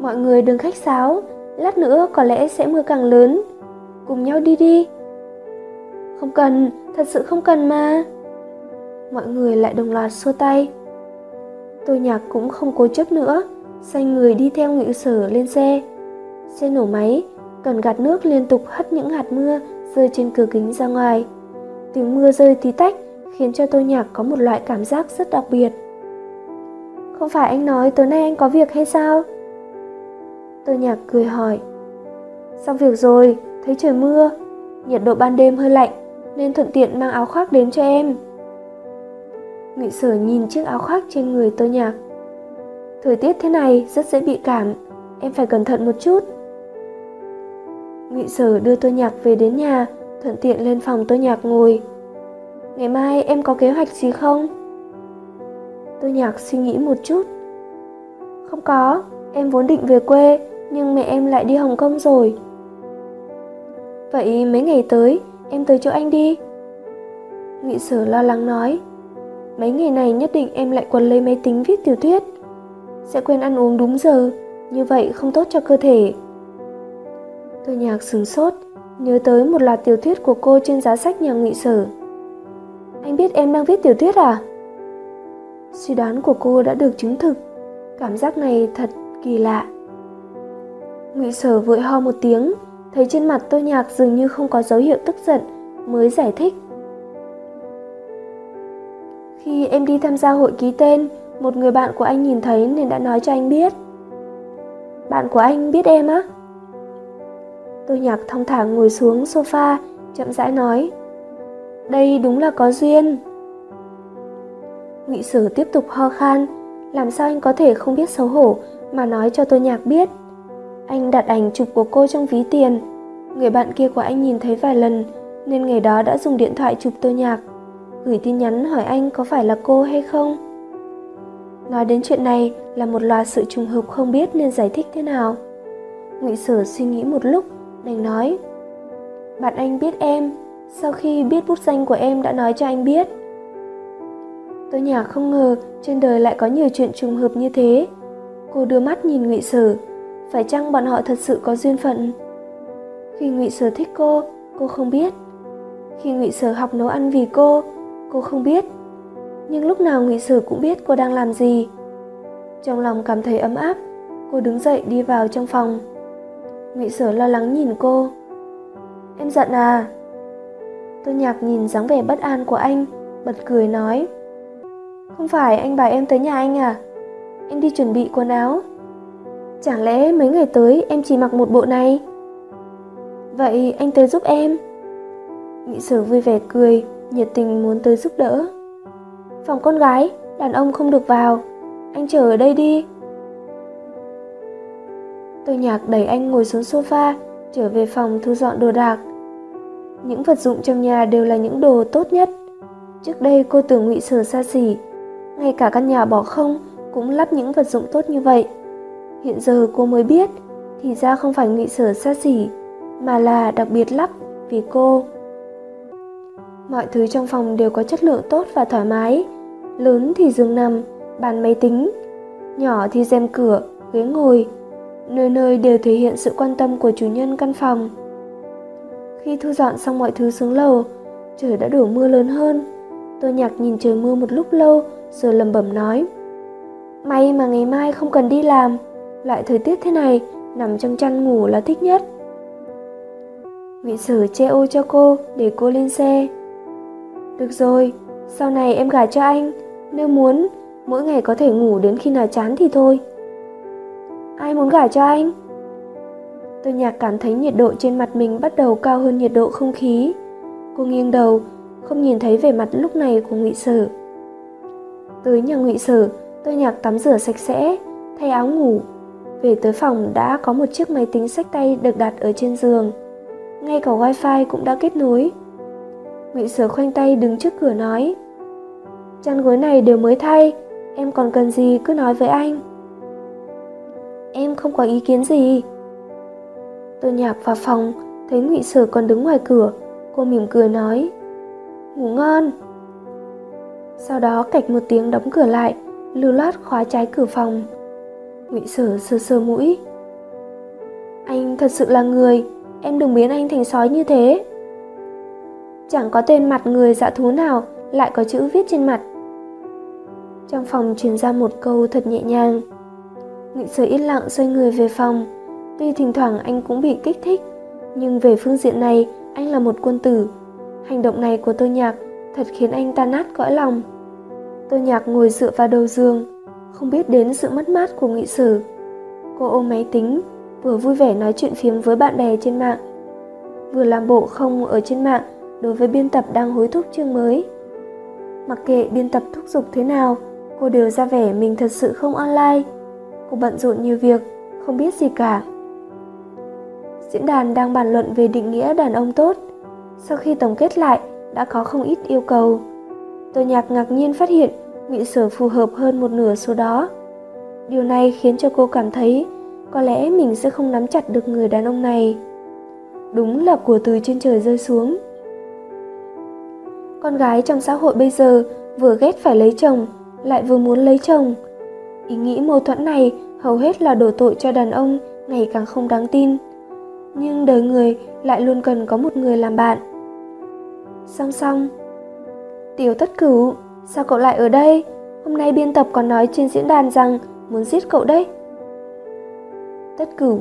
Mọi người đừng khách sáo, lát nữa có lẽ sẽ mưa càng lớn. Cùng nhau đi đi. Không cần, thật sự không cần mà. Mọi người lại đồng loạt xua tay. tôi Nhạc cũng không cố chấp nữa, xoay người đi theo Ngụy Sở lên xe. Xe nổ máy, cần gạt nước liên tục hất những hạt mưa rơi trên cửa kính ra ngoài. Tiếng mưa rơi tí tách khiến cho tôi nhạc có một loại cảm giác rất đặc biệt. Không phải anh nói tối nay anh có việc hay sao? Tôi nhạc cười hỏi. Xong việc rồi, thấy trời mưa, nhiệt độ ban đêm hơi lạnh nên thuận tiện mang áo khoác đến cho em. Ngụy Sở nhìn chiếc áo khoác trên người Tô nhạc. Thời tiết thế này rất dễ bị cảm, em phải cẩn thận một chút. Ngụy Sở đưa tôi nhạc về đến nhà, thuận tiện lên phòng tôi nhạc ngồi. Ngày mai em có kế hoạch gì không? Tôi nhạc suy nghĩ một chút. Không có, em vốn định về quê, nhưng mẹ em lại đi Hồng Kông rồi. Vậy mấy ngày tới, em tới chỗ anh đi. Ngụy Sở lo lắng nói. Mấy ngày này nhất định em lại quần lấy máy tính viết tiểu thuyết. Sẽ quên ăn uống đúng giờ, như vậy không tốt cho cơ thể. Tôi nhạc sửng sốt, nhớ tới một loạt tiểu thuyết của cô trên giá sách nhà ngụy sở. Anh biết em đang viết tiểu thuyết à? Suy đoán của cô đã được chứng thực. Cảm giác này thật kỳ lạ. Ngụy sở vội ho một tiếng, thấy trên mặt tôi nhạc dường như không có dấu hiệu tức giận mới giải thích. Khi em đi tham gia hội ký tên, một người bạn của anh nhìn thấy nên đã nói cho anh biết. Bạn của anh biết em á? Tôi nhạc thong thả ngồi xuống sofa, chậm rãi nói. Đây đúng là có duyên. Ngụy Sử tiếp tục ho khan, làm sao anh có thể không biết xấu hổ mà nói cho tôi nhạc biết. Anh đặt ảnh chụp của cô trong ví tiền. Người bạn kia của anh nhìn thấy vài lần nên ngày đó đã dùng điện thoại chụp tôi nhạc, gửi tin nhắn hỏi anh có phải là cô hay không. Nói đến chuyện này là một loạt sự trùng hợp không biết nên giải thích thế nào. Ngụy Sở suy nghĩ một lúc, đành nói: "Bạn anh biết em, sau khi biết bút danh của em đã nói cho anh biết." Tôi nhà không ngờ trên đời lại có nhiều chuyện trùng hợp như thế. Cô đưa mắt nhìn Ngụy Sở, phải chăng bọn họ thật sự có duyên phận? Khi Ngụy Sở thích cô, cô không biết. Khi Ngụy Sở học nấu ăn vì cô, cô không biết. Nhưng lúc nào Ngụy Sở cũng biết cô đang làm gì. Trong lòng cảm thấy ấm áp, cô đứng dậy đi vào trong phòng. Ngụy Sở lo lắng nhìn cô. Em giận à? Tôi nhạc nhìn dáng vẻ bất an của anh, bật cười nói. Không phải anh bảo em tới nhà anh à? Em đi chuẩn bị quần áo. Chẳng lẽ mấy ngày tới em chỉ mặc một bộ này? Vậy anh tới giúp em. Nghị sở vui vẻ cười, nhiệt tình muốn tới giúp đỡ. Phòng con gái, đàn ông không được vào. Anh chờ ở đây đi. Tôi nhạc đẩy anh ngồi xuống sofa, trở về phòng thu dọn đồ đạc. Những vật dụng trong nhà đều là những đồ tốt nhất. Trước đây cô tưởng ngụy sở xa xỉ, ngay cả căn nhà bỏ không cũng lắp những vật dụng tốt như vậy. Hiện giờ cô mới biết, thì ra không phải ngụy sở xa xỉ, mà là đặc biệt lắp vì cô. Mọi thứ trong phòng đều có chất lượng tốt và thoải mái. Lớn thì giường nằm, bàn máy tính, nhỏ thì rèm cửa, ghế ngồi. Nơi nơi đều thể hiện sự quan tâm của chủ nhân căn phòng. Khi thu dọn xong mọi thứ xuống lầu, trời đã đổ mưa lớn hơn. Tôi nhạc nhìn trời mưa một lúc lâu rồi lầm bẩm nói. May mà ngày mai không cần đi làm, loại thời tiết thế này, nằm trong chăn ngủ là thích nhất. Ngụy Sử che ô cho cô để cô lên xe. Được rồi, sau này em gả cho anh, nếu muốn, mỗi ngày có thể ngủ đến khi nào chán thì thôi. Ai muốn gả cho anh? Tôi nhạc cảm thấy nhiệt độ trên mặt mình bắt đầu cao hơn nhiệt độ không khí. Cô nghiêng đầu, không nhìn thấy vẻ mặt lúc này của Ngụy Sở. Tới nhà Ngụy Sở, tôi nhạc tắm rửa sạch sẽ, thay áo ngủ. Về tới phòng đã có một chiếc máy tính sách tay được đặt ở trên giường. Ngay cả wifi cũng đã kết nối. Ngụy Sở khoanh tay đứng trước cửa nói: "Chăn gối này đều mới thay, em còn cần gì cứ nói với anh." "Em không có ý kiến gì." Tôi nhạc vào phòng, thấy Ngụy Sở còn đứng ngoài cửa, cô mỉm cười nói: "Ngủ ngon." Sau đó cạch một tiếng đóng cửa lại, lưu loát khóa trái cửa phòng. Ngụy Sở sơ sơ mũi. Anh thật sự là người, em đừng biến anh thành sói như thế. Chẳng có tên mặt người dạ thú nào lại có chữ viết trên mặt. Trong phòng truyền ra một câu thật nhẹ nhàng. Ngụy Sở yên lặng xoay người về phòng. Tuy thỉnh thoảng anh cũng bị kích thích, nhưng về phương diện này anh là một quân tử. Hành động này của tôi nhạc thật khiến anh ta nát cõi lòng. Tôi nhạc ngồi dựa vào đầu giường, không biết đến sự mất mát của nghị sử. Cô ôm máy tính, vừa vui vẻ nói chuyện phiếm với bạn bè trên mạng, vừa làm bộ không ở trên mạng đối với biên tập đang hối thúc chương mới. Mặc kệ biên tập thúc giục thế nào, cô đều ra vẻ mình thật sự không online. Cô bận rộn nhiều việc, không biết gì cả. Diễn đàn đang bàn luận về định nghĩa đàn ông tốt. Sau khi tổng kết lại, đã có không ít yêu cầu. Tôi nhạc ngạc nhiên phát hiện vị sở phù hợp hơn một nửa số đó. Điều này khiến cho cô cảm thấy có lẽ mình sẽ không nắm chặt được người đàn ông này. Đúng là của từ trên trời rơi xuống. Con gái trong xã hội bây giờ vừa ghét phải lấy chồng, lại vừa muốn lấy chồng. Ý nghĩ mâu thuẫn này hầu hết là đổ tội cho đàn ông ngày càng không đáng tin. Nhưng đời người lại luôn cần có một người làm bạn. Song song, Tiểu tất cửu, sao cậu lại ở đây? Hôm nay biên tập còn nói trên diễn đàn rằng muốn giết cậu đấy. Tất cửu,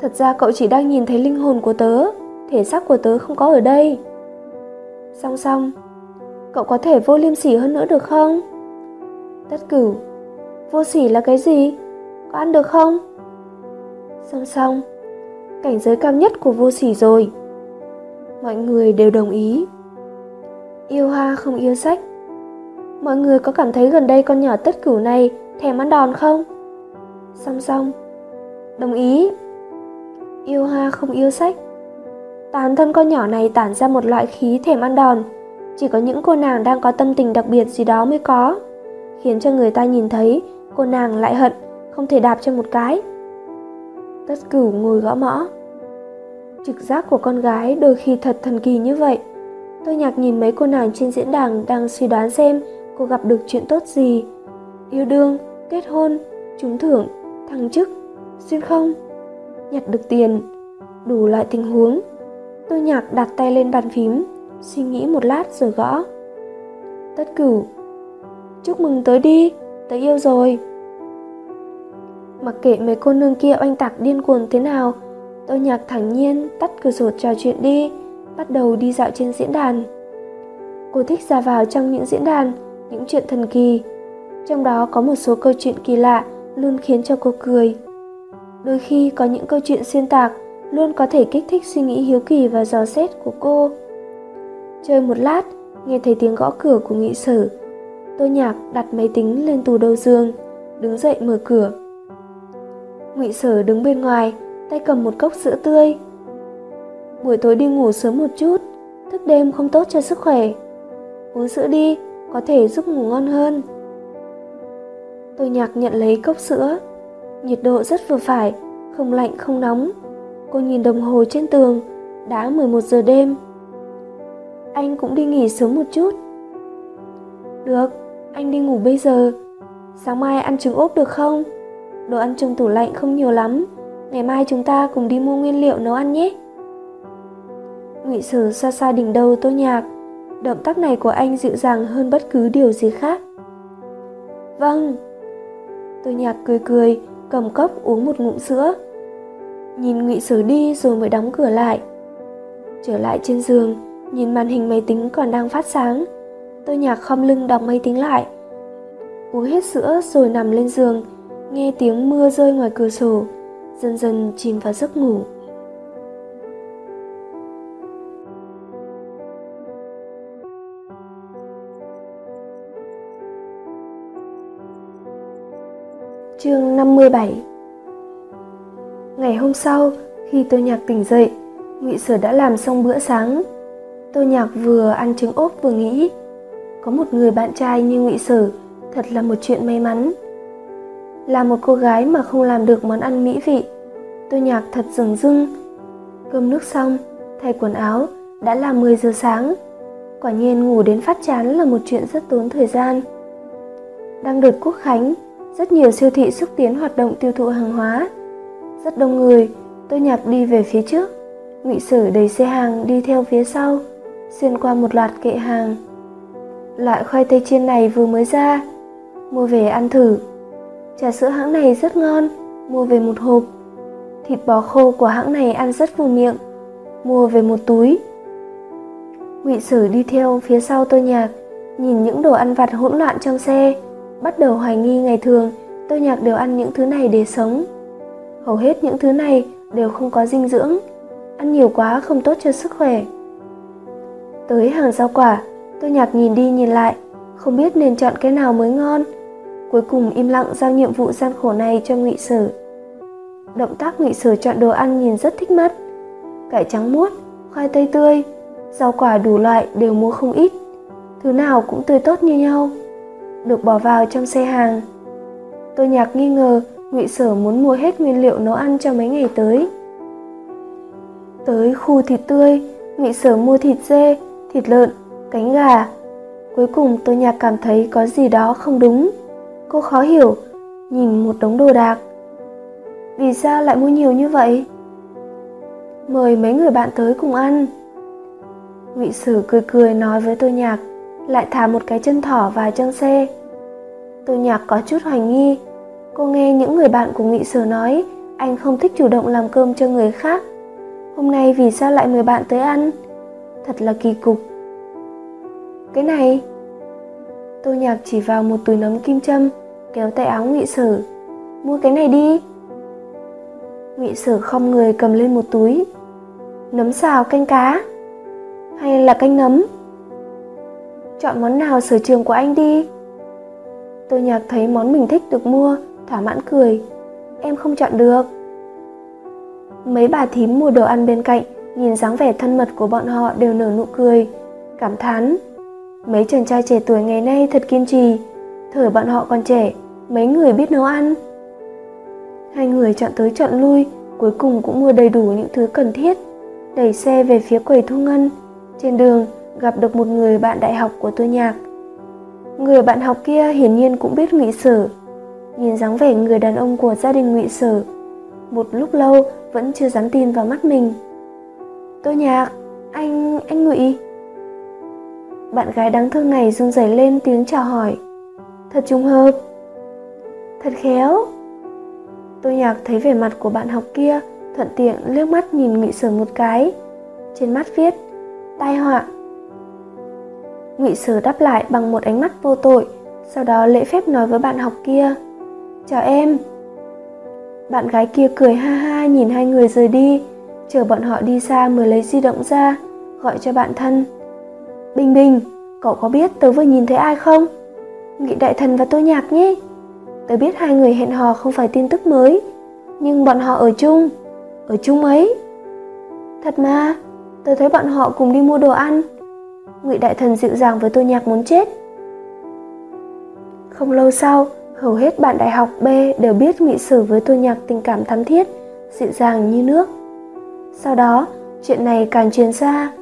thật ra cậu chỉ đang nhìn thấy linh hồn của tớ, thể xác của tớ không có ở đây. Song song, cậu có thể vô liêm sỉ hơn nữa được không? Tất cửu, vô sỉ là cái gì? Có ăn được không? Song song, cảnh giới cao nhất của vô sỉ rồi. Mọi người đều đồng ý. Yêu hoa không yêu sách. Mọi người có cảm thấy gần đây con nhỏ tất cửu này thèm ăn đòn không? Song song, đồng ý. Yêu hoa không yêu sách. Toàn thân con nhỏ này tản ra một loại khí thèm ăn đòn. Chỉ có những cô nàng đang có tâm tình đặc biệt gì đó mới có. Khiến cho người ta nhìn thấy cô nàng lại hận, không thể đạp cho một cái. Tất cửu ngồi gõ mõ. Trực giác của con gái đôi khi thật thần kỳ như vậy. Tôi nhạc nhìn mấy cô nàng trên diễn đàn đang suy đoán xem cô gặp được chuyện tốt gì. Yêu đương, kết hôn, trúng thưởng, thăng chức, xuyên không, nhặt được tiền, đủ loại tình huống. Tôi nhạc đặt tay lên bàn phím, suy nghĩ một lát rồi gõ. Tất cửu, chúc mừng tới đi, tớ yêu rồi. Mặc kệ mấy cô nương kia oanh tạc điên cuồng thế nào, tôi nhạc thẳng nhiên tắt cửa sổ trò chuyện đi, bắt đầu đi dạo trên diễn đàn. Cô thích ra vào trong những diễn đàn, những chuyện thần kỳ. Trong đó có một số câu chuyện kỳ lạ luôn khiến cho cô cười. Đôi khi có những câu chuyện xuyên tạc luôn có thể kích thích suy nghĩ hiếu kỳ và dò xét của cô. Chơi một lát, nghe thấy tiếng gõ cửa của nghị sở Tô nhạc đặt máy tính lên tủ đầu giường, đứng dậy mở cửa. Ngụy Sở đứng bên ngoài, tay cầm một cốc sữa tươi. Buổi tối đi ngủ sớm một chút, thức đêm không tốt cho sức khỏe. Uống sữa đi, có thể giúp ngủ ngon hơn. Tôi nhạc nhận lấy cốc sữa, nhiệt độ rất vừa phải, không lạnh không nóng. Cô nhìn đồng hồ trên tường, đã 11 giờ đêm. Anh cũng đi nghỉ sớm một chút. Được, anh đi ngủ bây giờ. Sáng mai ăn trứng ốp được không? Đồ ăn trong tủ lạnh không nhiều lắm, ngày mai chúng ta cùng đi mua nguyên liệu nấu ăn nhé. Ngụy Sử xa xa đỉnh đầu Tô Nhạc, động tác này của anh dịu dàng hơn bất cứ điều gì khác. Vâng. tôi Nhạc cười cười, cầm cốc uống một ngụm sữa. Nhìn Ngụy Sử đi rồi mới đóng cửa lại. Trở lại trên giường, nhìn màn hình máy tính còn đang phát sáng. tôi Nhạc khom lưng đóng máy tính lại. Uống hết sữa rồi nằm lên giường, nghe tiếng mưa rơi ngoài cửa sổ, dần dần chìm vào giấc ngủ. Chương 57 Ngày hôm sau, khi tôi nhạc tỉnh dậy, Ngụy Sở đã làm xong bữa sáng. Tôi nhạc vừa ăn trứng ốp vừa nghĩ, có một người bạn trai như Ngụy Sở thật là một chuyện may mắn. Là một cô gái mà không làm được món ăn mỹ vị, tôi nhạc thật rừng rưng. Cơm nước xong, thay quần áo, đã là 10 giờ sáng. Quả nhiên ngủ đến phát chán là một chuyện rất tốn thời gian. Đang đợt quốc khánh, rất nhiều siêu thị xúc tiến hoạt động tiêu thụ hàng hóa. Rất đông người, tôi nhạc đi về phía trước, ngụy sử đầy xe hàng đi theo phía sau, xuyên qua một loạt kệ hàng. Loại khoai tây chiên này vừa mới ra, mua về ăn thử. Trà sữa hãng này rất ngon, mua về một hộp. Thịt bò khô của hãng này ăn rất vừa miệng, mua về một túi. Ngụy Sử đi theo phía sau tôi nhạc, nhìn những đồ ăn vặt hỗn loạn trong xe, bắt đầu hoài nghi ngày thường tôi nhạc đều ăn những thứ này để sống. Hầu hết những thứ này đều không có dinh dưỡng, ăn nhiều quá không tốt cho sức khỏe. Tới hàng rau quả, tôi nhạc nhìn đi nhìn lại, không biết nên chọn cái nào mới ngon. Cuối cùng im lặng giao nhiệm vụ gian khổ này cho ngụy sử. Động tác ngụy sử chọn đồ ăn nhìn rất thích mắt. Cải trắng muốt, khoai tây tươi, rau quả đủ loại đều mua không ít. Thứ nào cũng tươi tốt như nhau được bỏ vào trong xe hàng. Tôi nhạc nghi ngờ ngụy Sở muốn mua hết nguyên liệu nấu ăn cho mấy ngày tới. Tới khu thịt tươi, ngụy Sở mua thịt dê, thịt lợn, cánh gà. Cuối cùng tôi nhạc cảm thấy có gì đó không đúng. Cô khó hiểu, nhìn một đống đồ đạc. Vì sao lại mua nhiều như vậy? Mời mấy người bạn tới cùng ăn. Ngụy Sử cười cười nói với tôi nhạc lại thả một cái chân thỏ vào chân xe. Tô Nhạc có chút hoài nghi. Cô nghe những người bạn của Nghị Sở nói, anh không thích chủ động làm cơm cho người khác. Hôm nay vì sao lại mời bạn tới ăn? Thật là kỳ cục. cái này Tô nhạc chỉ vào một túi nấm kim châm, Kéo tay áo ngụy sở Mua cái này đi ngụy sở không người cầm lên một túi Nấm xào canh cá Hay là canh nấm Chọn món nào sở trường của anh đi. Tô nhạc thấy món mình thích được mua, Thỏa mãn cười. Em không chọn được. Mấy bà thím mua đồ ăn bên cạnh, Nhìn dáng vẻ thân mật của bọn họ đều nở nụ cười. Cảm thán. Mấy chàng trai trẻ tuổi ngày nay thật kiên trì. Thời bọn họ còn trẻ, Mấy người biết nấu ăn. Hai người chọn tới chọn lui, Cuối cùng cũng mua đầy đủ những thứ cần thiết. Đẩy xe về phía quầy thu ngân. Trên đường gặp được một người bạn đại học của tôi nhạc. Người bạn học kia hiển nhiên cũng biết ngụy sở Nhìn dáng vẻ người đàn ông của gia đình ngụy sở Một lúc lâu vẫn chưa dám tin vào mắt mình. Tôi nhạc, anh, anh ngụy. Bạn gái đáng thương này run rẩy lên tiếng chào hỏi. Thật trùng hợp. Thật khéo. Tôi nhạc thấy vẻ mặt của bạn học kia Thuận tiện liếc mắt nhìn ngụy sở một cái. Trên mắt viết Tai họa ngụy sở đáp lại bằng một ánh mắt vô tội Sau đó lễ phép nói với bạn học kia Chào em. Bạn gái kia cười ha ha nhìn hai người rời đi Chờ bọn họ đi xa mới lấy di động ra Gọi cho bạn thân. Bình Bình, cậu có biết tớ vừa nhìn thấy ai không? Nghị đại thần và tô nhạc nhé. Tớ biết hai người hẹn hò không phải tin tức mới Nhưng bọn họ ở chung Ở chung ấy. Thật mà Tớ thấy bọn họ cùng đi mua đồ ăn Ngụy đại thần dịu dàng với tô nhạc muốn chết. Không lâu sau Hầu hết bạn đại học B đều biết Ngụy Sử với tô nhạc tình cảm thắm thiết Dịu dàng như nước. Sau đó chuyện này càng truyền ra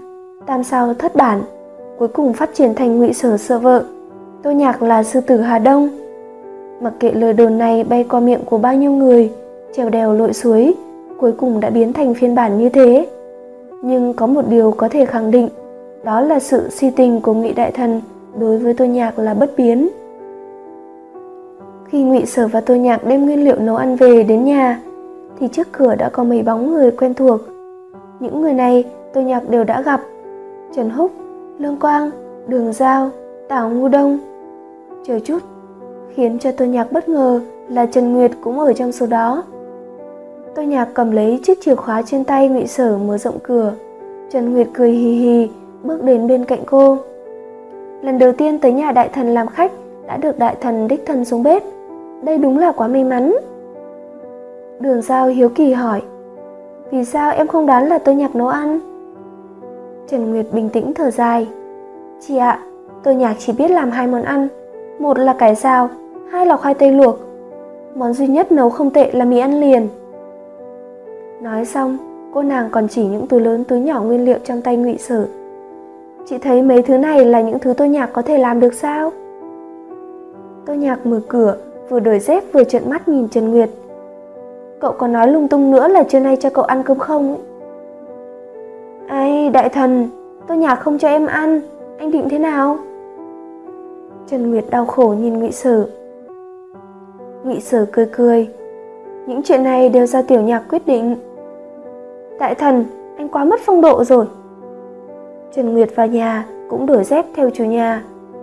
Tam sao thất bản Cuối cùng phát triển thành Ngụy Sở sợ vợ. Tô nhạc là sư tử Hà Đông. Mặc kệ lời đồn này bay qua miệng của bao nhiêu người, trèo đèo lội suối, cuối cùng đã biến thành phiên bản như thế. Nhưng có một điều có thể khẳng định, đó là sự si tình của Ngụy Đại Thần đối với Tô Nhạc là bất biến. Khi Ngụy Sở và Tô Nhạc đem nguyên liệu nấu ăn về đến nhà, thì trước cửa đã có mấy bóng người quen thuộc. Những người này Tô Nhạc đều đã gặp. Trần Húc, Lương Quang, Đường Giao, Tào Ngu Đông. Chờ chút, Khiến cho tôi nhạc bất ngờ là Trần Nguyệt cũng ở trong số đó. Tôi nhạc cầm lấy chiếc chìa khóa trên tay ngụy sở mở rộng cửa. Trần Nguyệt cười hì hì, bước đến bên cạnh cô. Lần đầu tiên tới nhà đại thần làm khách đã được đại thần đích thân xuống bếp. Đây đúng là quá may mắn. Đường Giao hiếu kỳ hỏi, vì sao em không đoán là tôi nhạc nấu ăn? Trần Nguyệt bình tĩnh thở dài. Chị ạ, tôi nhạc chỉ biết làm hai món ăn. Một là cải xào, hai là khoai tây luộc. Món duy nhất nấu không tệ là mì ăn liền. Nói xong, cô nàng còn chỉ những túi lớn túi nhỏ nguyên liệu trong tay ngụy sở. Chị thấy mấy thứ này là những thứ tôi nhạc có thể làm được sao? Tôi nhạc mở cửa, vừa đổi dép vừa trợn mắt nhìn Trần Nguyệt. Cậu còn nói lung tung nữa là trưa nay cho cậu ăn cơm không ấy. Ai, đại thần, tôi nhạc không cho em ăn, anh định thế nào? Trần Nguyệt đau khổ nhìn Ngụy Sở. Ngụy Sở cười cười. Những chuyện này đều do tiểu nhạc quyết định. Đại thần, anh quá mất phong độ rồi. Trần Nguyệt vào nhà cũng đổi dép theo chủ nhà,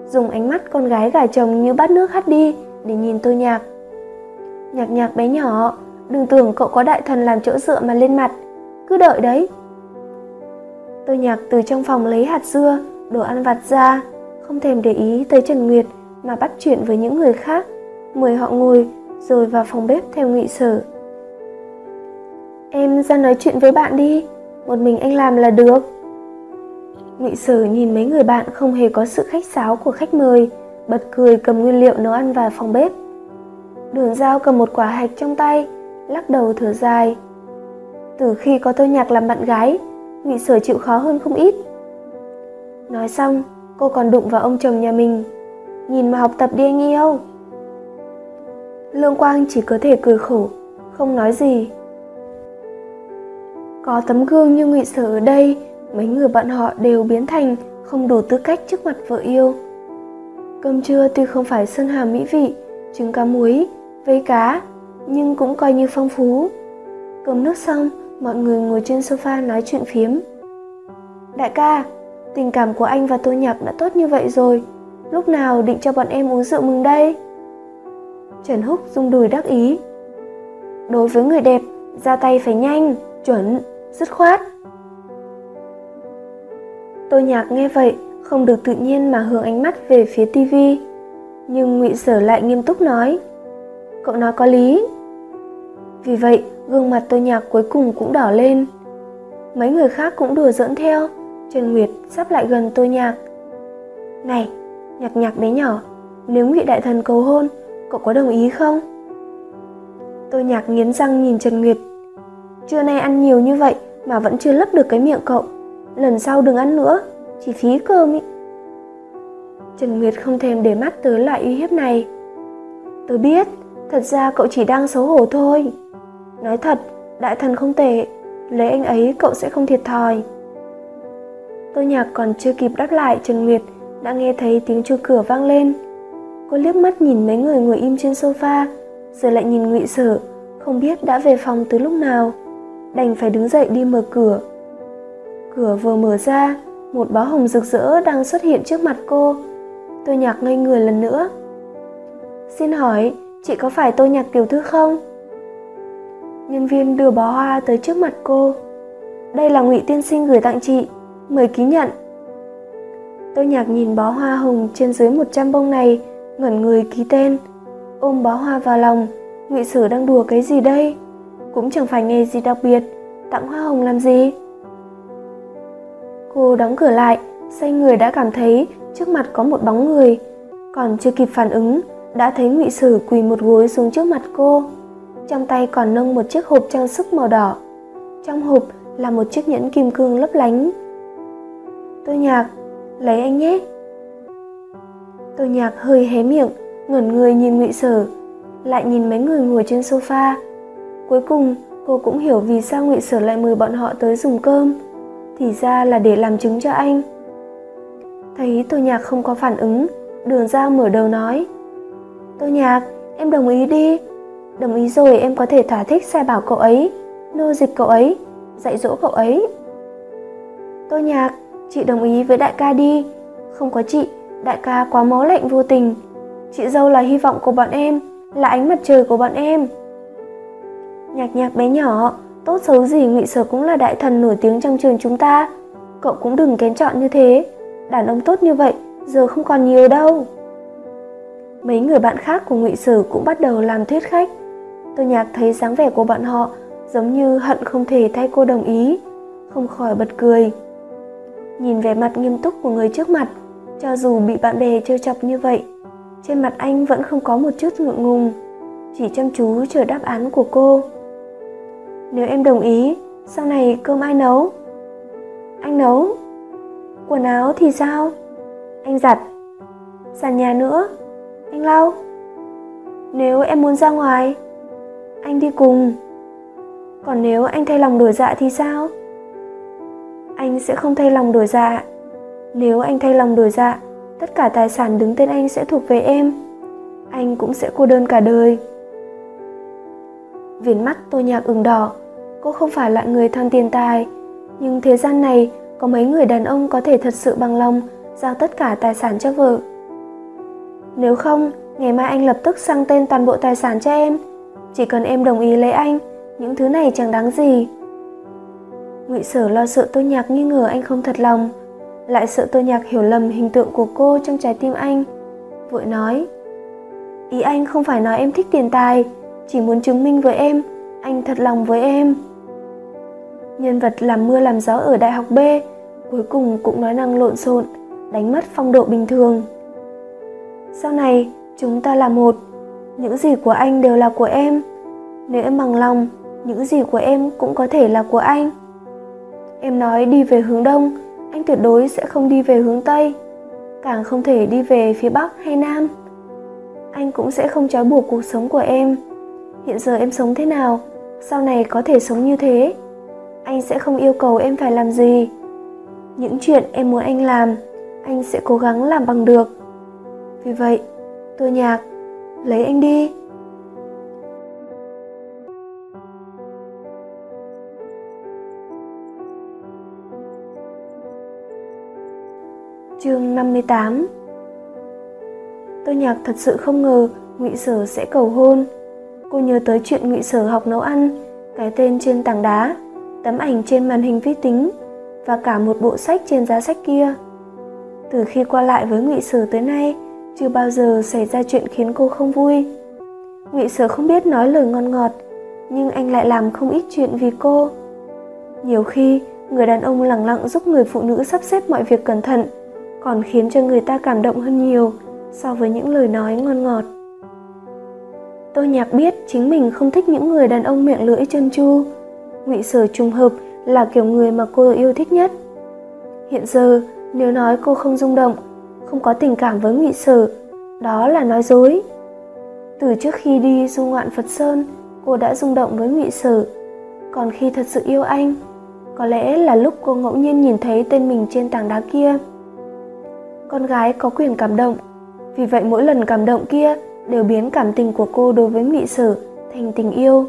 dùng ánh mắt con gái gả chồng như bát nước hắt đi để nhìn tôi nhạc. Nhạc nhạc bé nhỏ, đừng tưởng cậu có đại thần làm chỗ dựa mà lên mặt, cứ đợi đấy. Tôi nhạc từ trong phòng lấy hạt dưa, đồ ăn vặt ra, không thèm để ý tới Trần Nguyệt mà bắt chuyện với những người khác, mời họ ngồi rồi vào phòng bếp theo nghị sở. Em ra nói chuyện với bạn đi, một mình anh làm là được. Ngụy Sở nhìn mấy người bạn không hề có sự khách sáo của khách mời, bật cười cầm nguyên liệu nấu ăn vào phòng bếp. Đường Giao cầm một quả hạch trong tay, lắc đầu thở dài. Từ khi có tôi nhạc làm bạn gái, Ngụy Sở chịu khó hơn không ít. Nói xong, cô còn đụng vào ông chồng nhà mình nhìn mà học tập đi anh yêu lương quang chỉ có thể cười khổ không nói gì có tấm gương như ngụy sở ở đây mấy người bạn họ đều biến thành không đủ tư cách trước mặt vợ yêu cơm trưa tuy không phải sơn hào mỹ vị trứng cá muối vây cá nhưng cũng coi như phong phú cơm nước xong mọi người ngồi trên sofa nói chuyện phiếm đại ca Tình cảm của anh và Tô Nhạc đã tốt như vậy rồi, lúc nào định cho bọn em uống rượu mừng đây? Trần Húc rung đùi đắc ý. Đối với người đẹp, ra tay phải nhanh, chuẩn, dứt khoát. Tô Nhạc nghe vậy, không được tự nhiên mà hướng ánh mắt về phía tivi. Nhưng Ngụy Sở lại nghiêm túc nói, cậu nói có lý. Vì vậy, gương mặt Tô Nhạc cuối cùng cũng đỏ lên. Mấy người khác cũng đùa giỡn theo, Trần Nguyệt sắp lại gần Tô Nhạc. Này, nhạc nhạc bé nhỏ, nếu Ngụy Đại Thần cầu hôn, cậu có đồng ý không? Tô Nhạc nghiến răng nhìn Trần Nguyệt. Trưa nay ăn nhiều như vậy mà vẫn chưa lấp được cái miệng cậu. Lần sau đừng ăn nữa, chỉ phí cơm ý. Trần Nguyệt không thèm để mắt tới loại uy hiếp này. Tôi biết, thật ra cậu chỉ đang xấu hổ thôi. Nói thật, đại thần không tệ, lấy anh ấy cậu sẽ không thiệt thòi. Tô Nhạc còn chưa kịp đáp lại Trần Nguyệt đã nghe thấy tiếng chuông cửa vang lên. Cô liếc mắt nhìn mấy người ngồi im trên sofa, rồi lại nhìn Ngụy Sở, không biết đã về phòng từ lúc nào, đành phải đứng dậy đi mở cửa. Cửa vừa mở ra, một bó hồng rực rỡ đang xuất hiện trước mặt cô. Tô Nhạc ngây người lần nữa. Xin hỏi, chị có phải Tô Nhạc tiểu thư không? Nhân viên đưa bó hoa tới trước mặt cô. Đây là Ngụy tiên sinh gửi tặng chị, mời ký nhận. Tô Nhạc nhìn bó hoa hồng trên dưới 100 bông này, ngẩn người ký tên, ôm bó hoa vào lòng. Ngụy Sử đang đùa cái gì đây? Cũng chẳng phải nghề gì đặc biệt, tặng hoa hồng làm gì? Cô đóng cửa lại, xoay người đã cảm thấy trước mặt có một bóng người, còn chưa kịp phản ứng, đã thấy Ngụy Sử quỳ một gối xuống trước mặt cô. Trong tay còn nâng một chiếc hộp trang sức màu đỏ. Trong hộp là một chiếc nhẫn kim cương lấp lánh. Tôi nhạc, lấy anh nhé. Tôi nhạc hơi hé miệng, ngẩn người nhìn Ngụy Sở, lại nhìn mấy người ngồi trên sofa. Cuối cùng, cô cũng hiểu vì sao Ngụy Sở lại mời bọn họ tới dùng cơm thì ra là để làm chứng cho anh. Thấy tô nhạc không có phản ứng, đường giao mở đầu nói. Tô nhạc, em đồng ý đi. Đồng ý rồi em có thể thỏa thích sai bảo cậu ấy, nô dịch cậu ấy, dạy dỗ cậu ấy. Tô nhạc, chị đồng ý với đại ca đi. Không có chị, đại ca quá máu lạnh vô tình. Chị dâu là hy vọng của bọn em, là ánh mặt trời của bọn em. Nhạc nhạc bé nhỏ. Tốt xấu gì ngụy Sở cũng là đại thần nổi tiếng trong trường chúng ta. Cậu cũng đừng kén chọn như thế. Đàn ông tốt như vậy giờ không còn nhiều đâu. Mấy người bạn khác của ngụy Sở cũng bắt đầu làm thuyết khách. Tôi nhạc thấy dáng vẻ của bọn họ giống như hận không thể thay cô đồng ý, không khỏi bật cười. Nhìn vẻ mặt nghiêm túc của người trước mặt, cho dù bị bạn bè trêu chọc như vậy, trên mặt anh vẫn không có một chút ngượng ngùng, chỉ chăm chú chờ đáp án của cô. Nếu em đồng ý, sau này cơm ai nấu? Anh nấu. Quần áo thì sao? Anh giặt. Sàn nhà nữa, anh lau. Nếu em muốn ra ngoài, anh đi cùng. Còn nếu anh thay lòng đổi dạ thì sao? Anh sẽ không thay lòng đổi dạ. Nếu anh thay lòng đổi dạ, tất cả tài sản đứng tên anh sẽ thuộc về em. Anh cũng sẽ cô đơn cả đời. Viền mắt tôi nhạc ửng đỏ, cô không phải loại người tham tiền tài, nhưng thế gian này có mấy người đàn ông có thể thật sự bằng lòng giao tất cả tài sản cho vợ. Nếu không, ngày mai anh lập tức sang tên toàn bộ tài sản cho em. Chỉ cần em đồng ý lấy anh, những thứ này chẳng đáng gì. Ngụy Sở lo sợ Tô Nhạc nghi ngờ anh không thật lòng, lại sợ Tô Nhạc hiểu lầm hình tượng của cô trong trái tim anh. Vội nói, ý anh không phải nói em thích tiền tài, chỉ muốn chứng minh với em, anh thật lòng với em. Nhân vật làm mưa làm gió ở đại học B, cuối cùng cũng nói năng lộn xộn, đánh mất phong độ bình thường. Sau này, chúng ta là một, những gì của anh đều là của em. Nếu em bằng lòng, những gì của em cũng có thể là của anh. Em nói đi về hướng đông, anh tuyệt đối sẽ không đi về hướng tây, càng không thể đi về phía bắc hay nam. Anh cũng sẽ không trói buộc cuộc sống của em. Hiện giờ em sống thế nào, sau này có thể sống như thế. Anh sẽ không yêu cầu em phải làm gì. Những chuyện em muốn anh làm anh sẽ cố gắng làm bằng được. Vì vậy tôi nhạc lấy anh đi. Chương 58 Tôi nhạc thật sự không ngờ Ngụy Sở sẽ cầu hôn. Cô nhớ tới chuyện Ngụy Sở học nấu ăn, cái tên trên tảng đá, tấm ảnh trên màn hình vi tính và cả một bộ sách trên giá sách kia. Từ khi qua lại với Ngụy Sở tới nay, chưa bao giờ xảy ra chuyện khiến cô không vui. Ngụy Sở không biết nói lời ngon ngọt, nhưng anh lại làm không ít chuyện vì cô. Nhiều khi, người đàn ông lặng lặng giúp người phụ nữ sắp xếp mọi việc cẩn thận, còn khiến cho người ta cảm động hơn nhiều so với những lời nói ngon ngọt. Tôi nhạc biết chính mình không thích những người đàn ông miệng lưỡi chân chu. Ngụy Sở trùng hợp là kiểu người mà cô yêu thích nhất. Hiện giờ, nếu nói cô không rung động, không có tình cảm với Ngụy Sở, đó là nói dối. Từ trước khi đi du ngoạn Phật Sơn, cô đã rung động với Ngụy Sở. Còn khi thật sự yêu anh, có lẽ là lúc cô ngẫu nhiên nhìn thấy tên mình trên tảng đá kia. Con gái có quyền cảm động, vì vậy mỗi lần cảm động kia đều biến cảm tình của cô đối với Ngụy Sở thành tình yêu.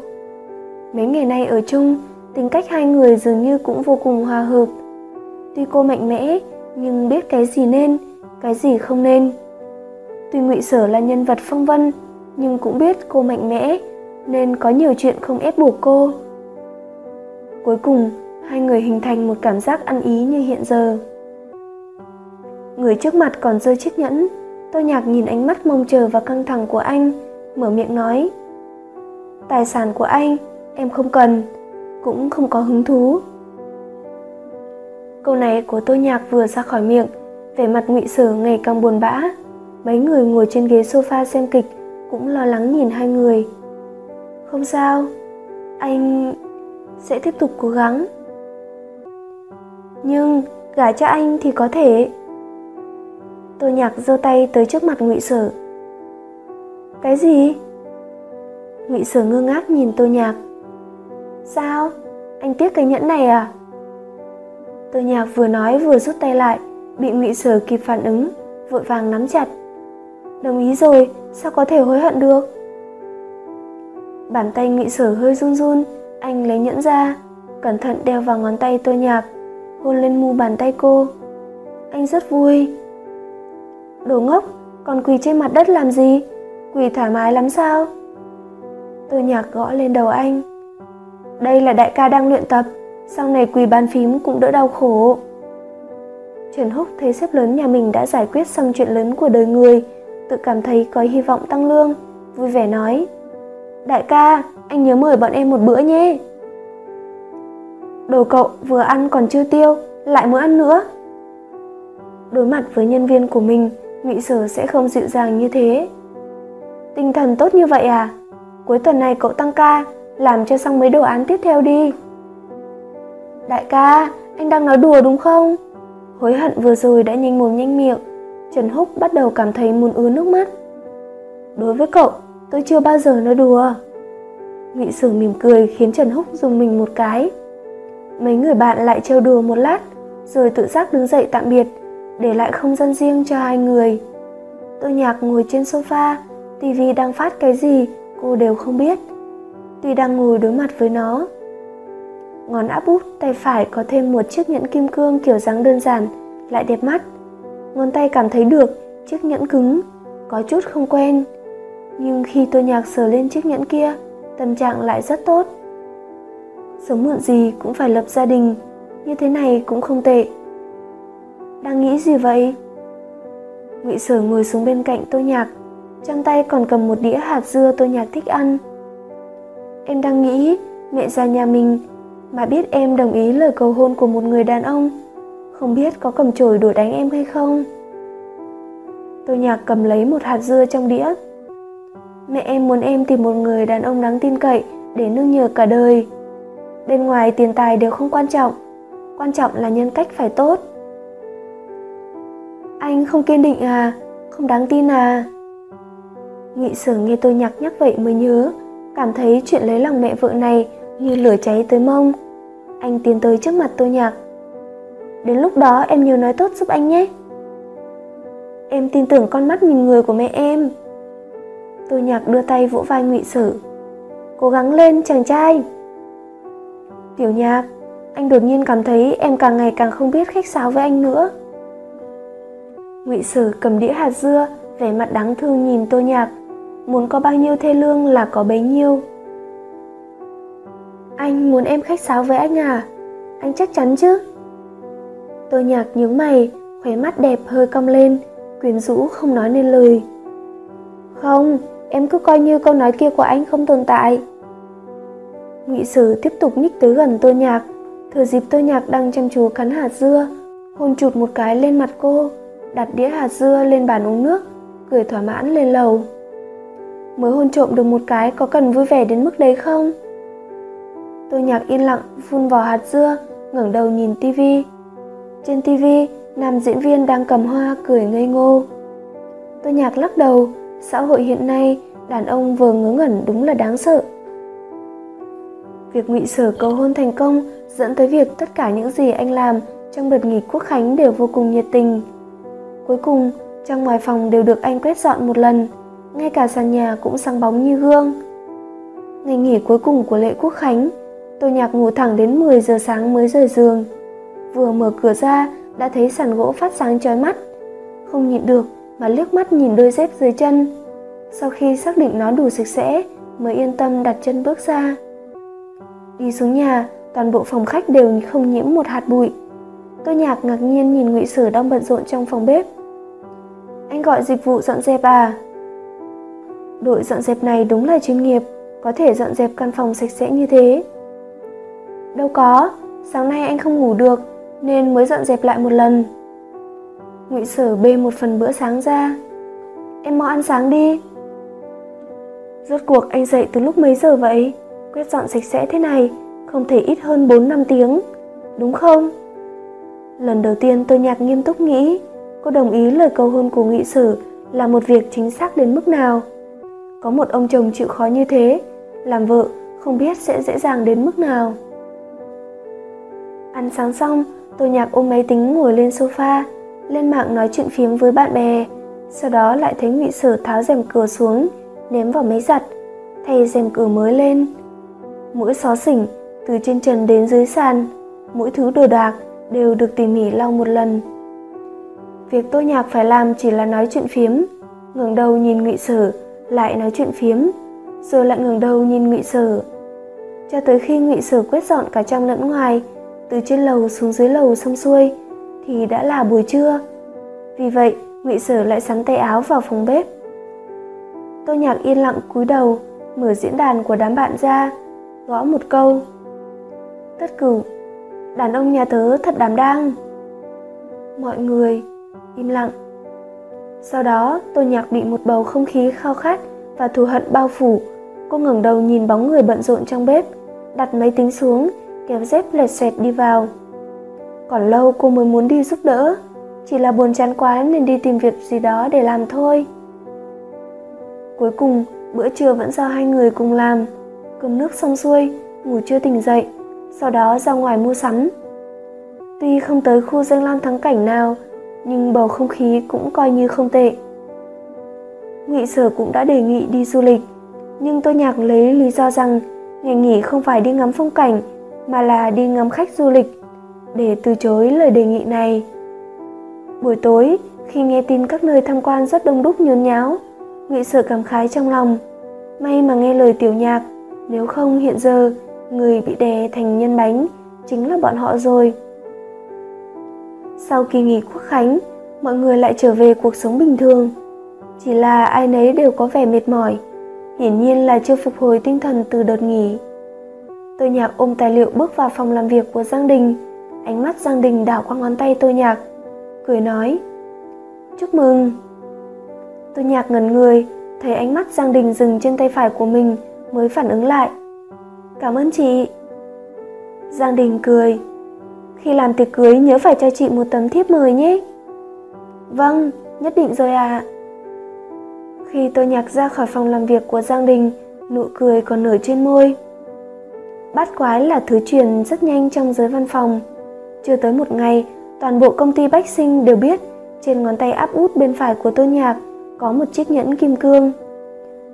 Mấy ngày nay ở chung, tính cách hai người dường như cũng vô cùng hòa hợp. Tuy cô mạnh mẽ, nhưng biết cái gì nên, cái gì không nên. Tuy Ngụy Sở là nhân vật phong vân, nhưng cũng biết cô mạnh mẽ, nên có nhiều chuyện không ép buộc cô. Cuối cùng, hai người hình thành một cảm giác ăn ý như hiện giờ. Người trước mặt còn rơi chiếc nhẫn, Tôi nhạc nhìn ánh mắt mong chờ và căng thẳng của anh, mở miệng nói. Tài sản của anh, em không cần, cũng không có hứng thú. Câu này của tôi nhạc vừa ra khỏi miệng, vẻ mặt ngụy sở ngày càng buồn bã. Mấy người ngồi trên ghế sofa xem kịch cũng lo lắng nhìn hai người. Không sao, anh sẽ tiếp tục cố gắng. Nhưng gả cho anh thì có thể Tô Nhạc giơ tay tới trước mặt Ngụy Sở. Cái gì? Ngụy Sở ngơ ngác nhìn Tô Nhạc. Sao? Anh tiếc cái nhẫn này à? Tô Nhạc vừa nói vừa rút tay lại, bị Ngụy Sở kịp phản ứng, vội vàng nắm chặt. Đồng ý rồi, sao có thể hối hận được? Bàn tay Ngụy Sở hơi run run, anh lấy nhẫn ra, cẩn thận đeo vào ngón tay Tô Nhạc, hôn lên mu bàn tay cô. Anh rất vui, Đồ ngốc, còn quỳ trên mặt đất làm gì? Quỳ thoải mái lắm sao? Tôi nhạc gõ lên đầu anh. Đây là đại ca đang luyện tập, sau này quỳ bàn phím cũng đỡ đau khổ. Trần Húc thấy sếp lớn nhà mình đã giải quyết xong chuyện lớn của đời người, tự cảm thấy có hy vọng tăng lương, vui vẻ nói. Đại ca, anh nhớ mời bọn em một bữa nhé. Đồ cậu vừa ăn còn chưa tiêu, lại muốn ăn nữa. Đối mặt với nhân viên của mình, Ngụy Sở sẽ không dịu dàng như thế. Tinh thần tốt như vậy à? Cuối tuần này cậu tăng ca, làm cho xong mấy đồ án tiếp theo đi. Đại ca, anh đang nói đùa đúng không? Hối hận vừa rồi đã nhanh mồm nhanh miệng, Trần Húc bắt đầu cảm thấy muốn ứa nước mắt. Đối với cậu, tôi chưa bao giờ nói đùa. Ngụy Sử mỉm cười khiến Trần Húc dùng mình một cái. Mấy người bạn lại trêu đùa một lát, rồi tự giác đứng dậy tạm biệt, để lại không gian riêng cho hai người. Tôi nhạc ngồi trên sofa, tivi đang phát cái gì cô đều không biết. Tuy đang ngồi đối mặt với nó. Ngón áp út tay phải có thêm một chiếc nhẫn kim cương kiểu dáng đơn giản, lại đẹp mắt. Ngón tay cảm thấy được chiếc nhẫn cứng, có chút không quen. Nhưng khi tôi nhạc sờ lên chiếc nhẫn kia, tâm trạng lại rất tốt. Sớm muộn gì cũng phải lập gia đình, như thế này cũng không tệ đang nghĩ gì vậy? Ngụy sở ngồi xuống bên cạnh tôi nhạc, trong tay còn cầm một đĩa hạt dưa tôi nhạc thích ăn. Em đang nghĩ, mẹ già nhà mình, mà biết em đồng ý lời cầu hôn của một người đàn ông, không biết có cầm chổi đuổi đánh em hay không? Tôi nhạc cầm lấy một hạt dưa trong đĩa. Mẹ em muốn em tìm một người đàn ông đáng tin cậy để nương nhờ cả đời. Bên ngoài tiền tài đều không quan trọng quan trọng là nhân cách phải tốt anh không kiên định à, không đáng tin à. Nghị sở nghe tôi nhắc nhắc vậy mới nhớ, cảm thấy chuyện lấy lòng mẹ vợ này như lửa cháy tới mông. Anh tiến tới trước mặt tôi nhạc. Đến lúc đó em nhớ nói tốt giúp anh nhé. Em tin tưởng con mắt nhìn người của mẹ em. Tôi nhạc đưa tay vỗ vai ngụy sử. Cố gắng lên chàng trai. Tiểu nhạc, anh đột nhiên cảm thấy em càng ngày càng không biết khách sáo với anh nữa. Ngụy Sử cầm đĩa hạt dưa, vẻ mặt đáng thương nhìn Tô Nhạc, muốn có bao nhiêu thê lương là có bấy nhiêu. Anh muốn em khách sáo với anh à? Anh chắc chắn chứ? Tô Nhạc nhướng mày, khóe mắt đẹp hơi cong lên, quyến rũ không nói nên lời. Không, em cứ coi như câu nói kia của anh không tồn tại. Ngụy Sử tiếp tục nhích tới gần Tô Nhạc, thừa dịp Tô Nhạc đang chăm chú cắn hạt dưa, hôn chụt một cái lên mặt cô, đặt đĩa hạt dưa lên bàn uống nước, cười thỏa mãn lên lầu. Mới hôn trộm được một cái có cần vui vẻ đến mức đấy không? tôi Nhạc yên lặng phun vào hạt dưa, ngẩng đầu nhìn tivi. Trên tivi, nam diễn viên đang cầm hoa cười ngây ngô. tôi Nhạc lắc đầu, xã hội hiện nay đàn ông vừa ngớ ngẩn đúng là đáng sợ. Việc ngụy sở cầu hôn thành công dẫn tới việc tất cả những gì anh làm trong đợt nghỉ quốc khánh đều vô cùng nhiệt tình. Cuối cùng, trong ngoài phòng đều được anh quét dọn một lần, ngay cả sàn nhà cũng sáng bóng như gương. Ngày nghỉ cuối cùng của lễ quốc khánh, tôi nhạc ngủ thẳng đến 10 giờ sáng mới rời giường. Vừa mở cửa ra đã thấy sàn gỗ phát sáng chói mắt. Không nhịn được mà liếc mắt nhìn đôi dép dưới chân. Sau khi xác định nó đủ sạch sẽ mới yên tâm đặt chân bước ra. Đi xuống nhà, toàn bộ phòng khách đều không nhiễm một hạt bụi. Tôi nhạc ngạc nhiên nhìn ngụy Sử đang bận rộn trong phòng bếp. Anh gọi dịch vụ dọn dẹp à? Đội dọn dẹp này đúng là chuyên nghiệp, có thể dọn dẹp căn phòng sạch sẽ như thế. Đâu có, sáng nay anh không ngủ được nên mới dọn dẹp lại một lần. Ngụy Sở bê một phần bữa sáng ra. Em mau ăn sáng đi. Rốt cuộc anh dậy từ lúc mấy giờ vậy? Quét dọn sạch sẽ thế này, không thể ít hơn 4 năm tiếng, đúng không? Lần đầu tiên tôi nhạc nghiêm túc nghĩ, cô đồng ý lời cầu hôn của nghị sử là một việc chính xác đến mức nào. Có một ông chồng chịu khó như thế, làm vợ không biết sẽ dễ dàng đến mức nào. Ăn sáng xong, tôi nhạc ôm máy tính ngồi lên sofa, lên mạng nói chuyện phiếm với bạn bè, sau đó lại thấy ngụy sở tháo rèm cửa xuống, ném vào máy giặt, thay rèm cửa mới lên. Mỗi xó xỉnh, từ trên trần đến dưới sàn, mỗi thứ đồ đạc đều được tỉ mỉ lau một lần. Việc tôi nhạc phải làm chỉ là nói chuyện phiếm, ngẩng đầu nhìn ngụy sở, lại nói chuyện phiếm, rồi lại ngẩng đầu nhìn ngụy sở. Cho tới khi ngụy sở quét dọn cả trong lẫn ngoài, từ trên lầu xuống dưới lầu xong xuôi, thì đã là buổi trưa. Vì vậy, ngụy sở lại sắn tay áo vào phòng bếp. Tôi nhạc yên lặng cúi đầu, mở diễn đàn của đám bạn ra, gõ một câu. Tất cửu, đàn ông nhà tớ thật đảm đang. Mọi người im lặng. Sau đó, Tô Nhạc bị một bầu không khí khao khát và thù hận bao phủ. Cô ngẩng đầu nhìn bóng người bận rộn trong bếp, đặt máy tính xuống, kéo dép lẹt xẹt đi vào. Còn lâu cô mới muốn đi giúp đỡ, chỉ là buồn chán quá nên đi tìm việc gì đó để làm thôi. Cuối cùng, bữa trưa vẫn do hai người cùng làm. Cơm nước xong xuôi, ngủ chưa tỉnh dậy, sau đó ra ngoài mua sắm. Tuy không tới khu danh lam thắng cảnh nào, nhưng bầu không khí cũng coi như không tệ. Nghị sở cũng đã đề nghị đi du lịch, nhưng tôi nhạc lấy lý do rằng ngày nghỉ không phải đi ngắm phong cảnh mà là đi ngắm khách du lịch để từ chối lời đề nghị này. Buổi tối, khi nghe tin các nơi tham quan rất đông đúc nhốn nháo, Nghị sở cảm khái trong lòng. May mà nghe lời tiểu nhạc, nếu không hiện giờ người bị đè thành nhân bánh chính là bọn họ rồi. Sau kỳ nghỉ quốc khánh, mọi người lại trở về cuộc sống bình thường. Chỉ là ai nấy đều có vẻ mệt mỏi, hiển nhiên là chưa phục hồi tinh thần từ đợt nghỉ. Tôi nhạc ôm tài liệu bước vào phòng làm việc của Giang Đình, ánh mắt Giang Đình đảo qua ngón tay tôi nhạc, cười nói, chúc mừng. Tôi nhạc ngẩn người, thấy ánh mắt Giang Đình dừng trên tay phải của mình mới phản ứng lại. Cảm ơn chị. Giang Đình cười, khi làm tiệc cưới nhớ phải cho chị một tấm thiếp mời nhé. Vâng, nhất định rồi ạ. À. Khi tôi nhạc ra khỏi phòng làm việc của Giang Đình, nụ cười còn nở trên môi. Bát quái là thứ truyền rất nhanh trong giới văn phòng. Chưa tới một ngày, toàn bộ công ty Bách Sinh đều biết trên ngón tay áp út bên phải của tôi nhạc có một chiếc nhẫn kim cương.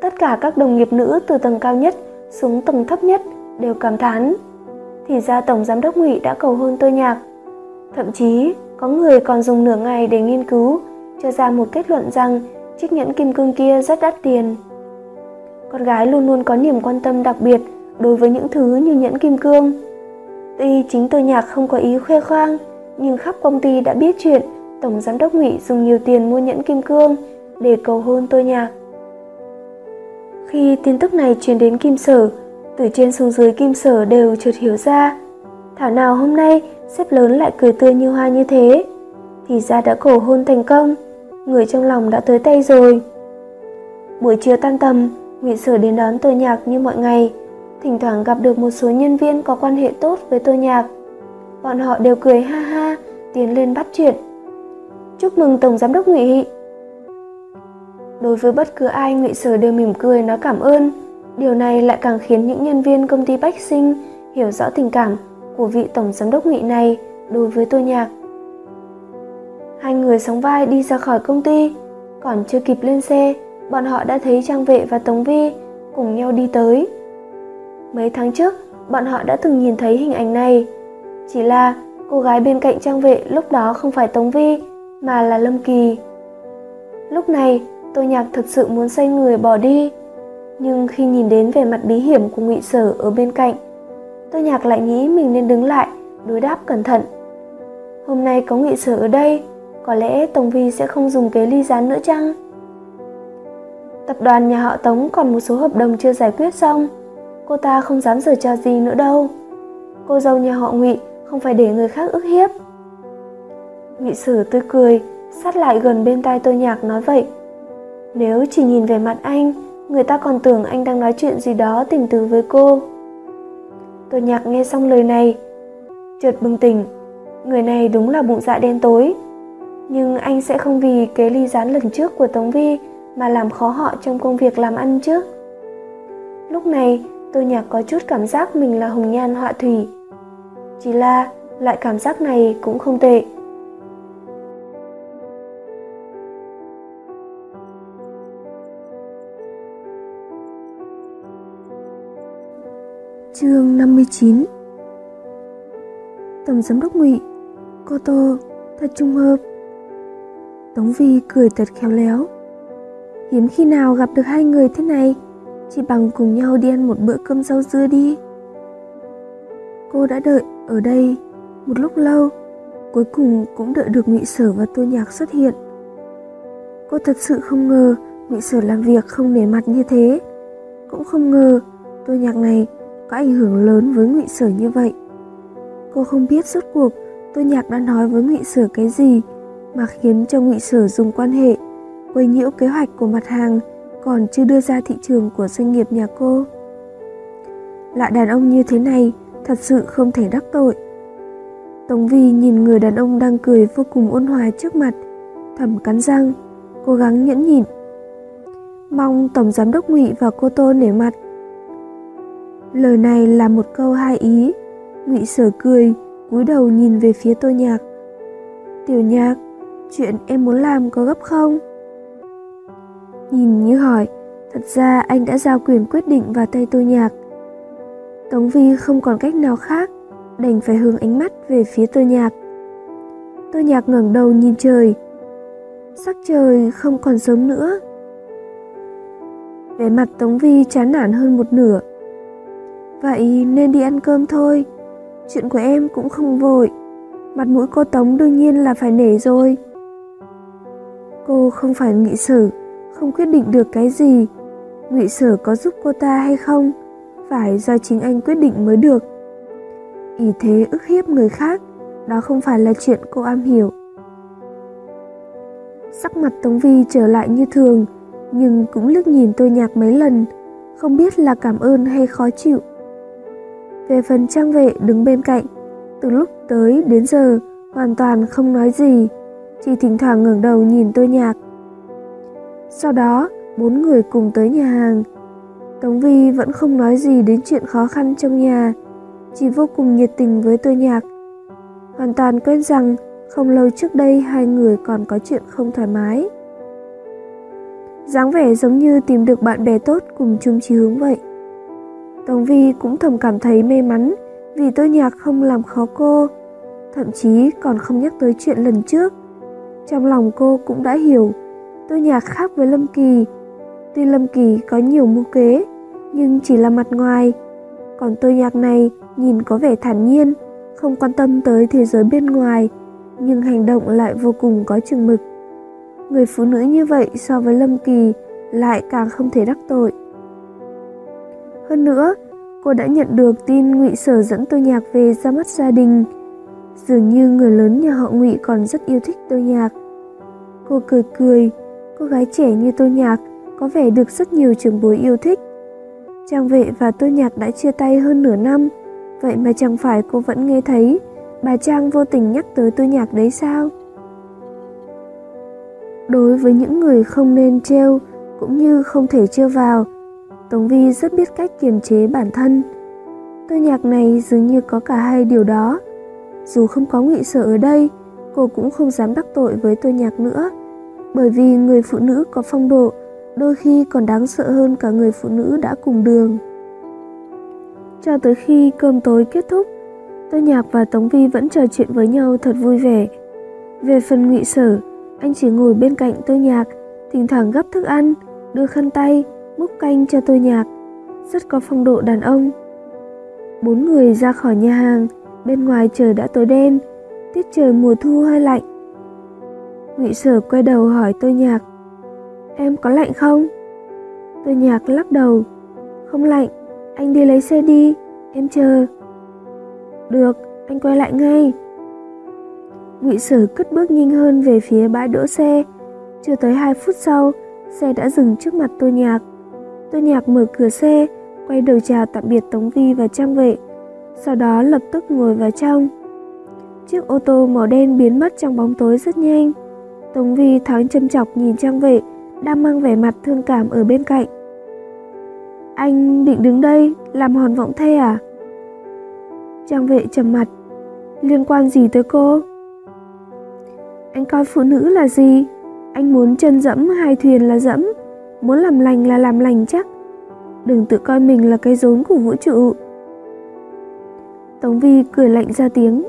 Tất cả các đồng nghiệp nữ từ tầng cao nhất xuống tầng thấp nhất đều cảm thán thì ra tổng giám đốc ngụy đã cầu hôn tôi nhạc thậm chí có người còn dùng nửa ngày để nghiên cứu cho ra một kết luận rằng chiếc nhẫn kim cương kia rất đắt tiền. Con gái luôn luôn có niềm quan tâm đặc biệt đối với những thứ như nhẫn kim cương. Tuy chính tôi nhạc không có ý khoe khoang, nhưng khắp công ty đã biết chuyện Tổng Giám đốc Ngụy dùng nhiều tiền mua nhẫn kim cương để cầu hôn tôi nhạc. Khi tin tức này truyền đến Kim Sở, từ trên xuống dưới Kim Sở đều chợt hiểu ra. Thảo nào hôm nay sếp lớn lại cười tươi như hoa như thế. Thì ra đã cổ hôn thành công, người trong lòng đã tới tay rồi. Buổi chiều tan tầm, Ngụy Sở đến đón tôi nhạc như mọi ngày. Thỉnh thoảng gặp được một số nhân viên có quan hệ tốt với tôi nhạc. Bọn họ đều cười ha ha, tiến lên bắt chuyện. Chúc mừng Tổng Giám đốc Ngụy. Đối với bất cứ ai, Ngụy Sở đều mỉm cười nói cảm ơn. Điều này lại càng khiến những nhân viên công ty Bách Sinh hiểu rõ tình cảm của vị Tổng Giám đốc Ngụy này đối với tôi nhạc. Hai người sóng vai đi ra khỏi công ty, còn chưa kịp lên xe, bọn họ đã thấy Trang Vệ và Tống Vi cùng nhau đi tới. Mấy tháng trước, bọn họ đã từng nhìn thấy hình ảnh này. Chỉ là cô gái bên cạnh Trang Vệ lúc đó không phải Tống Vi, mà là Lâm Kỳ. Lúc này, tôi nhạc thực sự muốn xoay người bỏ đi. Nhưng khi nhìn đến vẻ mặt bí hiểm của ngụy Sở ở bên cạnh, tôi nhạc lại nghĩ mình nên đứng lại, đối đáp cẩn thận. Hôm nay có ngụy Sở ở đây, có lẽ Tống Vi sẽ không dùng kế ly gián nữa chăng? Tập đoàn nhà họ Tống còn một số hợp đồng chưa giải quyết xong, cô ta không dám giở trò gì nữa đâu. Cô dâu nhà họ Ngụy không phải để người khác ức hiếp. Ngụy Sử tươi cười, sát lại gần bên tai tôi nhạc nói vậy. Nếu chỉ nhìn về mặt anh, người ta còn tưởng anh đang nói chuyện gì đó tình tứ với cô. Tôi nhạc nghe xong lời này, chợt bừng tỉnh, người này đúng là bụng dạ đen tối. Nhưng anh sẽ không vì kế ly gián lần trước của Tống Vi mà làm khó họ trong công việc làm ăn chứ. Lúc này, tôi nhạc có chút cảm giác mình là hồng nhan họa thủy. Chỉ là loại cảm giác này cũng không tệ. Chương 59 Tổng giám đốc Ngụy, cô Tô, thật trung hợp. Tống Vi cười thật khéo léo. Hiếm khi nào gặp được hai người thế này, chỉ bằng cùng nhau đi ăn một bữa cơm rau dưa đi. Cô đã đợi ở đây một lúc lâu, cuối cùng cũng đợi được Ngụy Sở và Tô Nhạc xuất hiện. Cô thật sự không ngờ Ngụy Sở làm việc không nể mặt như thế, cũng không ngờ Tô Nhạc này có ảnh hưởng lớn với ngụy sở như vậy. Cô không biết rốt cuộc tôi nhạc đã nói với ngụy sở cái gì mà khiến cho ngụy sở dùng quan hệ quấy nhiễu kế hoạch của mặt hàng còn chưa đưa ra thị trường của doanh nghiệp nhà cô. Loại đàn ông như thế này thật sự không thể đắc tội. Tống vi nhìn người đàn ông đang cười vô cùng ôn hòa trước mặt, thầm cắn răng, cố gắng nhẫn nhịn. Mong tổng giám đốc ngụy và cô tô nể mặt Lời này là một câu hai ý. Ngụy Sở cười, cúi đầu nhìn về phía Tô Nhạc. Tiểu Nhạc, chuyện em muốn làm có gấp không? Nhìn như hỏi, thật ra anh đã giao quyền quyết định vào tay Tô Nhạc. Tống Vi không còn cách nào khác, đành phải hướng ánh mắt về phía Tô Nhạc. Tô Nhạc ngẩng đầu nhìn trời. Sắc trời không còn sớm nữa. Vẻ mặt Tống Vi chán nản hơn một nửa. Vậy nên đi ăn cơm thôi. Chuyện của em cũng không vội. Mặt mũi cô Tống đương nhiên là phải nể rồi. Cô không phải nghị sử, không quyết định được cái gì. Ngụy sử có giúp cô ta hay không, phải do chính anh quyết định mới được. Ý thế ức hiếp người khác, đó không phải là chuyện cô am hiểu. Sắc mặt Tống Vi trở lại như thường, nhưng cũng liếc nhìn tôi nhạc mấy lần, không biết là cảm ơn hay khó chịu. Về phần trang vệ đứng bên cạnh, từ lúc tới đến giờ hoàn toàn không nói gì, chỉ thỉnh thoảng ngẩng đầu nhìn tôi nhạc. Sau đó, bốn người cùng tới nhà hàng. Tống Vi vẫn không nói gì đến chuyện khó khăn trong nhà, chỉ vô cùng nhiệt tình với tôi nhạc. Hoàn toàn quên rằng không lâu trước đây hai người còn có chuyện không thoải mái. dáng vẻ giống như tìm được bạn bè tốt cùng chung chí hướng vậy. Tống Vi cũng thầm cảm thấy may mắn vì tôi nhạc không làm khó cô, thậm chí còn không nhắc tới chuyện lần trước. Trong lòng cô cũng đã hiểu, tôi nhạc khác với Lâm Kỳ. Tuy Lâm Kỳ có nhiều mưu kế, nhưng chỉ là mặt ngoài. Còn tôi nhạc này nhìn có vẻ thản nhiên, không quan tâm tới thế giới bên ngoài, nhưng hành động lại vô cùng có chừng mực. Người phụ nữ như vậy so với Lâm Kỳ lại càng không thể đắc tội. Hơn nữa, cô đã nhận được tin ngụy Sở dẫn tôi nhạc về ra mắt gia đình. Dường như người lớn nhà họ ngụy còn rất yêu thích tôi nhạc. Cô cười cười, cô gái trẻ như tôi nhạc có vẻ được rất nhiều trường bối yêu thích. Trang vệ và tôi nhạc đã chia tay hơn nửa năm, vậy mà chẳng phải cô vẫn nghe thấy bà Trang vô tình nhắc tới tôi nhạc đấy sao? Đối với những người không nên treo cũng như không thể treo vào, Tống Vi rất biết cách kiềm chế bản thân. Tôi nhạc này dường như có cả hai điều đó. Dù không có ngụy sở ở đây, cô cũng không dám đắc tội với tôi nhạc nữa. Bởi vì người phụ nữ có phong độ, đôi khi còn đáng sợ hơn cả người phụ nữ đã cùng đường. Cho tới khi cơm tối kết thúc, tôi nhạc và Tống Vi vẫn trò chuyện với nhau thật vui vẻ. Về phần ngụy sở, anh chỉ ngồi bên cạnh tôi nhạc, thỉnh thoảng gấp thức ăn, đưa khăn tay, múc canh cho tôi nhạc, rất có phong độ đàn ông. Bốn người ra khỏi nhà hàng, bên ngoài trời đã tối đen, tiết trời mùa thu hơi lạnh. Ngụy Sở quay đầu hỏi tôi nhạc, em có lạnh không? Tôi nhạc lắc đầu, không lạnh, anh đi lấy xe đi, em chờ. Được, anh quay lại ngay. Ngụy Sở cất bước nhanh hơn về phía bãi đỗ xe. Chưa tới 2 phút sau, xe đã dừng trước mặt tôi nhạc. Tôi nhạc mở cửa xe, quay đầu chào tạm biệt Tống Vi và Trang Vệ, sau đó lập tức ngồi vào trong. Chiếc ô tô màu đen biến mất trong bóng tối rất nhanh. Tống Vi thoáng châm chọc nhìn Trang Vệ, đang mang vẻ mặt thương cảm ở bên cạnh. Anh định đứng đây làm hòn vọng thê à? Trang vệ trầm mặt. Liên quan gì tới cô? Anh coi phụ nữ là gì? Anh muốn chân dẫm hai thuyền là dẫm, muốn làm lành là làm lành chắc. Đừng tự coi mình là cái rốn của vũ trụ. Tống Vi cười lạnh ra tiếng.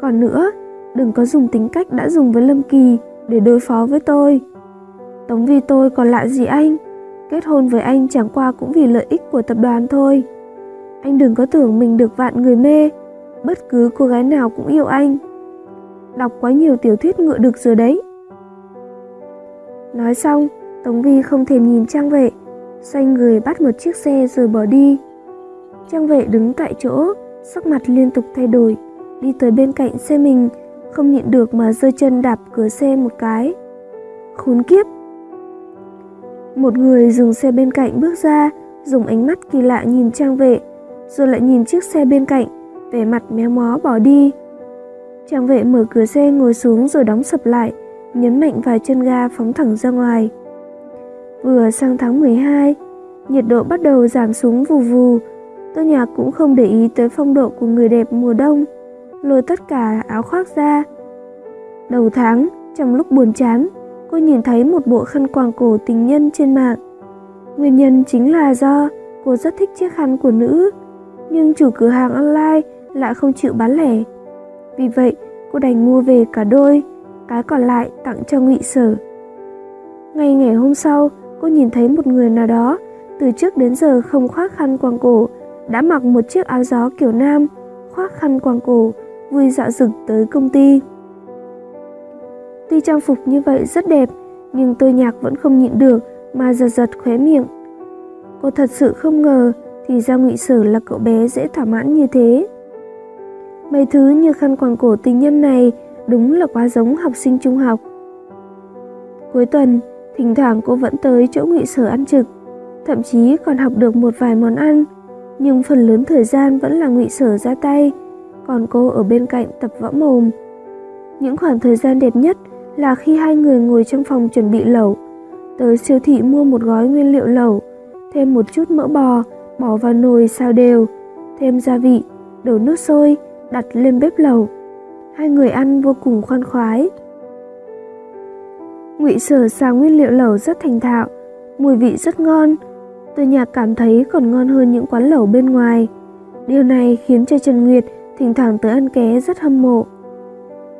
Còn nữa, đừng có dùng tính cách đã dùng với Lâm Kỳ để đối phó với tôi. Tống Vi tôi còn lạ gì anh? Kết hôn với anh chẳng qua cũng vì lợi ích của tập đoàn thôi. Anh đừng có tưởng mình được vạn người mê, bất cứ cô gái nào cũng yêu anh. Đọc quá nhiều tiểu thuyết ngựa được rồi đấy. Nói xong, Tống Vi không thèm nhìn Trang Vệ, xoay người bắt một chiếc xe rồi bỏ đi. Trang Vệ đứng tại chỗ, sắc mặt liên tục thay đổi, đi tới bên cạnh xe mình, không nhịn được mà giơ chân đạp cửa xe một cái. Khốn kiếp! Một người dừng xe bên cạnh bước ra, dùng ánh mắt kỳ lạ nhìn Trang Vệ, rồi lại nhìn chiếc xe bên cạnh, vẻ mặt méo mó bỏ đi. Trang vệ mở cửa xe ngồi xuống rồi đóng sập lại, nhấn mạnh vài chân ga phóng thẳng ra ngoài. Vừa sang tháng 12, nhiệt độ bắt đầu giảm xuống vù vù. Tôi nhạc cũng không để ý tới phong độ của người đẹp mùa đông, lôi tất cả áo khoác ra. Đầu tháng, trong lúc buồn chán, cô nhìn thấy một bộ khăn quàng cổ tình nhân trên mạng. Nguyên nhân chính là do cô rất thích chiếc khăn của nữ, nhưng chủ cửa hàng online lại không chịu bán lẻ. Vì vậy, cô đành mua về cả đôi, cái còn lại tặng cho ngụy sở. Ngay ngày hôm sau, cô nhìn thấy một người nào đó từ trước đến giờ không khoác khăn quàng cổ, đã mặc một chiếc áo gió kiểu nam, khoác khăn quàng cổ, vui dạo rực tới công ty. Tuy trang phục như vậy rất đẹp, nhưng tôi nhạc vẫn không nhịn được mà giật giật khóe miệng. Cô thật sự không ngờ thì ra ngụy sở là cậu bé dễ thỏa mãn như thế. Mấy thứ như khăn quàng cổ tình nhân này đúng là quá giống học sinh trung học. Cuối tuần, thỉnh thoảng cô vẫn tới chỗ ngụy sở ăn trực, thậm chí còn học được một vài món ăn, nhưng phần lớn thời gian vẫn là ngụy sở ra tay, còn cô ở bên cạnh tập võ mồm. Những khoảng thời gian đẹp nhất là khi hai người ngồi trong phòng chuẩn bị lẩu, tới siêu thị mua một gói nguyên liệu lẩu, thêm một chút mỡ bò, bỏ vào nồi xào đều, thêm gia vị, đổ nước sôi, đặt lên bếp lẩu. Hai người ăn vô cùng khoan khoái. Ngụy Sở xào nguyên liệu lẩu rất thành thạo, mùi vị rất ngon. Tôi nhạc cảm thấy còn ngon hơn những quán lẩu bên ngoài. Điều này khiến cho Trần Nguyệt thỉnh thoảng tới ăn ké rất hâm mộ.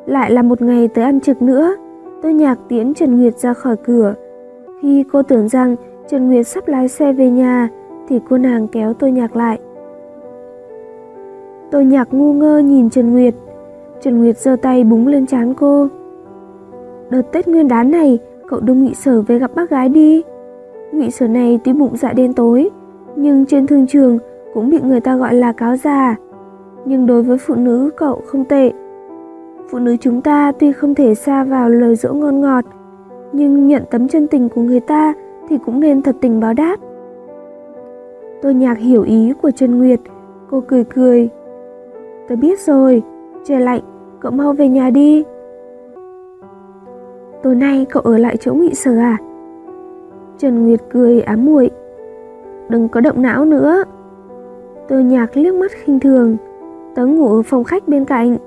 Lại là một ngày tới ăn trực nữa, Tôi nhạc tiễn Trần Nguyệt ra khỏi cửa. Khi cô tưởng rằng Trần Nguyệt sắp lái xe về nhà, thì cô nàng kéo tôi nhạc lại. Tôi nhạc ngu ngơ nhìn Trần Nguyệt. Trần Nguyệt giơ tay búng lên trán cô. Đợt Tết Nguyên đán này, cậu đưa Ngụy Sở về gặp bác gái đi. Ngụy Sở này tuy bụng dạ đen tối, nhưng trên thương trường cũng bị người ta gọi là cáo già. Nhưng đối với phụ nữ cậu không tệ. Phụ nữ chúng ta tuy không thể xa vào lời dỗ ngon ngọt, nhưng nhận tấm chân tình của người ta thì cũng nên thật tình báo đáp. Tôi nhạc hiểu ý của Trần Nguyệt, cô cười cười. Tôi biết rồi, trời lạnh, cậu mau về nhà đi. Tối nay cậu ở lại chỗ nghị sở à? Trần Nguyệt cười ám muội. Đừng có động não nữa. Tôi nhạc liếc mắt khinh thường, tớ ngủ ở phòng khách bên cạnh.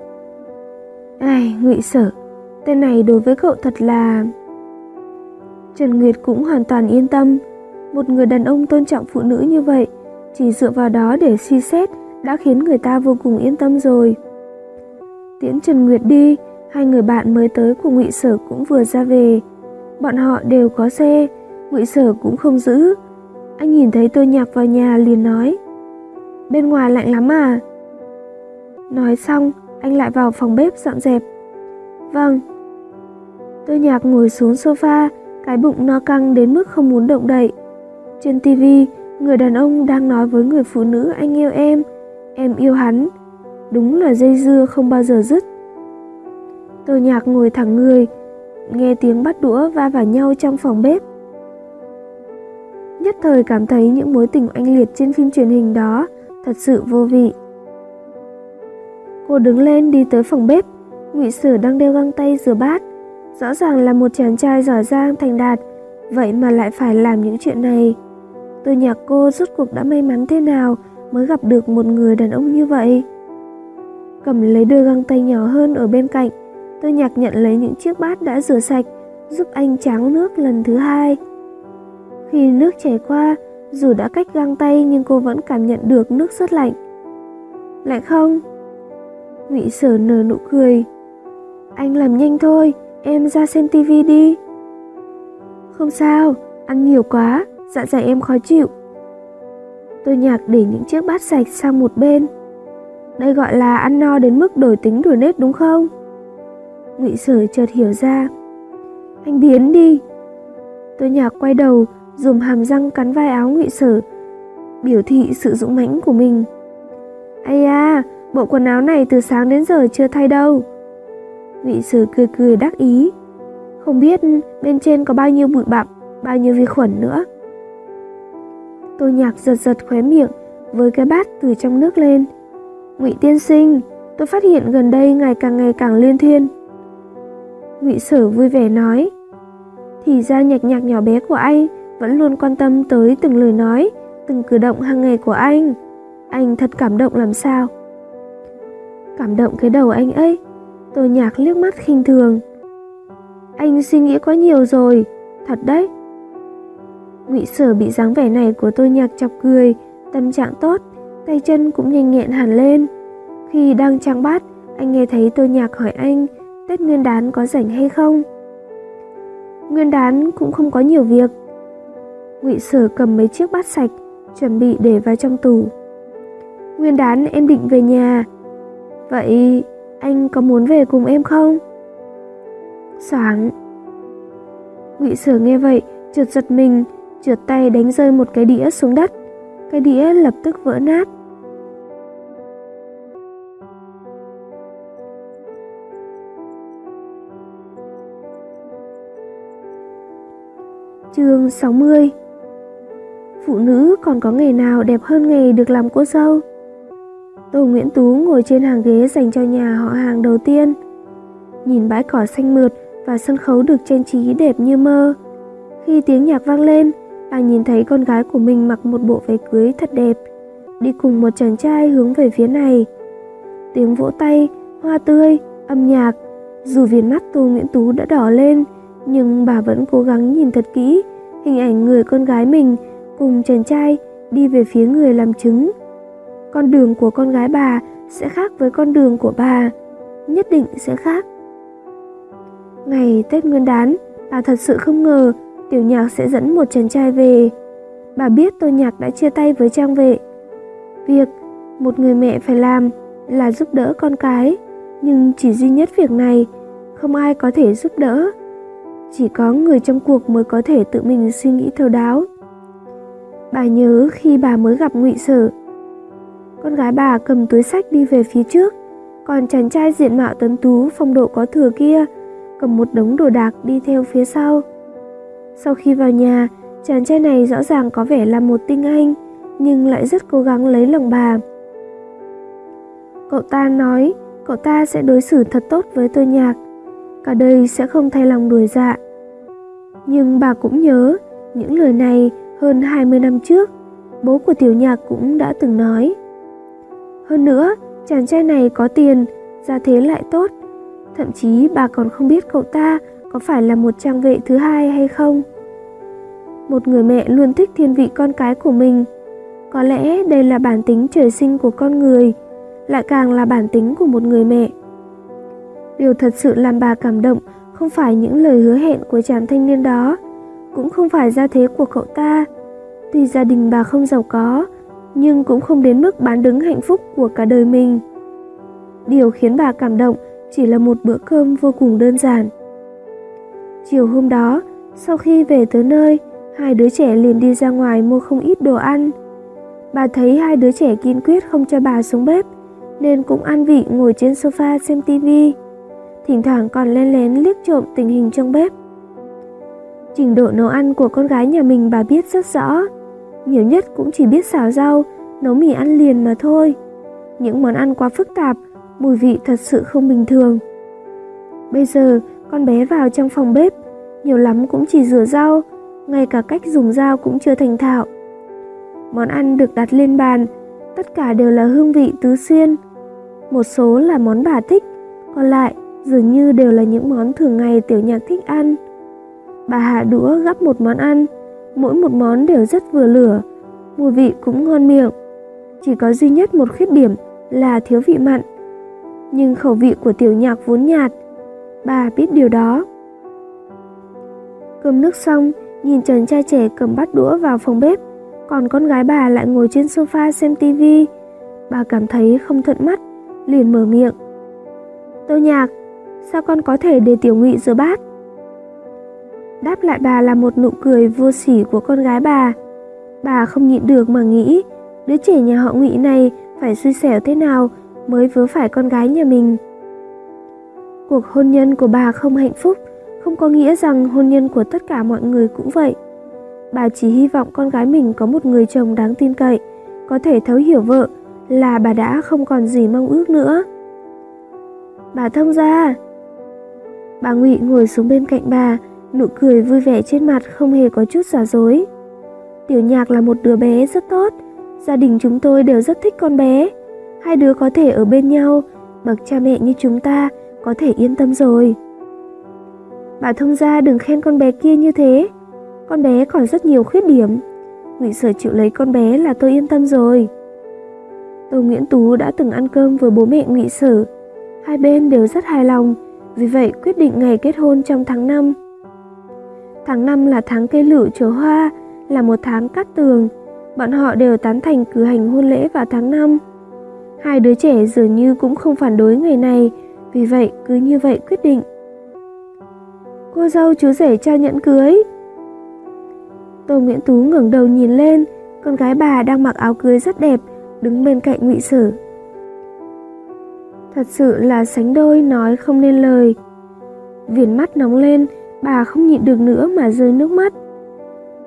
Ai, ngụy sở, tên này đối với cậu thật là... Trần Nguyệt cũng hoàn toàn yên tâm. Một người đàn ông tôn trọng phụ nữ như vậy, chỉ dựa vào đó để suy xét đã khiến người ta vô cùng yên tâm rồi. Tiễn Trần Nguyệt đi, hai người bạn mới tới của Ngụy Sở cũng vừa ra về. Bọn họ đều có xe, Ngụy Sở cũng không giữ. Anh nhìn thấy tôi nhạc vào nhà liền nói: "Bên ngoài lạnh lắm à?" Nói xong, anh lại vào phòng bếp dọn dẹp. "Vâng." Tôi nhạc ngồi xuống sofa, cái bụng no căng đến mức không muốn động đậy. Trên tivi, người đàn ông đang nói với người phụ nữ anh yêu em, em yêu hắn. Đúng là dây dưa không bao giờ dứt. Tô nhạc ngồi thẳng người, nghe tiếng bắt đũa va vào nhau trong phòng bếp. Nhất thời cảm thấy những mối tình oanh liệt trên phim truyền hình đó thật sự vô vị. Cô đứng lên đi tới phòng bếp, Ngụy Sử đang đeo găng tay rửa bát, Rõ ràng là một chàng trai giỏi giang thành đạt, vậy mà lại phải làm những chuyện này. Từ nhạc cô rốt cuộc đã may mắn thế nào mới gặp được một người đàn ông như vậy. Cầm lấy đôi găng tay nhỏ hơn ở bên cạnh, tôi nhặt nhận lấy những chiếc bát đã rửa sạch, giúp anh tráng nước lần thứ hai. Khi nước chảy qua, dù đã cách găng tay nhưng cô vẫn cảm nhận được nước rất lạnh. Lạnh không? Ngụy Sở nở nụ cười. Anh làm nhanh thôi, em ra xem tivi đi. Không sao, ăn nhiều quá, dạ dày em khó chịu. Tôi nhạc để những chiếc bát sạch sang một bên. Đây gọi là ăn no đến mức đổi tính đổi nết đúng không? Ngụy Sở chợt hiểu ra. Anh biến đi. Tôi nhạc quay đầu, dùng hàm răng cắn vai áo Ngụy Sở, biểu thị sự dũng mãnh của mình. Ây à, bộ quần áo này từ sáng đến giờ chưa thay đâu. Ngụy sử cười cười đắc ý. Không biết bên trên có bao nhiêu bụi bặm, bao nhiêu vi khuẩn nữa. Tô nhạc giật giật khóe miệng với cái bát từ trong nước lên. Ngụy tiên sinh, tôi phát hiện gần đây ngày càng ngày càng liên thiên. Ngụy Sở vui vẻ nói, thì ra nhạc nhạc nhỏ bé của anh vẫn luôn quan tâm tới từng lời nói, từng cử động hàng ngày của anh. Anh thật cảm động làm sao? Cảm động cái đầu anh ấy, Tô nhạc liếc mắt khinh thường. Anh suy nghĩ quá nhiều rồi, thật đấy. Ngụy Sở bị dáng vẻ này của tôi Nhạc chọc cười, tâm trạng tốt, tay chân cũng nhanh nhẹn hẳn lên. Khi đang trang bát, anh nghe thấy tôi Nhạc hỏi anh Tết Nguyên đán có rảnh hay không. Nguyên đán cũng không có nhiều việc. Ngụy Sở cầm mấy chiếc bát sạch, chuẩn bị để vào trong tủ. Nguyên đán em định về nhà. Vậy anh có muốn về cùng em không? Sáng Ngụy Sở nghe vậy, trượt giật mình, trượt tay đánh rơi một cái đĩa xuống đất. Cái đĩa lập tức vỡ nát. Chương 60 Phụ nữ còn có nghề nào đẹp hơn nghề được làm cô dâu? Tô Nguyễn Tú ngồi trên hàng ghế dành cho nhà họ hàng đầu tiên. Nhìn bãi cỏ xanh mượt và sân khấu được trang trí đẹp như mơ. Khi tiếng nhạc vang lên, bà nhìn thấy con gái của mình mặc một bộ váy cưới thật đẹp, đi cùng một chàng trai hướng về phía này. Tiếng vỗ tay, hoa tươi, âm nhạc, dù viền mắt Tô Nguyễn Tú đã đỏ lên, nhưng bà vẫn cố gắng nhìn thật kỹ hình ảnh người con gái mình cùng chàng trai đi về phía người làm chứng con đường của con gái bà sẽ khác với con đường của bà nhất định sẽ khác Ngày Tết Nguyên đán, bà thật sự không ngờ Tiểu Nhạc sẽ dẫn một chàng trai về. Bà biết Tô Nhạc đã chia tay với Trang Vệ. Việc một người mẹ phải làm là giúp đỡ con cái, nhưng chỉ duy nhất việc này không ai có thể giúp đỡ. Chỉ có người trong cuộc mới có thể tự mình suy nghĩ thấu đáo. Bà nhớ khi bà mới gặp Ngụy Sở, con gái bà cầm túi sách đi về phía trước, còn chàng trai diện mạo tuấn tú phong độ có thừa kia cầm một đống đồ đạc đi theo phía sau. Sau khi vào nhà, chàng trai này rõ ràng có vẻ là một tinh anh, nhưng lại rất cố gắng lấy lòng bà. Cậu ta nói cậu ta sẽ đối xử thật tốt với tôi nhạc, cả đời sẽ không thay lòng đổi dạ. Nhưng bà cũng nhớ những lời này hơn 20 năm trước, bố của tiểu nhạc cũng đã từng nói. Hơn nữa, chàng trai này có tiền, gia thế lại tốt, thậm chí bà còn không biết cậu ta có phải là một trang vệ thứ hai hay không. Một người mẹ luôn thích thiên vị con cái của mình. Có lẽ đây là bản tính trời sinh của con người, lại càng là bản tính của một người mẹ. Điều thật sự làm bà cảm động không phải những lời hứa hẹn của chàng thanh niên đó, cũng không phải gia thế của cậu ta. Tuy gia đình bà không giàu có, nhưng cũng không đến mức bán đứng hạnh phúc của cả đời mình. Điều khiến bà cảm động chỉ là một bữa cơm vô cùng đơn giản. Chiều hôm đó, sau khi về tới nơi, hai đứa trẻ liền đi ra ngoài mua không ít đồ ăn. Bà thấy hai đứa trẻ kiên quyết không cho bà xuống bếp, nên cũng an vị ngồi trên sofa xem tivi. Thỉnh thoảng còn len lén liếc trộm tình hình trong bếp. Trình độ nấu ăn của con gái nhà mình bà biết rất rõ. Nhiều nhất cũng chỉ biết xào rau, nấu mì ăn liền mà thôi. Những món ăn quá phức tạp, mùi vị thật sự không bình thường. Bây giờ, con bé vào trong phòng bếp, nhiều lắm cũng chỉ rửa rau, ngay cả cách dùng dao cũng chưa thành thạo. Món ăn được đặt lên bàn, tất cả đều là hương vị tứ xuyên. Một số là món bà thích, còn lại dường như đều là những món thường ngày tiểu nhạc thích ăn. Bà hạ đũa gắp một món ăn, mỗi một món đều rất vừa lửa, mùi vị cũng ngon miệng. Chỉ có duy nhất một khuyết điểm là thiếu vị mặn. Nhưng khẩu vị của tiểu nhạc vốn nhạt, bà biết điều đó. Cơm nước xong, nhìn chàng trai trẻ cầm bát đũa vào phòng bếp, còn con gái bà lại ngồi trên sofa xem tivi. Bà cảm thấy không thuận mắt, liền mở miệng. Tô nhạc, sao con có thể để tiểu ngụy rửa bát? Đáp lại bà là một nụ cười vô sỉ của con gái bà. Bà không nhịn được mà nghĩ, đứa trẻ nhà họ ngụy này phải xui xẻo thế nào mới vớ phải con gái nhà mình. Cuộc hôn nhân của bà không hạnh phúc, không có nghĩa rằng hôn nhân của tất cả mọi người cũng vậy. Bà chỉ hy vọng con gái mình có một người chồng đáng tin cậy, có thể thấu hiểu vợ là bà đã không còn gì mong ước nữa. Bà thông ra. Bà Ngụy ngồi xuống bên cạnh bà, nụ cười vui vẻ trên mặt không hề có chút giả dối. Tiểu Nhạc là một đứa bé rất tốt, gia đình chúng tôi đều rất thích con bé. Hai đứa có thể ở bên nhau, bậc cha mẹ như chúng ta có thể yên tâm rồi. Bà thông gia đừng khen con bé kia như thế, con bé còn rất nhiều khuyết điểm. Ngụy Sở chịu lấy con bé là tôi yên tâm rồi. Tô Nguyễn Tú đã từng ăn cơm với bố mẹ Ngụy Sở, hai bên đều rất hài lòng, vì vậy quyết định ngày kết hôn trong tháng 5. Tháng 5 là tháng cây lựu chở hoa, là một tháng cắt tường, bọn họ đều tán thành cử hành hôn lễ vào tháng 5. Hai đứa trẻ dường như cũng không phản đối ngày này, vì vậy cứ như vậy quyết định. Cô dâu chú rể trao nhẫn cưới. Tô Nguyễn Tú ngẩng đầu nhìn lên, con gái bà đang mặc áo cưới rất đẹp, đứng bên cạnh Ngụy Sở. Thật sự là sánh đôi nói không nên lời. Viền mắt nóng lên, bà không nhịn được nữa mà rơi nước mắt.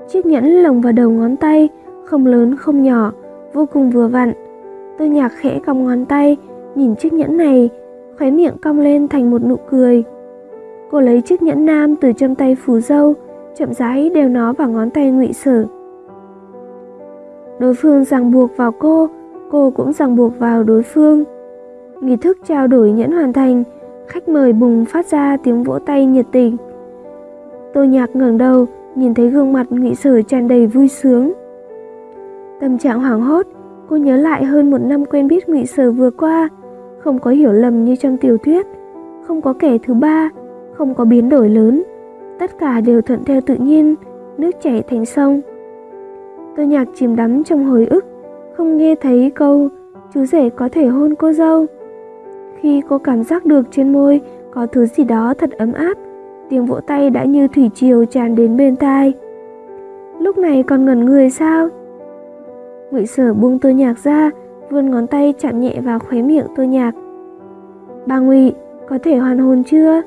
Chiếc nhẫn lồng vào đầu ngón tay, không lớn không nhỏ, vô cùng vừa vặn. Tư nhạc khẽ cong ngón tay, nhìn chiếc nhẫn này, khóe miệng cong lên thành một nụ cười. Cô lấy chiếc nhẫn nam từ trong tay phù dâu, chậm rãi đeo nó vào ngón tay ngụy sở. Đối phương ràng buộc vào cô, cô cũng ràng buộc vào đối phương. Nghi thức trao đổi nhẫn hoàn thành, khách mời bùng phát ra tiếng vỗ tay nhiệt tình. Tô nhạc ngẩng đầu, nhìn thấy gương mặt ngụy sở tràn đầy vui sướng. Tâm trạng hoảng hốt, cô nhớ lại hơn một năm quen biết ngụy sở vừa qua, không có hiểu lầm như trong tiểu thuyết, không có kẻ thứ ba, không có biến đổi lớn, tất cả đều thuận theo tự nhiên, nước chảy thành sông. Tôi nhạc chìm đắm trong hồi ức, không nghe thấy câu chú rể có thể hôn cô dâu. Khi cô cảm giác được trên môi có thứ gì đó thật ấm áp, tiếng vỗ tay đã như thủy triều tràn đến bên tai. Lúc này còn ngẩn người sao? Ngụy Sở buông tôi nhạc ra, vươn ngón tay chạm nhẹ vào khóe miệng tôi nhạc. Bà Ngụy, có thể hoàn hồn chưa?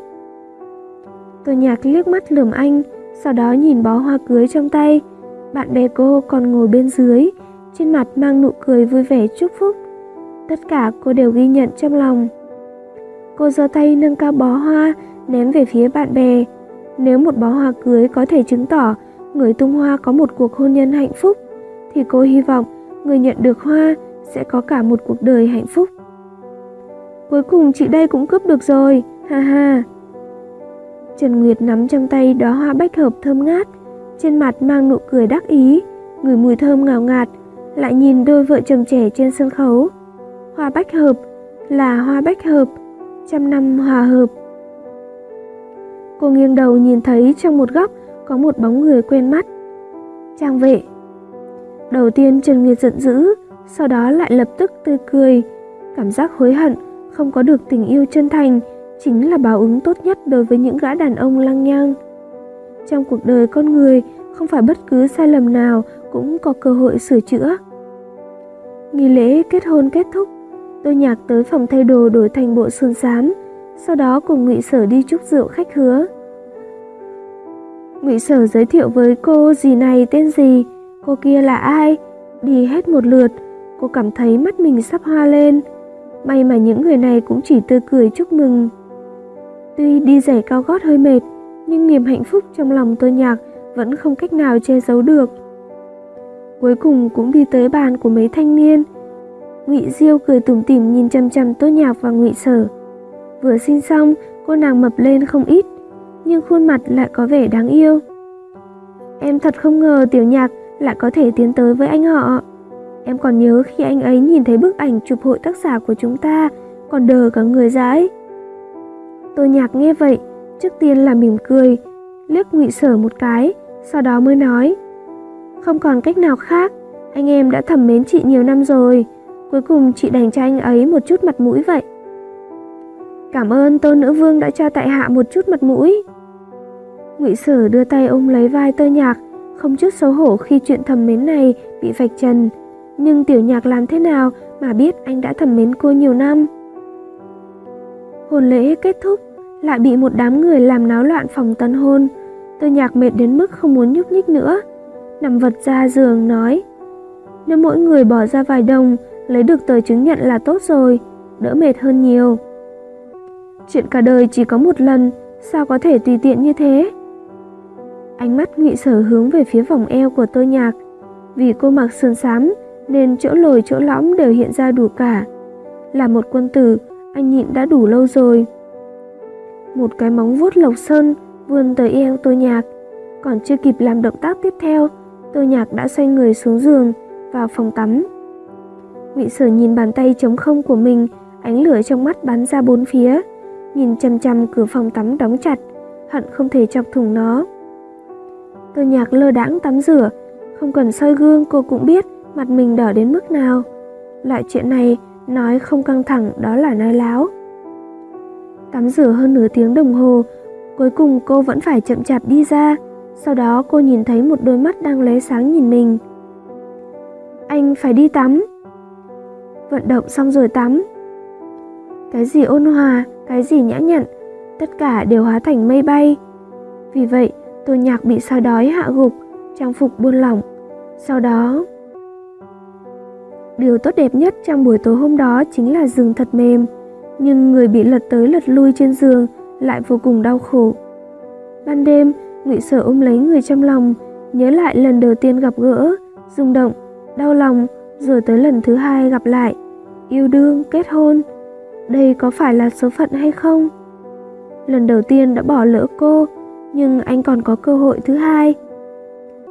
Tôi nhạc liếc mắt lườm anh, sau đó nhìn bó hoa cưới trong tay. Bạn bè cô còn ngồi bên dưới, trên mặt mang nụ cười vui vẻ chúc phúc. Tất cả cô đều ghi nhận trong lòng. Cô giơ tay nâng cao bó hoa, ném về phía bạn bè. Nếu một bó hoa cưới có thể chứng tỏ người tung hoa có một cuộc hôn nhân hạnh phúc, thì cô hy vọng người nhận được hoa sẽ có cả một cuộc đời hạnh phúc. Cuối cùng chị đây cũng cướp được rồi, ha ha. Trần Nguyệt nắm trong tay đóa hoa bách hợp thơm ngát, trên mặt mang nụ cười đắc ý, người mùi thơm ngào ngạt, lại nhìn đôi vợ chồng trẻ trên sân khấu. Hoa bách hợp là hoa bách hợp, trăm năm hòa hợp. Cô nghiêng đầu nhìn thấy trong một góc có một bóng người quen mắt. Trang vệ. Đầu tiên Trần Nguyệt giận dữ, sau đó lại lập tức tươi cười. Cảm giác hối hận, không có được tình yêu chân thành, chính là báo ứng tốt nhất đối với những gã đàn ông lăng nhăng. Trong cuộc đời con người, không phải bất cứ sai lầm nào cũng có cơ hội sửa chữa. Nghi lễ kết hôn kết thúc, tôi nhạc tới phòng thay đồ đổi thành bộ sơn xám, sau đó cùng Ngụy Sở đi chúc rượu khách hứa. Ngụy Sở giới thiệu với cô gì này tên gì, cô kia là ai, đi hết một lượt, cô cảm thấy mắt mình sắp hoa lên. May mà những người này cũng chỉ tươi cười chúc mừng. Tuy đi giày cao gót hơi mệt, nhưng niềm hạnh phúc trong lòng tôi nhạc vẫn không cách nào che giấu được. Cuối cùng cũng đi tới bàn của mấy thanh niên. Ngụy Diêu cười tủm tỉm nhìn chăm chăm Tô Nhạc và Ngụy Sở. Vừa sinh xong, cô nàng mập lên không ít, nhưng khuôn mặt lại có vẻ đáng yêu. Em thật không ngờ Tiểu Nhạc lại có thể tiến tới với anh họ. Em còn nhớ khi anh ấy nhìn thấy bức ảnh chụp hội tác giả của chúng ta, còn đờ cả người ra ấy. Tô Nhạc nghe vậy, trước tiên là mỉm cười, liếc Ngụy Sở một cái, sau đó mới nói: "Không còn cách nào khác, anh em đã thầm mến chị nhiều năm rồi, cuối cùng chị đành cho anh ấy một chút mặt mũi vậy." Cảm ơn Tô Nữ Vương đã cho tại hạ một chút mặt mũi. Ngụy Sở đưa tay ôm lấy vai tơ Nhạc, không chút xấu hổ khi chuyện thầm mến này bị vạch trần. Nhưng Tiểu Nhạc làm thế nào mà biết anh đã thầm mến cô nhiều năm? Hôn lễ kết thúc, lại bị một đám người làm náo loạn phòng tân hôn. tơ nhạc mệt đến mức không muốn nhúc nhích nữa. Nằm vật ra giường nói, nếu mỗi người bỏ ra vài đồng, lấy được tờ chứng nhận là tốt rồi, đỡ mệt hơn nhiều. Chuyện cả đời chỉ có một lần, sao có thể tùy tiện như thế? Ánh mắt ngụy sở hướng về phía vòng eo của tôi nhạc. Vì cô mặc sườn xám nên chỗ lồi chỗ lõm đều hiện ra đủ cả. Là một quân tử, anh nhịn đã đủ lâu rồi. Một cái móng vuốt lộc sơn vươn tới eo tôi nhạc. Còn chưa kịp làm động tác tiếp theo, tôi nhạc đã xoay người xuống giường, vào phòng tắm. Ngụy Sở nhìn bàn tay trống không của mình, ánh lửa trong mắt bắn ra bốn phía, nhìn chằm chằm cửa phòng tắm đóng chặt, hận không thể chọc thủng nó. Tô nhạc lơ đãng tắm rửa, không cần soi gương cô cũng biết mặt mình đỏ đến mức nào. Loại chuyện này nói không căng thẳng đó là nói láo. Tắm rửa hơn nửa tiếng đồng hồ, cuối cùng cô vẫn phải chậm chạp đi ra, sau đó cô nhìn thấy một đôi mắt đang lóe sáng nhìn mình. Anh phải đi tắm. Vận động xong rồi tắm. Cái gì ôn hòa, cái gì nhã nhặn, tất cả đều hóa thành mây bay. Vì vậy, tôi nhạc bị sao đói hạ gục, trang phục buôn lỏng. Sau đó, Điều tốt đẹp nhất trong buổi tối hôm đó chính là giường thật mềm, nhưng người bị lật tới lật lui trên giường lại vô cùng đau khổ. Ban đêm, Ngụy Sở ôm lấy người trong lòng, nhớ lại lần đầu tiên gặp gỡ, rung động, đau lòng, rồi tới lần thứ hai gặp lại, yêu đương, kết hôn. Đây có phải là số phận hay không? Lần đầu tiên đã bỏ lỡ cô, nhưng anh còn có cơ hội thứ hai.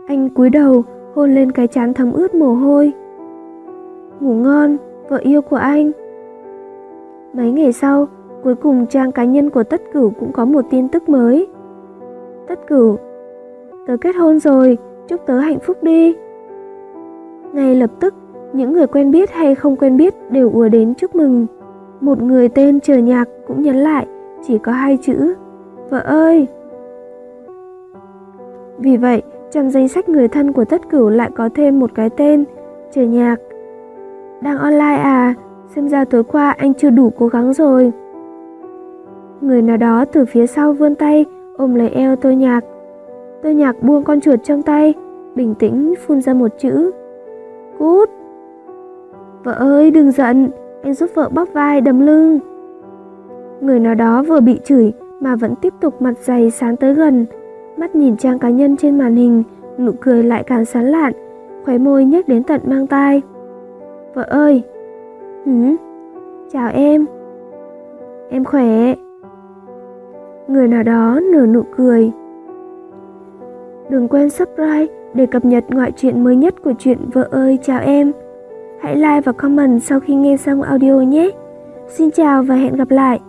Anh cúi đầu, hôn lên cái chán thấm ướt mồ hôi. Ngủ ngon, vợ yêu của anh. Mấy ngày sau, Cuối cùng trang cá nhân của Tất Cửu cũng có một tin tức mới. Tất Cửu, tớ kết hôn rồi, chúc tớ hạnh phúc đi. Ngay lập tức, những người quen biết hay không quen biết đều ùa đến chúc mừng. Một người tên Chờ Nhạc cũng nhấn lại, chỉ có hai chữ, vợ ơi. Vì vậy, trong danh sách người thân của Tất Cửu lại có thêm một cái tên, Chờ Nhạc. Đang online à, xem ra tối qua anh chưa đủ cố gắng rồi. Người nào đó từ phía sau vươn tay ôm lấy eo tôi nhạc. Tôi nhạc buông con chuột trong tay, bình tĩnh phun ra một chữ. Cút! Vợ ơi đừng giận, anh giúp vợ bóp vai đấm lưng. Người nào đó vừa bị chửi mà vẫn tiếp tục mặt dày sáng tới gần, mắt nhìn trang cá nhân trên màn hình, nụ cười lại càng sán lạn, khóe môi nhếch đến tận mang tai. Vợ ơi! Hử? Chào em! Em khỏe! Người nào đó nở nụ cười. Đừng quên subscribe để cập nhật ngoại truyện mới nhất của chuyện Vợ ơi chào em. Hãy like và comment sau khi nghe xong audio nhé. Xin chào và hẹn gặp lại.